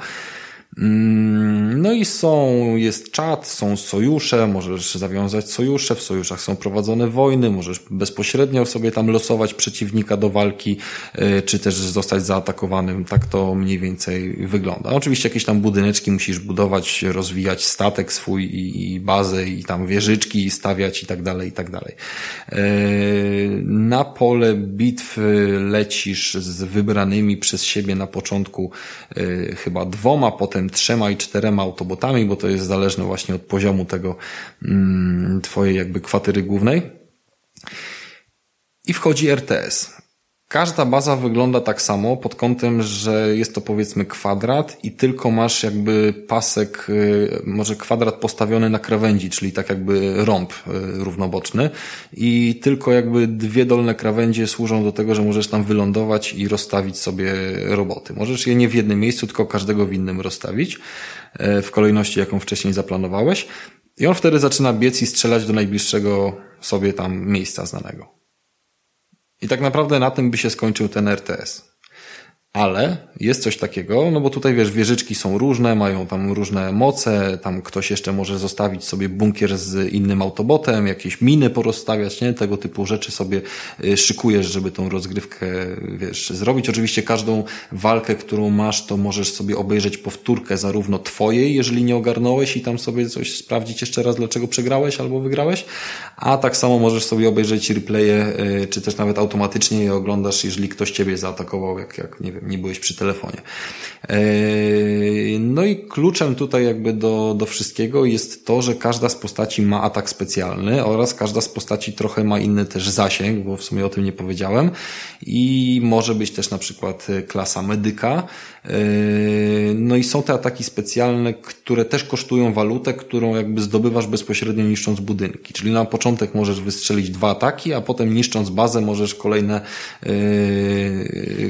Mm, no i są, jest czat, są sojusze, możesz zawiązać sojusze, w sojuszach są prowadzone wojny, możesz bezpośrednio sobie tam losować przeciwnika do walki, e, czy też zostać zaatakowanym, tak to mniej więcej wygląda. Oczywiście jakieś tam budyneczki musisz budować, rozwijać statek swój i, i bazę i tam wieżyczki stawiać i tak dalej, i tak dalej. E, na pole bitwy lecisz z wybranymi przez siebie na początku e, chyba dwoma, potem trzema i czterema autobotami, bo to jest zależne właśnie od poziomu tego mm, twojej jakby kwatery głównej. I wchodzi RTS. Każda baza wygląda tak samo pod kątem, że jest to powiedzmy kwadrat i tylko masz jakby pasek, y, może kwadrat postawiony na krawędzi, czyli tak jakby rąb y, równoboczny i tylko jakby dwie dolne krawędzie służą do tego, że możesz tam wylądować i rozstawić sobie roboty. Możesz je nie w jednym miejscu, tylko każdego w innym rozstawić y, w kolejności, jaką wcześniej zaplanowałeś i on wtedy zaczyna biec i strzelać do najbliższego sobie tam miejsca znanego. I tak naprawdę na tym by się skończył ten RTS. Ale jest coś takiego, no bo tutaj wiesz, wieżyczki są różne, mają tam różne moce, tam ktoś jeszcze może zostawić sobie bunkier z innym autobotem, jakieś miny porozstawiać, nie? Tego typu rzeczy sobie y, szykujesz, żeby tą rozgrywkę, wiesz, zrobić. Oczywiście każdą walkę, którą masz, to możesz sobie obejrzeć powtórkę zarówno twojej, jeżeli nie ogarnąłeś i tam sobie coś sprawdzić jeszcze raz, dlaczego przegrałeś albo wygrałeś, a tak samo możesz sobie obejrzeć replaye, y, czy też nawet automatycznie je oglądasz, jeżeli ktoś ciebie zaatakował, jak, jak nie wiem, nie byłeś przy telefonie. No i kluczem tutaj jakby do, do wszystkiego jest to, że każda z postaci ma atak specjalny oraz każda z postaci trochę ma inny też zasięg, bo w sumie o tym nie powiedziałem i może być też na przykład klasa medyka. No i są te ataki specjalne, które też kosztują walutę, którą jakby zdobywasz bezpośrednio niszcząc budynki. Czyli na początek możesz wystrzelić dwa ataki, a potem niszcząc bazę możesz kolejne,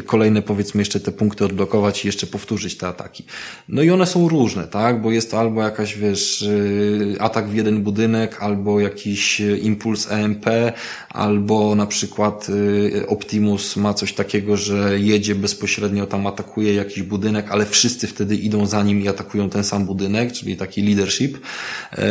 kolejne powiedzmy jeszcze te punkty odblokować i jeszcze powtórzyć te ataki. No i one są różne, tak? Bo jest to albo jakaś, wiesz, y, atak w jeden budynek, albo jakiś impuls EMP, albo na przykład y, Optimus ma coś takiego, że jedzie bezpośrednio tam atakuje jakiś budynek, ale wszyscy wtedy idą za nim i atakują ten sam budynek, czyli taki leadership. E,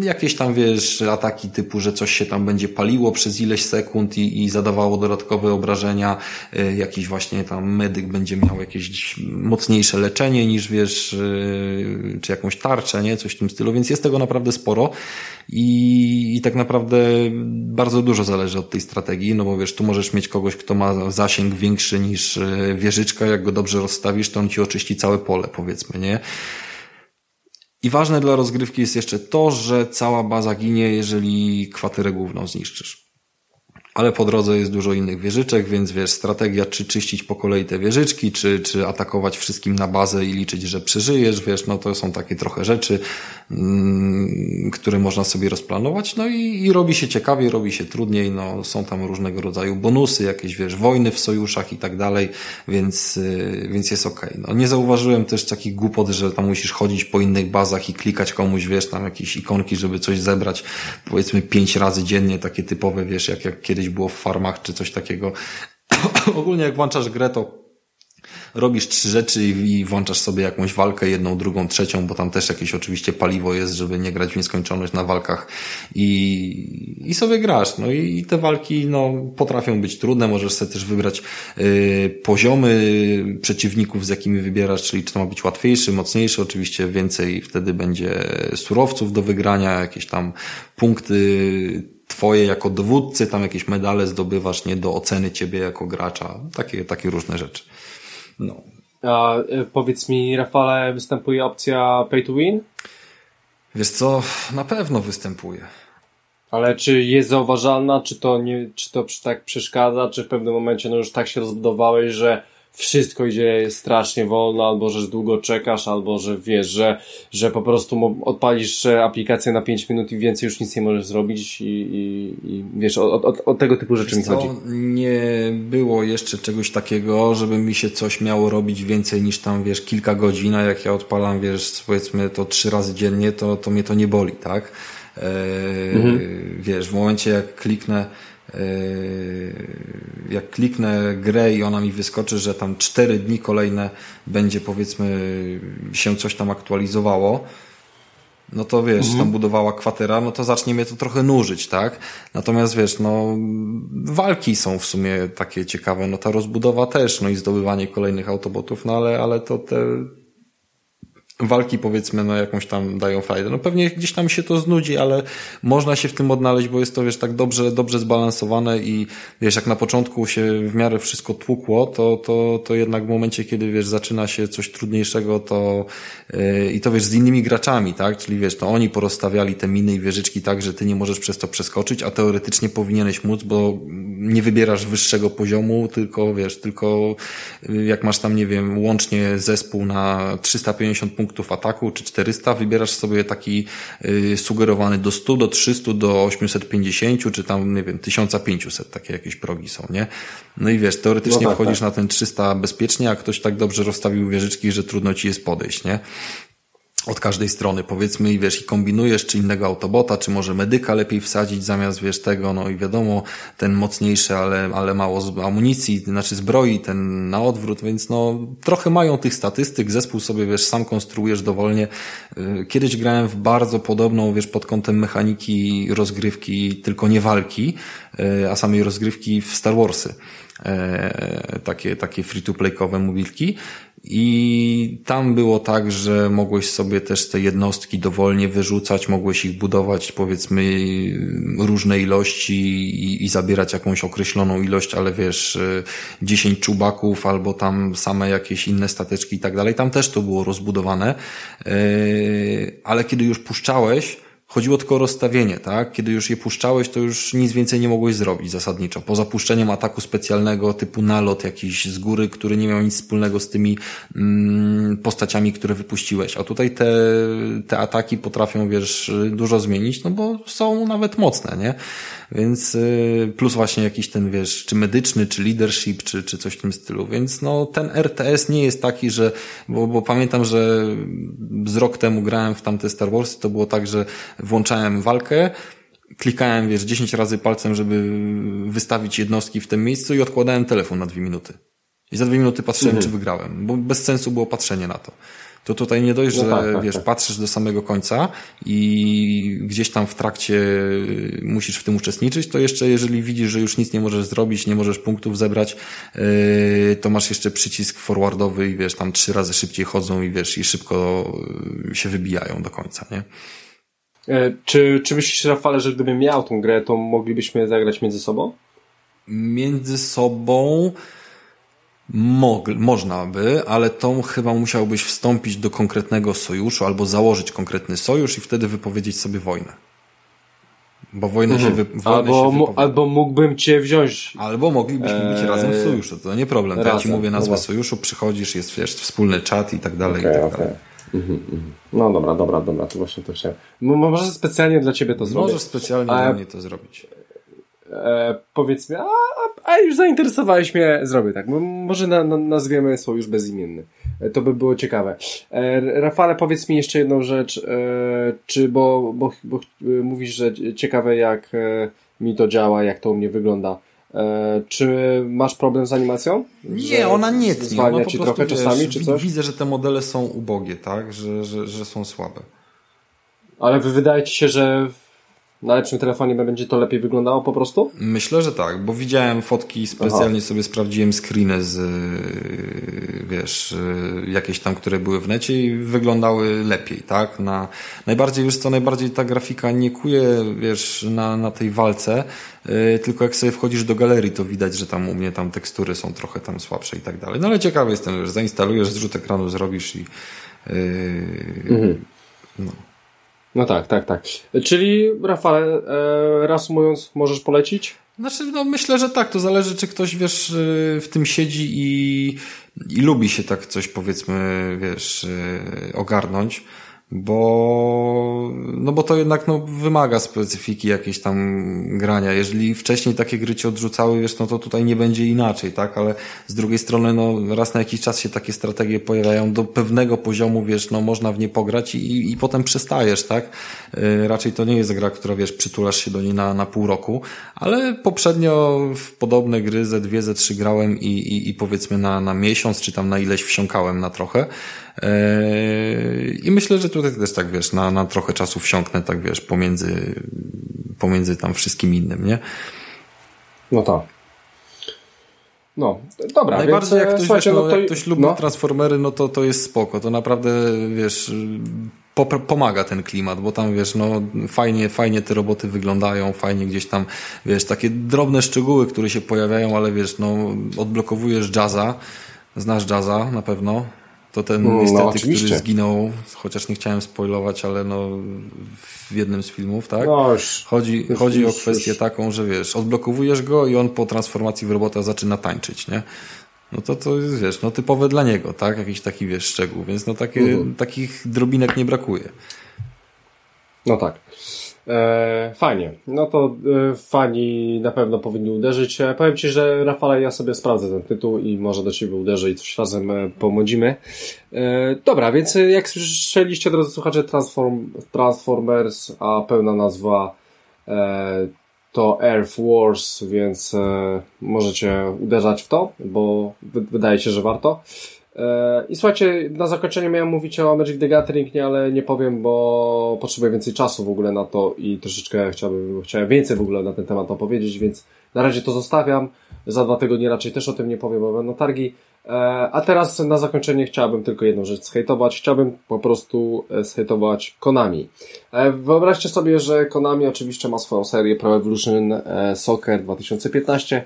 jakieś tam, wiesz, ataki typu, że coś się tam będzie paliło przez ileś sekund i, i zadawało dodatkowe obrażenia, e, jakiś właśnie tam medyk będzie miał jakieś mocniejsze leczenie niż, wiesz, e, czy jakąś tarczę, nie? Coś w tym stylu, więc jest tego naprawdę sporo i, i tak naprawdę bardzo dużo zależy od tej strategii, no bo wiesz, tu możesz mieć kogoś, kto ma zasięg większy niż wieżyczka, jak go dobrze rozstawisz, to on ci oczyści całe pole, powiedzmy, nie? I ważne dla rozgrywki jest jeszcze to, że cała baza ginie, jeżeli kwaterę główną zniszczysz ale po drodze jest dużo innych wieżyczek, więc wiesz, strategia czy czyścić po kolei te wieżyczki, czy, czy atakować wszystkim na bazę i liczyć, że przeżyjesz, wiesz, no to są takie trochę rzeczy, mm, które można sobie rozplanować, no i, i robi się ciekawiej, robi się trudniej, no są tam różnego rodzaju bonusy, jakieś, wiesz, wojny w sojuszach i tak dalej, więc, yy, więc jest okej. Okay. No nie zauważyłem też takich głupot, że tam musisz chodzić po innych bazach i klikać komuś, wiesz, tam jakieś ikonki, żeby coś zebrać, powiedzmy pięć razy dziennie, takie typowe, wiesz, jak, jak kiedyś kiedyś było w farmach czy coś takiego. Ogólnie jak włączasz grę, to robisz trzy rzeczy i włączasz sobie jakąś walkę, jedną, drugą, trzecią, bo tam też jakieś oczywiście paliwo jest, żeby nie grać w nieskończoność na walkach i, i sobie grasz. No i, te walki, no, potrafią być trudne, możesz sobie też wybrać y, poziomy przeciwników, z jakimi wybierasz, czyli czy to ma być łatwiejszy, mocniejszy, oczywiście więcej wtedy będzie surowców do wygrania, jakieś tam punkty twoje jako dowódcy, tam jakieś medale zdobywasz, nie, do oceny ciebie jako gracza. Takie, takie różne rzeczy. No.
A y, powiedz mi, Rafale, występuje opcja pay to win?
Wiesz co, na pewno występuje.
Ale czy jest zauważalna, czy to nie, czy to tak przeszkadza, czy w pewnym momencie no już tak się rozbudowałeś, że wszystko idzie strasznie wolno, albo że długo czekasz, albo że wiesz, że, że po prostu odpalisz aplikację na 5 minut i więcej już nic nie możesz zrobić i, i, i wiesz, o, o, o, tego typu rzeczy mi chodzi.
Nie było jeszcze czegoś takiego, żeby mi się coś miało robić więcej niż tam, wiesz, kilka godzin, a jak ja odpalam, wiesz, powiedzmy to trzy razy dziennie, to, to mnie to nie boli, tak? Eee, mhm. Wiesz, w momencie jak kliknę Yy, jak kliknę grę i ona mi wyskoczy, że tam cztery dni kolejne będzie powiedzmy się coś tam aktualizowało, no to wiesz, mhm. tam budowała kwatera, no to zacznie mnie to trochę nużyć, tak? Natomiast wiesz, no walki są w sumie takie ciekawe, no ta rozbudowa też, no i zdobywanie kolejnych autobotów, no ale, ale to te, walki powiedzmy no jakąś tam dają fajdę. No pewnie gdzieś tam się to znudzi, ale można się w tym odnaleźć, bo jest to wiesz tak dobrze, dobrze zbalansowane i wiesz jak na początku się w miarę wszystko tłukło, to, to, to jednak w momencie kiedy wiesz zaczyna się coś trudniejszego, to yy, i to wiesz z innymi graczami, tak? Czyli wiesz, to oni porozstawiali te miny i wieżyczki tak, że ty nie możesz przez to przeskoczyć, a teoretycznie powinieneś móc, bo nie wybierasz wyższego poziomu, tylko wiesz, tylko yy, jak masz tam, nie wiem, łącznie zespół na 350 punktów punktów ataku, czy 400, wybierasz sobie taki y, sugerowany do 100, do 300, do 850, czy tam, nie wiem, 1500, takie jakieś progi są, nie? No i wiesz, teoretycznie no tak, wchodzisz tak. na ten 300 bezpiecznie, a ktoś tak dobrze rozstawił wieżyczki, że trudno ci jest podejść, nie? Od każdej strony, powiedzmy, i wiesz, i kombinujesz, czy innego autobota, czy może medyka lepiej wsadzić zamiast, wiesz, tego, no i wiadomo, ten mocniejszy, ale, ale mało amunicji, znaczy zbroi, ten na odwrót, więc no, trochę mają tych statystyk, zespół sobie, wiesz, sam konstruujesz dowolnie. Y, kiedyś grałem w bardzo podobną, wiesz, pod kątem mechaniki rozgrywki, tylko nie walki, y, a samej rozgrywki w Star Warsy. E, takie, takie free-to-playkowe mobilki I tam było tak, że mogłeś sobie też te jednostki dowolnie wyrzucać, mogłeś ich budować powiedzmy różne ilości i, i zabierać jakąś określoną ilość, ale wiesz, 10 czubaków albo tam same jakieś inne stateczki i tak dalej. Tam też to było rozbudowane. Ale kiedy już puszczałeś, Chodziło tylko o rozstawienie, tak? Kiedy już je puszczałeś, to już nic więcej nie mogłeś zrobić zasadniczo. Poza puszczeniem ataku specjalnego typu nalot jakiś z góry, który nie miał nic wspólnego z tymi mm, postaciami, które wypuściłeś. A tutaj te, te ataki potrafią, wiesz, dużo zmienić, no bo są nawet mocne, nie? Więc y, plus właśnie jakiś ten, wiesz, czy medyczny, czy leadership, czy, czy coś w tym stylu. Więc no ten RTS nie jest taki, że, bo, bo pamiętam, że z rok temu grałem w tamte Star Wars, to było tak, że włączałem walkę, klikałem, wiesz, 10 razy palcem, żeby wystawić jednostki w tym miejscu i odkładałem telefon na dwie minuty. I za dwie minuty patrzyłem, mhm. czy wygrałem, bo bez sensu było patrzenie na to to tutaj nie dość, no że tak, tak, wiesz, tak. patrzysz do samego końca i gdzieś tam w trakcie musisz w tym uczestniczyć, to jeszcze jeżeli widzisz, że już nic nie możesz zrobić, nie możesz punktów zebrać, yy, to masz jeszcze przycisk forwardowy i wiesz, tam trzy razy szybciej chodzą i wiesz, i szybko się wybijają do końca, nie?
E, czy, czy myślisz, Rafale, że gdybym miał tą grę, to moglibyśmy zagrać między sobą?
Między sobą Mog, można by, ale to chyba musiałbyś wstąpić do konkretnego sojuszu albo założyć konkretny sojusz i wtedy wypowiedzieć sobie wojnę. Bo wojnę mhm. się, wy, wojnę
albo, się albo mógłbym cię wziąć.
Albo moglibyśmy być eee... razem w sojuszu, to nie problem. To ja ci mówię nazwę no sojuszu, przychodzisz, jest wiesz, wspólny czat i tak dalej. Okay, i tak okay. dalej. Mhm,
mhm. No dobra, dobra, dobra, to właśnie to chciałem. Może specjalnie dla ciebie to zrobić.
Możesz specjalnie a, dla mnie to zrobić
e, powiedz mi, a, a, już zainteresowałeś mnie, zrobię tak. Może na, na, nazwiemy sojusz bezimienny. E, to by było ciekawe. E, Rafale, powiedz mi jeszcze jedną rzecz, e, czy, bo, bo, bo e, mówisz, że ciekawe jak e, mi to działa, jak to u mnie wygląda. Czy masz problem z animacją?
Nie, ona nie tnie. Ona ci trochę wiesz, czasami, czy coś? Widzę, że te modele są ubogie, tak? Że, że, że są słabe.
Ale wy wydaje ci się, że na lepszym telefonie będzie to lepiej wyglądało po prostu?
Myślę, że tak, bo widziałem fotki, specjalnie Aha. sobie sprawdziłem screeny z, wiesz, jakieś tam, które były w necie i wyglądały lepiej, tak? Na, najbardziej, już co, najbardziej ta grafika nie kuje, wiesz, na, na tej walce, yy, tylko jak sobie wchodzisz do galerii, to widać, że tam u mnie tam tekstury są trochę tam słabsze i tak dalej. No ale ciekawy jestem, że zainstalujesz, zrzut ekranu zrobisz i yy, mhm.
no. No tak, tak, tak. Czyli, Rafale, e, reasumując, możesz polecić?
Znaczy, no myślę, że tak. To zależy, czy ktoś, wiesz, e, w tym siedzi i, i lubi się tak coś, powiedzmy, wiesz, e, ogarnąć bo, no bo to jednak no, wymaga specyfiki jakiejś tam grania. Jeżeli wcześniej takie gry cię odrzucały, wiesz, no to tutaj nie będzie inaczej, tak? Ale z drugiej strony, no raz na jakiś czas się takie strategie pojawiają do pewnego poziomu, wiesz, no można w nie pograć i, i potem przestajesz, tak? Yy, raczej to nie jest gra, która, wiesz, przytulasz się do niej na, na pół roku, ale poprzednio w podobne gry ze dwie, ze trzy grałem i, i, i powiedzmy na, na miesiąc, czy tam na ileś wsiąkałem na trochę. Yy, I myślę, że tutaj też tak wiesz, na, na trochę czasu wsiąknę, tak wiesz, pomiędzy, pomiędzy tam wszystkim innym, nie?
No tak. No, dobra.
Najbardziej więc, jak ktoś, wiesz, no, no to, jak ktoś lubi no. Transformery, no to, to jest spoko. To naprawdę, wiesz, pomaga ten klimat, bo tam, wiesz, no fajnie, fajnie te roboty wyglądają, fajnie gdzieś tam, wiesz, takie drobne szczegóły, które się pojawiają, ale wiesz, no odblokowujesz jazza, znasz jazza na pewno, to ten no, niestety, który zginął, chociaż nie chciałem spoilować, ale no w jednym z filmów, tak? No, już, chodzi już, chodzi już, o kwestię taką, że wiesz, odblokowujesz go i on po transformacji w robota zaczyna tańczyć, nie? No to to jest, wiesz, no typowe dla niego, tak? Jakiś taki, wiesz, szczegół, więc no takie, mhm. takich drobinek nie brakuje.
No tak. E, fajnie. No to e, fani na pewno powinni uderzyć. E, powiem Ci, że Rafale, ja sobie sprawdzę ten tytuł i może do Ciebie uderzę i coś razem e, pomodzimy. E, dobra, więc e, jak słyszeliście, drodzy słuchacze, Transform, Transformers, a pełna nazwa e, to Earth Wars, więc e, możecie uderzać w to, bo wydaje się, że warto. E, I słuchajcie, na zakończenie miałem mówić o Magic the Gathering, nie, ale nie powiem, bo potrzebuję więcej czasu w ogóle na to i troszeczkę chciałbym, chciałem więcej w ogóle na ten temat opowiedzieć, więc na razie to zostawiam. Za dwa tygodnie raczej też o tym nie powiem, bo będą targi. E, a teraz na zakończenie chciałbym tylko jedną rzecz zhejtować. Chciałbym po prostu e, zhejtować Konami. Wyobraźcie sobie, że Konami oczywiście ma swoją serię Pro Evolution Soccer 2015,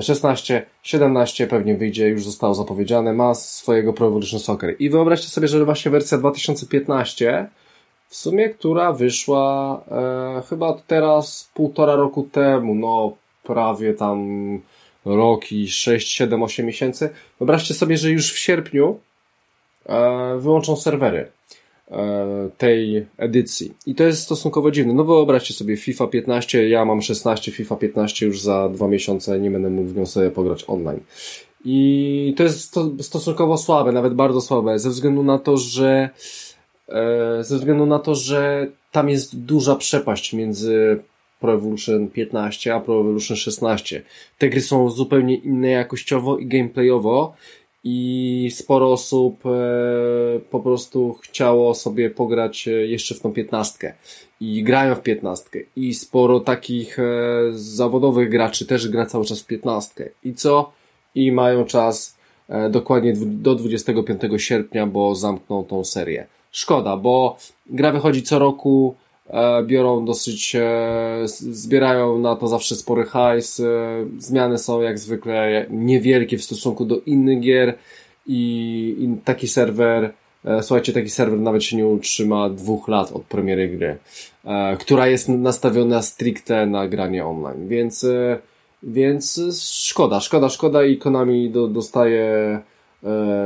16, 17 pewnie wyjdzie, już zostało zapowiedziane, ma swojego Pro Evolution Soccer. I wyobraźcie sobie, że właśnie wersja 2015 w sumie, która wyszła e, chyba teraz półtora roku temu, no prawie tam rok i 6, 7, 8 miesięcy. Wyobraźcie sobie, że już w sierpniu e, wyłączą serwery tej edycji. I to jest stosunkowo dziwne. No wyobraźcie sobie FIFA 15, ja mam 16, FIFA 15 już za dwa miesiące nie będę mógł w nią sobie pograć online. I to jest stosunkowo słabe, nawet bardzo słabe, ze względu na to, że e, ze względu na to, że tam jest duża przepaść między Pro Evolution 15, a Pro Evolution 16. Te gry są zupełnie inne jakościowo i gameplayowo i sporo osób e, po prostu chciało sobie pograć e, jeszcze w tą 15 i grają w 15 i sporo takich e, zawodowych graczy też gra cały czas w 15 i co? I mają czas dokładnie do 25 sierpnia, bo zamkną tą serię. Szkoda, bo gra wychodzi co roku biorą dosyć, e, zbierają na to zawsze spory hajs. E, zmiany są jak zwykle niewielkie w stosunku do innych gier i taki serwer, słuchajcie, taki serwer nawet się nie utrzyma dwóch lat od premiery gry, która jest nastawiona stricte na granie online, więc, więc szkoda, szkoda, szkoda i Konami do, dostaje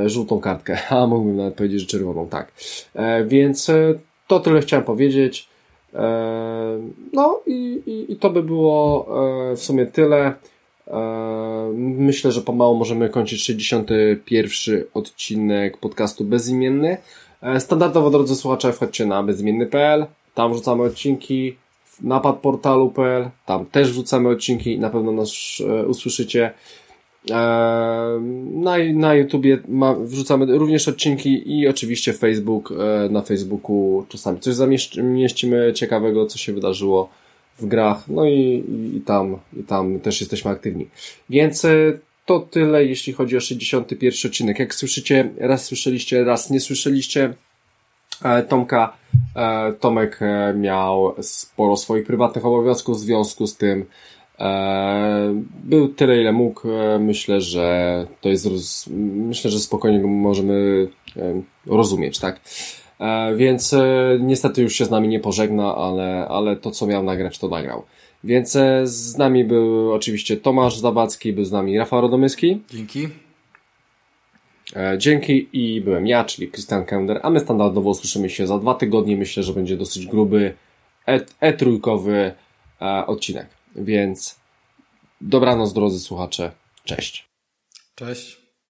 żółtą kartkę, a mógłbym nawet powiedzieć, że czerwoną, tak. Więc to tyle chciałem powiedzieć. E, no i, i, i to by było e, w sumie tyle. E, myślę, że pomału możemy kończyć 61 odcinek podcastu Bezimienny. Standardowo, drodzy słuchacze, wchodźcie na bezimienny.pl, tam wrzucamy odcinki, na padportalu.pl, tam też wrzucamy odcinki i na pewno nas usłyszycie. Na, na YouTubie ma, wrzucamy również odcinki i oczywiście Facebook, e, na Facebooku czasami coś zamieścimy ciekawego, co się wydarzyło w grach, no i, i, tam, i tam też jesteśmy aktywni. Więc e, to tyle, jeśli chodzi o 61 odcinek. Jak słyszycie, raz słyszeliście, raz nie słyszeliście e, Tomka. Tomek miał sporo swoich prywatnych obowiązków w związku z tym był tyle, ile mógł. E, myślę, że to jest, myślę, że spokojnie go możemy e, rozumieć, tak? Więc niestety już się z nami nie pożegna, ale, ale to, co miał nagrać, to nagrał. Więc z nami był oczywiście Tomasz Zabacki, był z nami Rafał Rodomyski.
Dzięki.
Dzięki i byłem ja, czyli Christian Kender, a my standardowo słyszymy się za dwa tygodnie. Myślę, że będzie dosyć gruby, e-trójkowy e odcinek. Więc dobranoc drodzy słuchacze. Cześć.
Cześć.